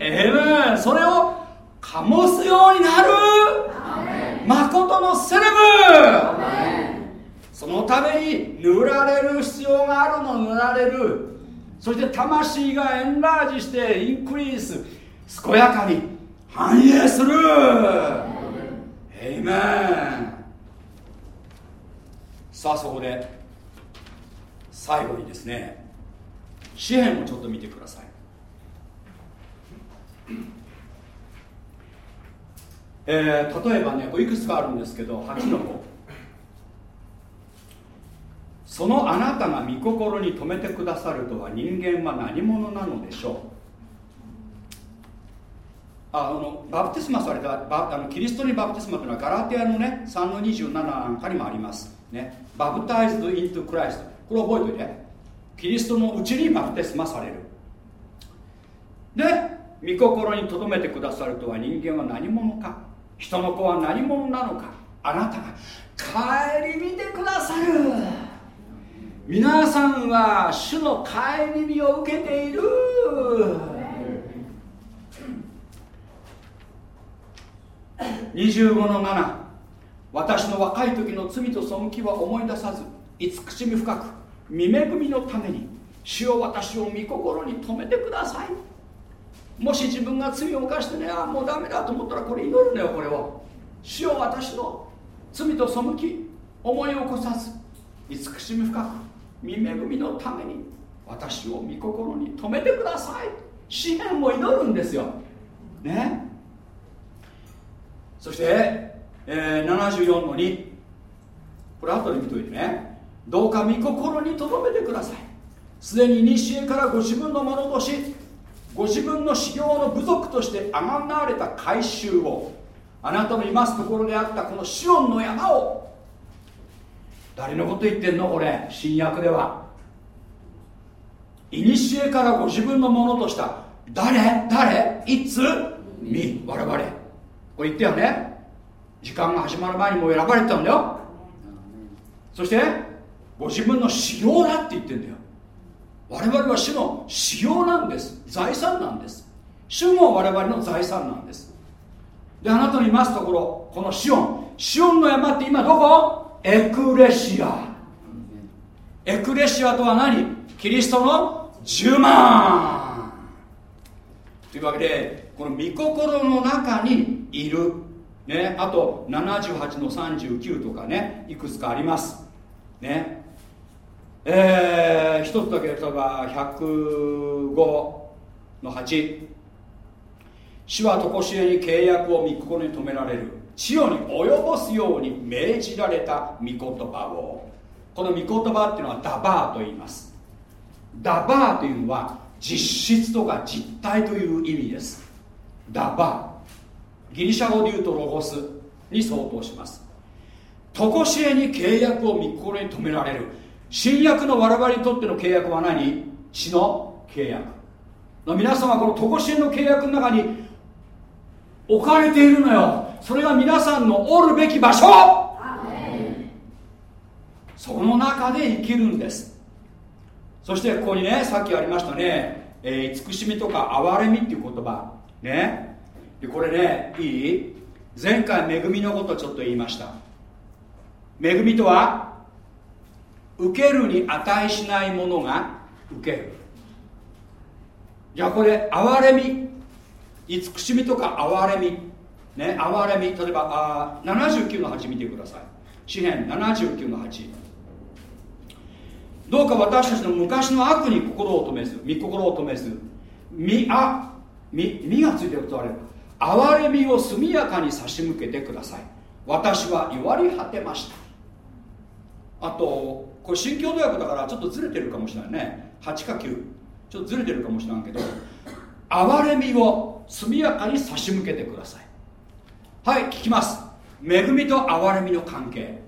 ええそれを醸すようになる。誠のセレブ。そのために塗られる必要があるの塗られる。そして魂がエンラージしてインクリース健やかに反映する。エイメン。さあそこで最後にですね詩篇をちょっと見てください。えー、例えばねこれいくつかあるんですけど8の5そのあなたが御心に留めてくださるとは人間は何者なのでしょう？あのバプテスマされたバあのキリストにバプテスマというのはガラテアのね3の27なんかにもありますね。バプタイズド・イント・クライスト。これ覚えておいて。キリストのうちにバプテスマされる。で御心に留めてくださるとは人間は何者か人の子は何者なのかあなたが顧みてくださる。皆さんは主の顧みを受けている。25の7私の若い時の罪と背きは思い出さず慈しみ深く見恵みのために主を私を御心に留めてください。もし自分が罪を犯してねあもうダメだと思ったらこれ祈るのよこれを。主を私の罪と背き思い起こさず慈しみ深く見恵みのために私を御心に留めてください。詩篇を祈るんですよ。ね。そして、えー、74の2これ後で見といてね。どうか御心に留めてください。すでに西へからご自分のものとしご自分の修行の部族としてあがなわれた改宗をあなたのいますところであったこのシオンの山を誰のこと言ってんの？これ新約では。いにしえからご自分のものとした誰？誰？いつ？み。我々。これ言ったよね。時間が始まる前にもう選ばれてたんだよ。そしてご自分の修行だって言ってんだよ。我々は主の修行なんです。財産なんです。主も我々の財産なんです。であなたのいますところこのシオン。シオンの山って今どこ？エクレシア。エクレシアとは何？キリストの10万というわけでこの御心の中にいる、ね、あと78の39とかねいくつかあります。ね。えー、一つだけ例えば105の8主は常しえに契約を御心に止められる。地に及ぼすように命じられた御言葉を。この御言葉っていうのはダバーと言います。ダバーというのは実質とか実体という意味です。ダバー。ギリシャ語で言うとロゴスに相当します。常しえに契約を御心に止められる。新約の我々にとっての契約は何？血の契約。皆様この常しえの契約の中に置かれているのよ。それが皆さんのおるべき場所。その中で生きるんです。そしてここにねさっきありましたね、えー、慈しみとか憐れみっていう言葉。ね。でこれねいい？前回恵みのことちょっと言いました。恵みとは？受けるに値しないものが受ける。じゃあこれ憐れみ。慈しみとか憐れみ。ね憐れみ。例えばあ79の8見てください。詩篇79の8どうか私たちの昔の悪に心を止めず見心を止めずみあみみがついてるとあれ憐れみを速やかに差し向けてください。私は弱り果てました。あとこれ新共同訳だからちょっとずれてるかもしれないね。8か9ちょっとずれてるかもしれないけど憐れみを速やかに差し向けてください。はい聞きます。恵みと憐れみの関係。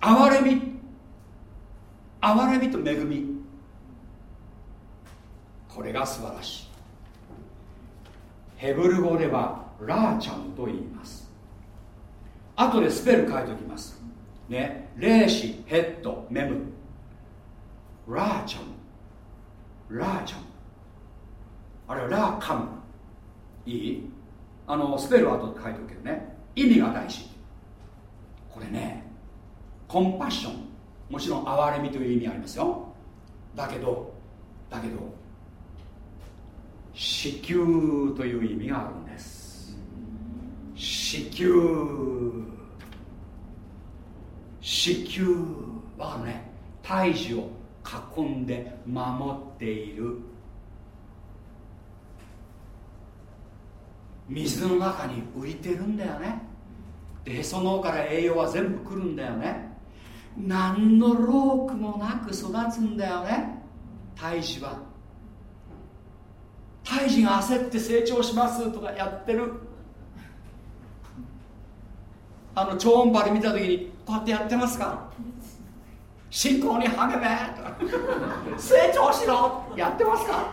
憐れみ憐れみと恵み。これが素晴らしい。ヘブル語ではラーチャムと言います。後でスペル書いておきます。ねレーシュ ヘット メム。ラーチャム。ラーチャム。あれはラーカム。いい？あのスペルは後で書いておくけどね。意味が大事。これねコンパッション。もちろん憐れみという意味ありますよ。だけどだけど子宮という意味があるんです。子宮。子宮わかるね胎児を囲んで守っている。水の中に浮いてるんだよね。でへその緒から栄養は全部来るんだよね。何の労苦もなく育つんだよね。胎児は。胎児が焦って成長しますとかやってる。あの超音波で見た時にうやってやってますか？信仰に励め成長しろやってますか？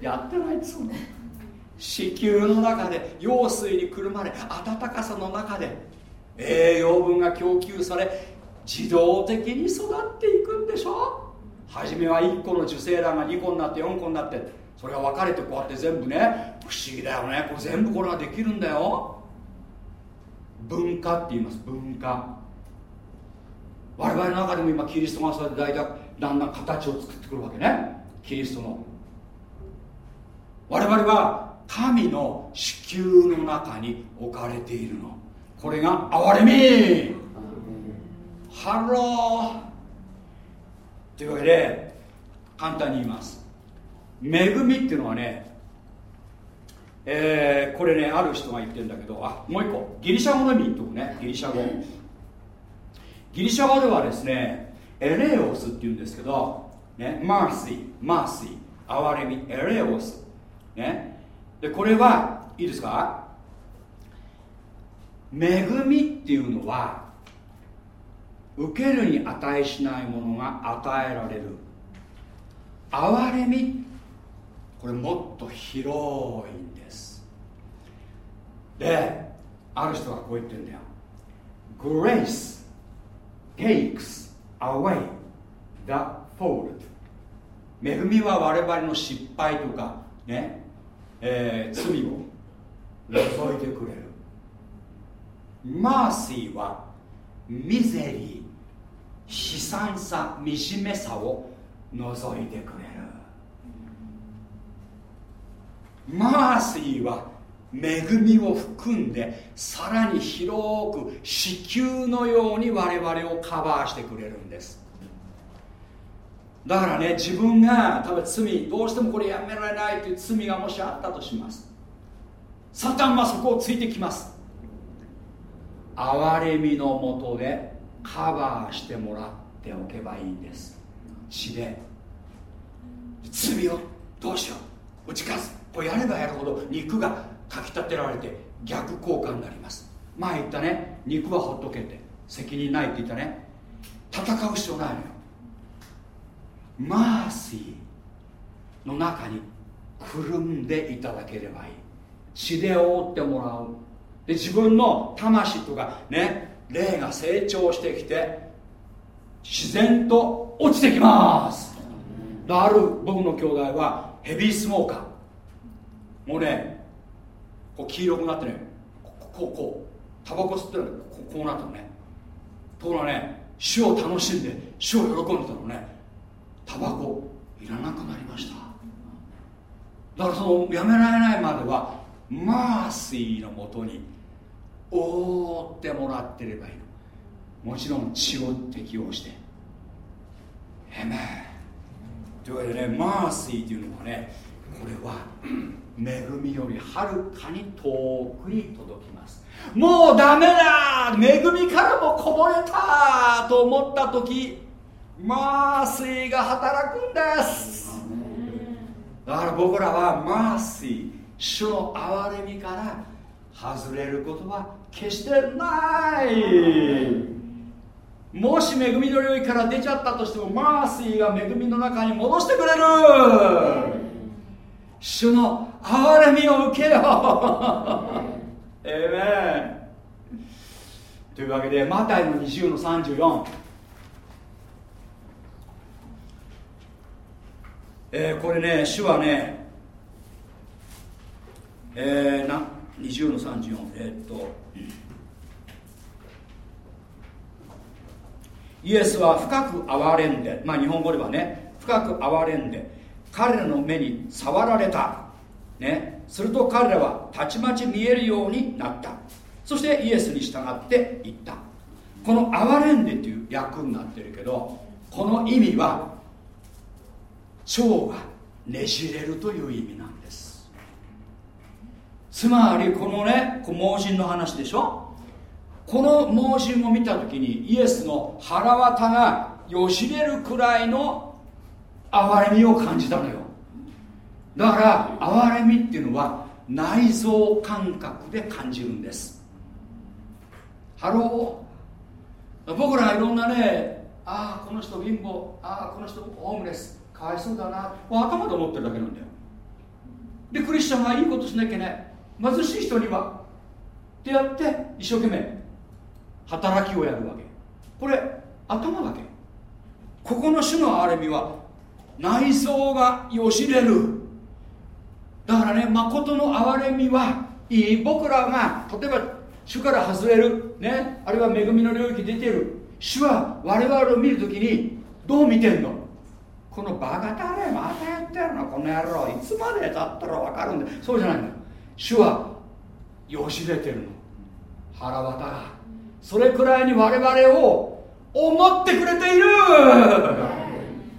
やってないっつうの。子宮の中で羊水にくるまれ暖かさの中で栄養分が供給され自動的に育っていくんでしょ？初めは1個の受精卵が2個になって4個になってそれが分かれてこうやって全部ね不思議だよね。これ全部これができるんだよ。分化って言います分化。我々の中でも今キリストがそれで大体だんだん形を作ってくるわけね。キリストの。我々は神の子宮の中に置かれているの。これが憐れみ。ハロー。というわけで簡単に言います。恵みっていうのはねえー、これねある人が言ってるんだけどあもう一個。ギリシャ語の意味言っとくね。ギリシャ語。ギリシャ語ではですねエレオスっていうんですけど、ね、マーシー。マーシー。憐れみ。エレオス、ね、でこれはいいですか？恵みっていうのは受けるに値しないものが与えられる。憐れみ。これもっと広いんである人がこう言ってんだよ。Grace takes away the fault 恵みは我々の失敗とかね、えー、罪を除いてくれる。マーシーはミゼリー悲惨さ惨めさを除いてくれる。マーシーは恵みを含んでさらに広く子宮のように我々をカバーしてくれるんです。だからね自分が多分罪どうしてもこれやめられないという罪がもしあったとします。サタンはそこをついてきます。憐れみのもとでカバーしてもらっておけばいいんです。血で罪をどうしよう。打ち勝つこうやればやるほど肉がかきたてられて逆効果になります。前言ったね肉はほっとけて。責任ないって言ったね。戦う必要ないのよ。マーシーの中にくるんでいただければいい。血で覆ってもらう。で自分の魂とかね霊が成長してきて自然と落ちてきます。ある僕の兄弟はヘビースモーカー。もうねこう黄色くなってねこうこうタバコ吸ってるのここうなったのね。ところがね死を楽しんで死を喜んでたのね。タバコいらなくなりました。だからそのやめられないまではマーシーのもとに覆ってもらってればいいの。もちろん血を適用して。へめというわけでねマーシーっていうのはねこれは恵みよりはるかに遠くに届きます。もうダメだ！恵みからもこぼれたと思った時マーシーが働くんです。だから僕らはマーシー主の憐れみから外れることは決してない。もし恵みの領域から出ちゃったとしてもマーシーが恵みの中に戻してくれる。主の憐れみを受けよえめ *laughs* というわけでマタイの20の34えー、これね主はねえー、な20の34えー、っと。イエスは深く憐れんで。まあ日本語ではね深く憐れんで。彼らの目に触られた。ねすると彼らはたちまち見えるようになった。そしてイエスに従っていった。この「憐れんで」っていう訳になってるけどこの意味は腸がねじれるという意味なんです。つまりこのね盲人の話でしょ？この盲人を見た時にイエスの腹渡がよじれるくらいの憐れみを感じたのよ。だから憐れみっていうのは内臓感覚で感じるんです。ハロー。僕らいろんなねああこの人貧乏ああこの人ホームレス。かわいそうだな。頭で思ってるだけなんだよ。でクリスチャンがいいことしなきゃね貧しい人には。ってやって一生懸命。働きをやるわけ。これ頭だけ。ここの種の憐れみは内臓がよじれる。だからね誠の憐れみはいい僕らが例えば主から外れる、ね、あるいは恵みの領域出てる。主は我々を見るときにどう見てんの？このバカタレまたやってるの？この野郎いつまでたったら分かるんだ？そうじゃないの主はよしれてるの。腹渡が。それくらいに我々を思ってくれている。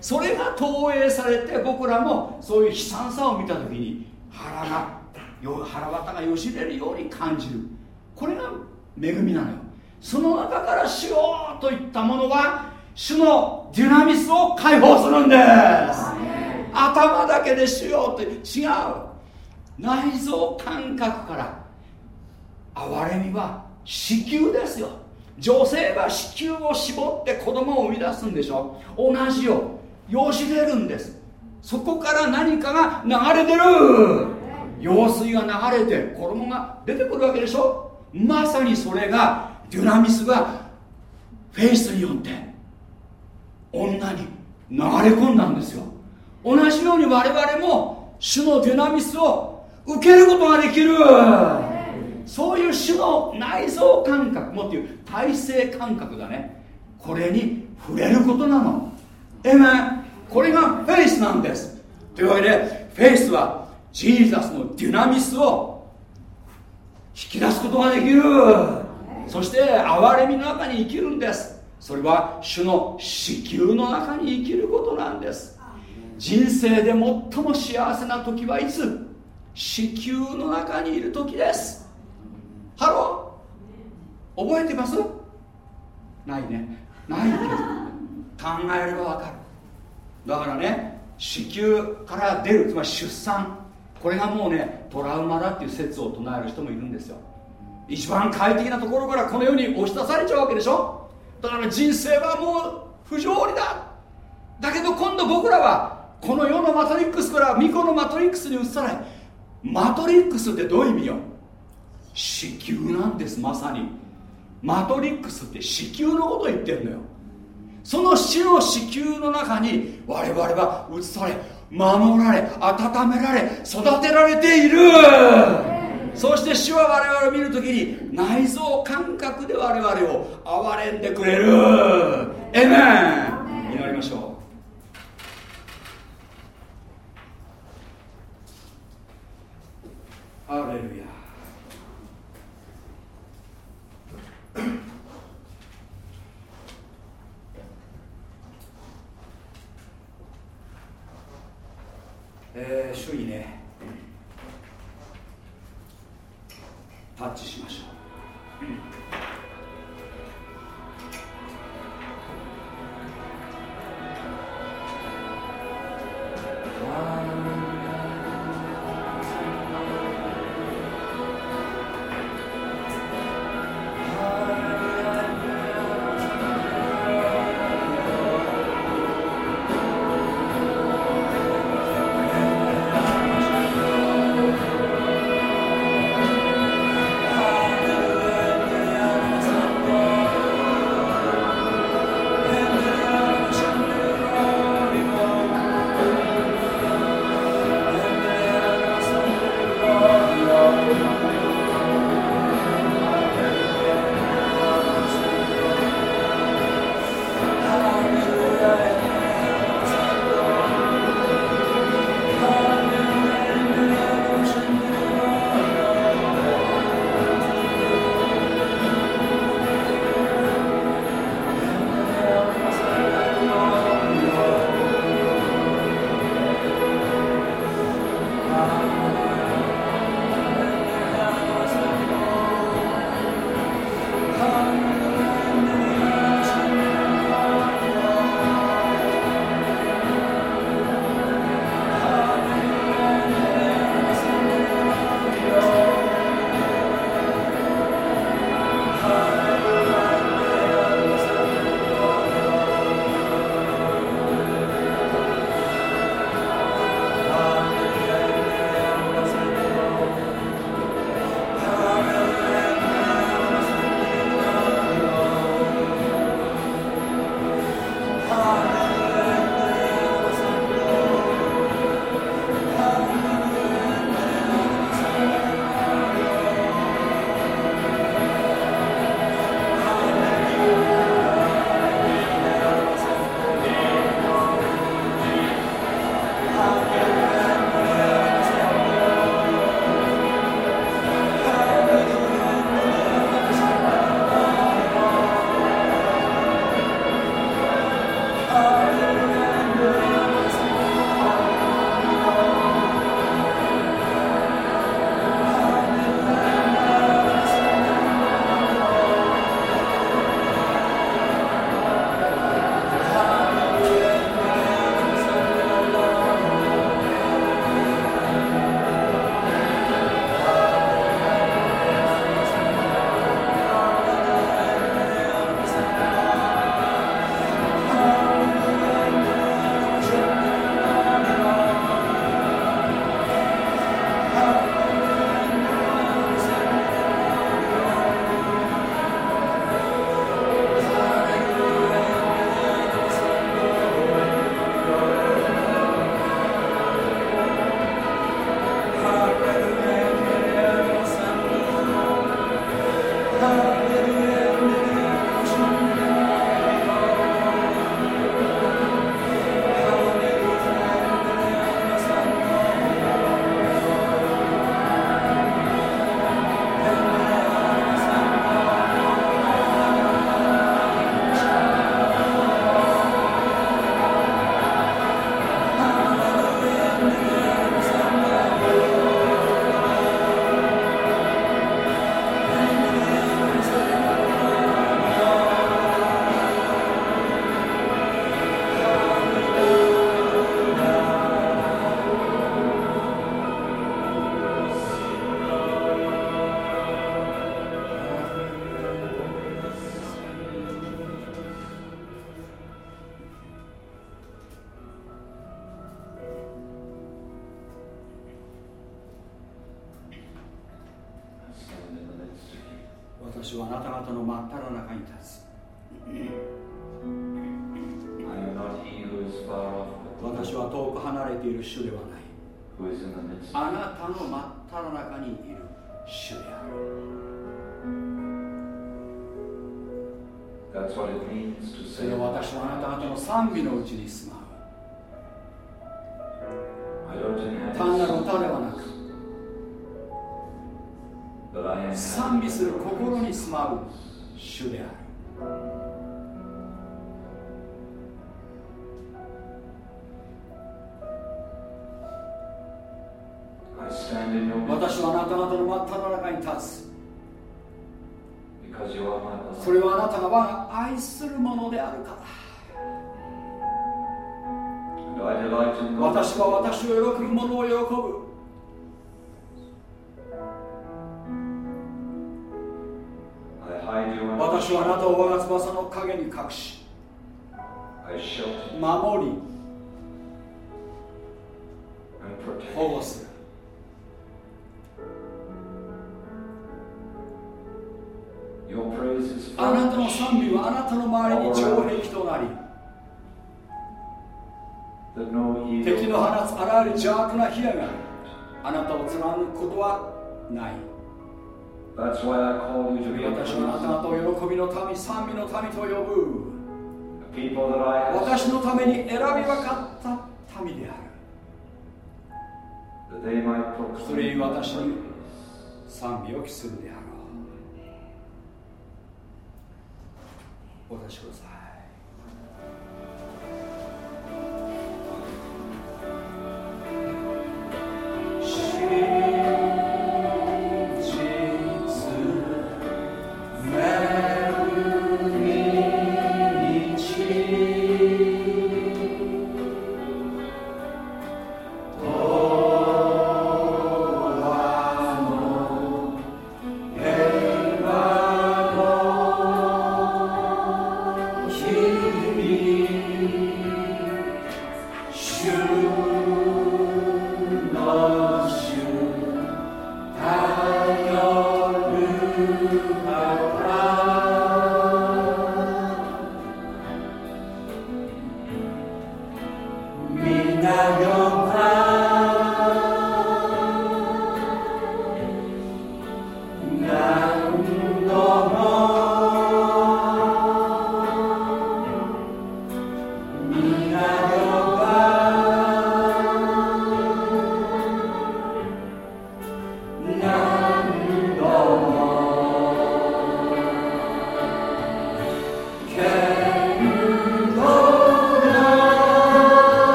それが投影されて僕らもそういう悲惨さを見た時に腹が腹渡がよしれるように感じる。これが恵みなのよ。その中からしようといったものは主のデュナミスを解放するんです。頭だけでしようって違う。内臓感覚から憐れみは子宮ですよ。女性は子宮を絞って子供を生み出すんでしょ。同じよ。よしれるんです。そこから何かが流れてる。用水が流れて子供が出てくるわけでしょ。まさにそれがデュナミスがフェイスによって女に流れ込んだんですよ。同じように我々も主のデュナミスを受けることができる。そういう主の内臓感覚もっていう体制感覚だね。これに触れることなの。えめこれがフェイスなんです。というわけでフェイスはジーザスのデュナミスを引き出すことができる。そして憐れみの中に生きるんです。それは主の子宮の中に生きることなんです。人生で最も幸せな時はいつ？子宮の中にいる時です。ハロー？覚えてます？ないね。ないけど。考えればわかる。だからね子宮から出るつまり出産これがもうねトラウマだっていう説を唱える人もいるんですよ。一番快適なところからこの世に押し出されちゃうわけでしょ。だから人生はもう不条理だ。だけど今度僕らはこの世のマトリックスから御子のマトリックスに移さない。マトリックスってどういう意味よ。子宮なんですまさに。マトリックスって子宮のことを言ってるのよ。その死の子宮の中に我々は移され守られ温められ育てられている。そして主は我々を見るときに内臓感覚で我々を憐れんでくれる。エメン祈りましょう。ハレルヤえー、主にね。タッチしましょう、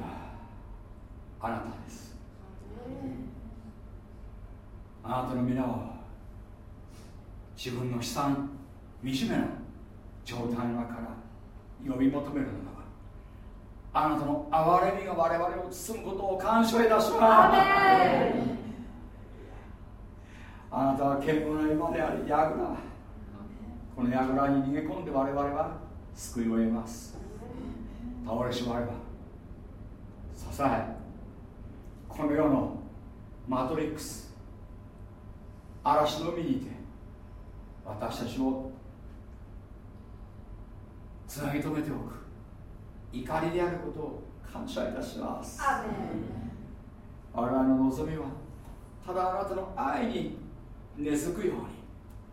はあなたです。あなたの皆は自分の悲惨惨めな状態の中から呼び求めるのだあなたの憐れみが我々を包むことを感謝いたします。あなたは健康な今でありヤグラこのヤグラに逃げ込んで我々は救いを得ます。倒れしまれば支え。この世のマトリックス。嵐の海にいて私たちをつなぎ止めておく。怒りであることを感謝いたします。我々の望みはただあなたの愛に根付くように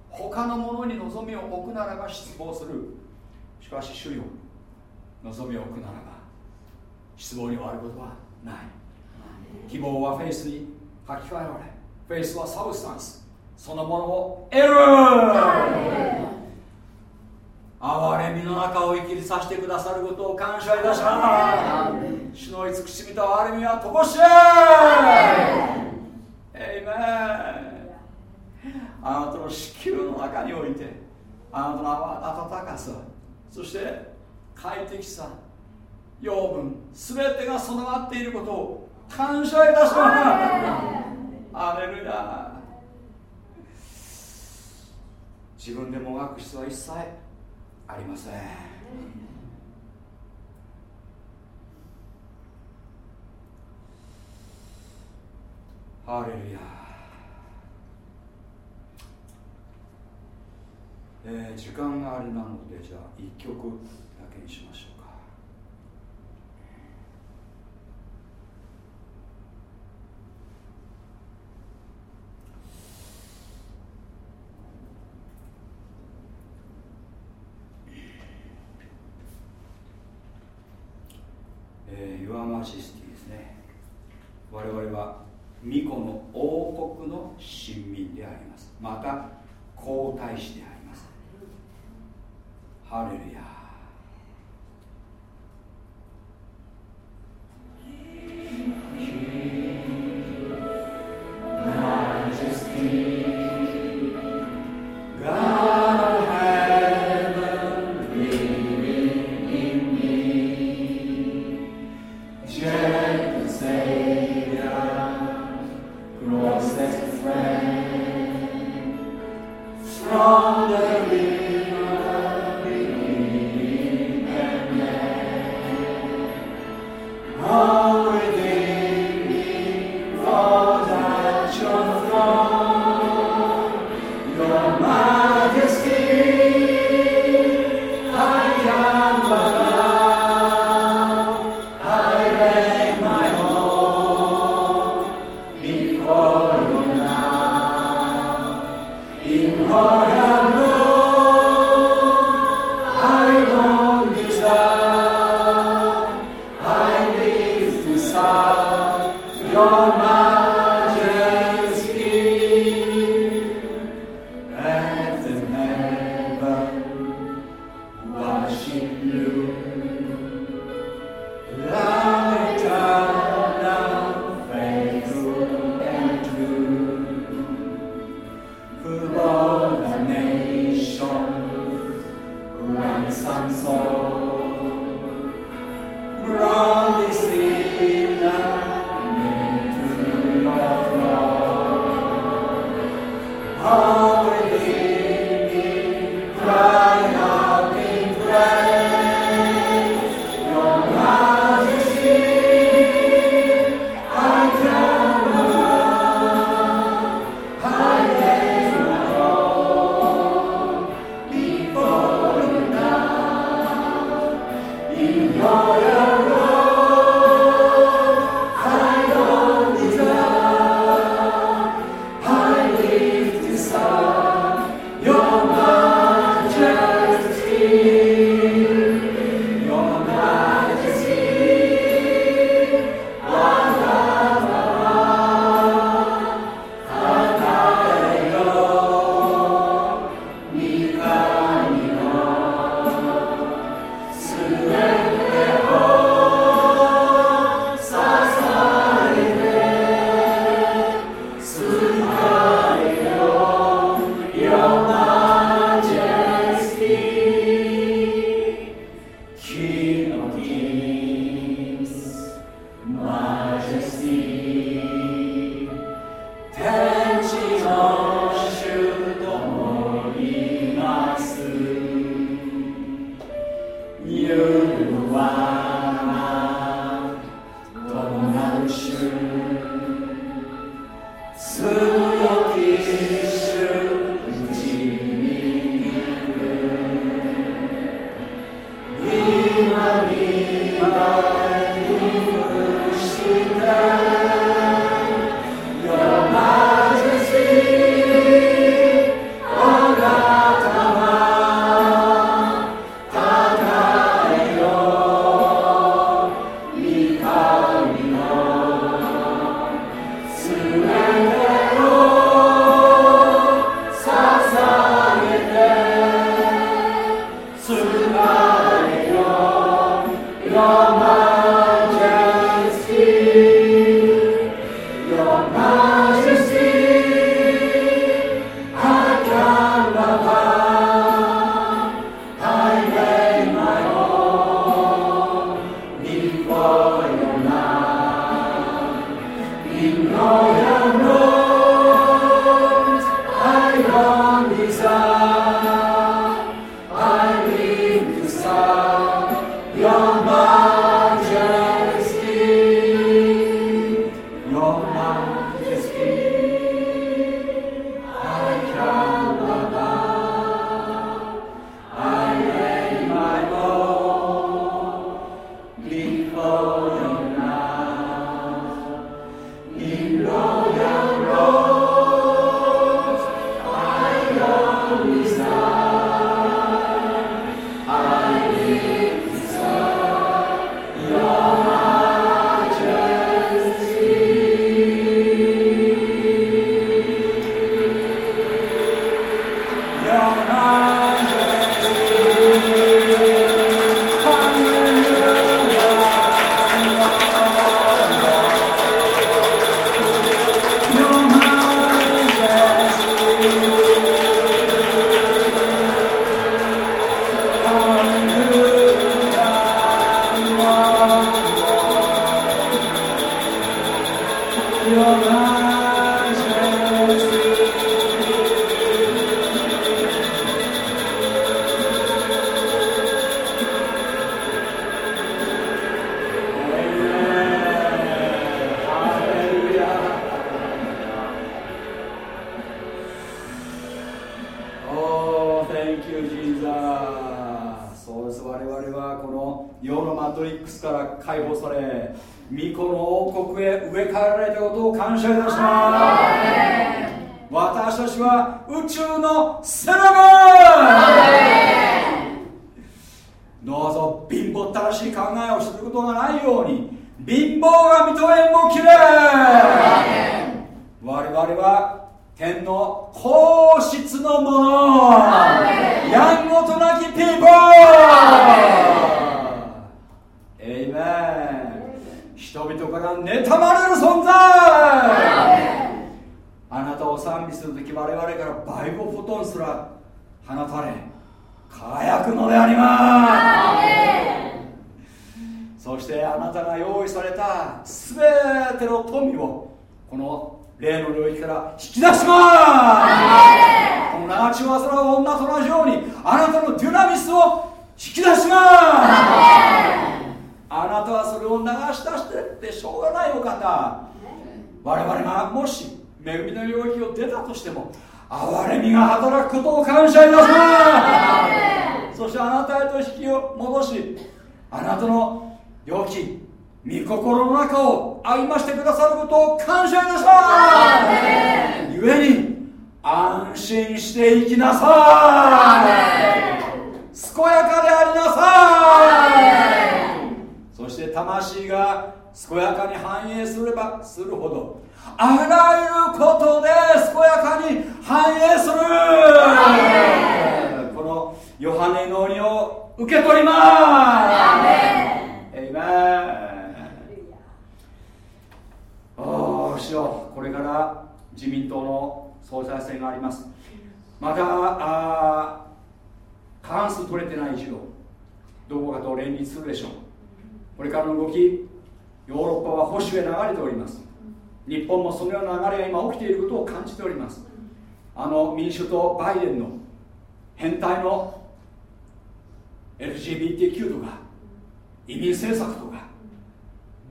他のものに望みを置くならば失望する。しかし主に望みを置くならば失望に終わることはない。希望はフェイスに書き換えられ faith は substance そのものを得る。憐れみの中を生きりさせてくださることを感謝いたします。主の慈しみと憐れみはとこしえエイメンあなたの子宮の中においてあなたの温かさそして快適さ養分全てが備わっていることを感謝いたします。アレルヤ自分でもがく必要は一切ありません。ハレルヤ。えー、時間があれなのでじゃあ1曲だけにしましょうシスティですね我々は巫女の王国の臣民であります。また皇太子であります。ハレルヤ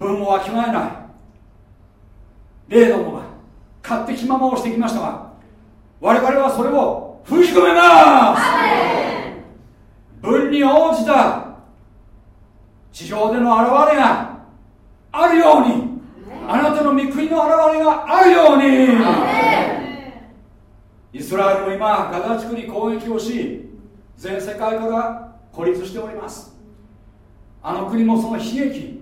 分をわきまえない。霊どもが勝手気ままをしてきましたが我々はそれを封じ込めます。分に応じた。地上での現れがあるように。あなたの御国の現れがあるように。イスラエルも今ガザ地区に攻撃をし全世界から孤立しております。あの国もその悲劇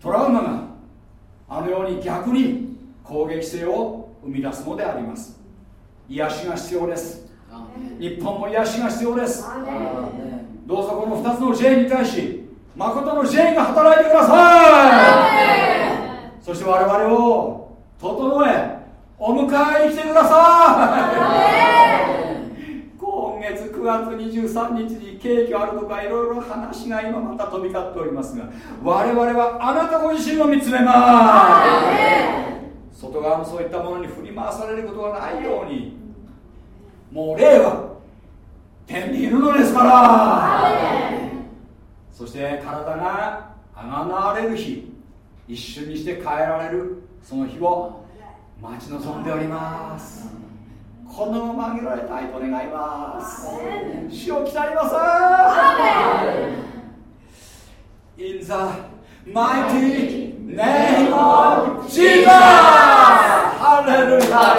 トラウマがあのように逆に攻撃性を生み出すのであります。癒しが必要です。日本も癒しが必要です。どうぞこの2つの J に対し誠の J が働いてください。そして我々を整えお迎えに来てください。月9月23日にケーキあるとかいろいろ話が今また飛び交っておりますが我々はあなたご自身を見つめます。外側のそういったものに振り回されることがないようにもう霊は天にいるのですから。そして体があがなれる日一瞬にして変えられるその日を待ち望んでおります。このまま上げられたいと願います。死を鍛えます。In the mighty name of Jesus! ハレルヤ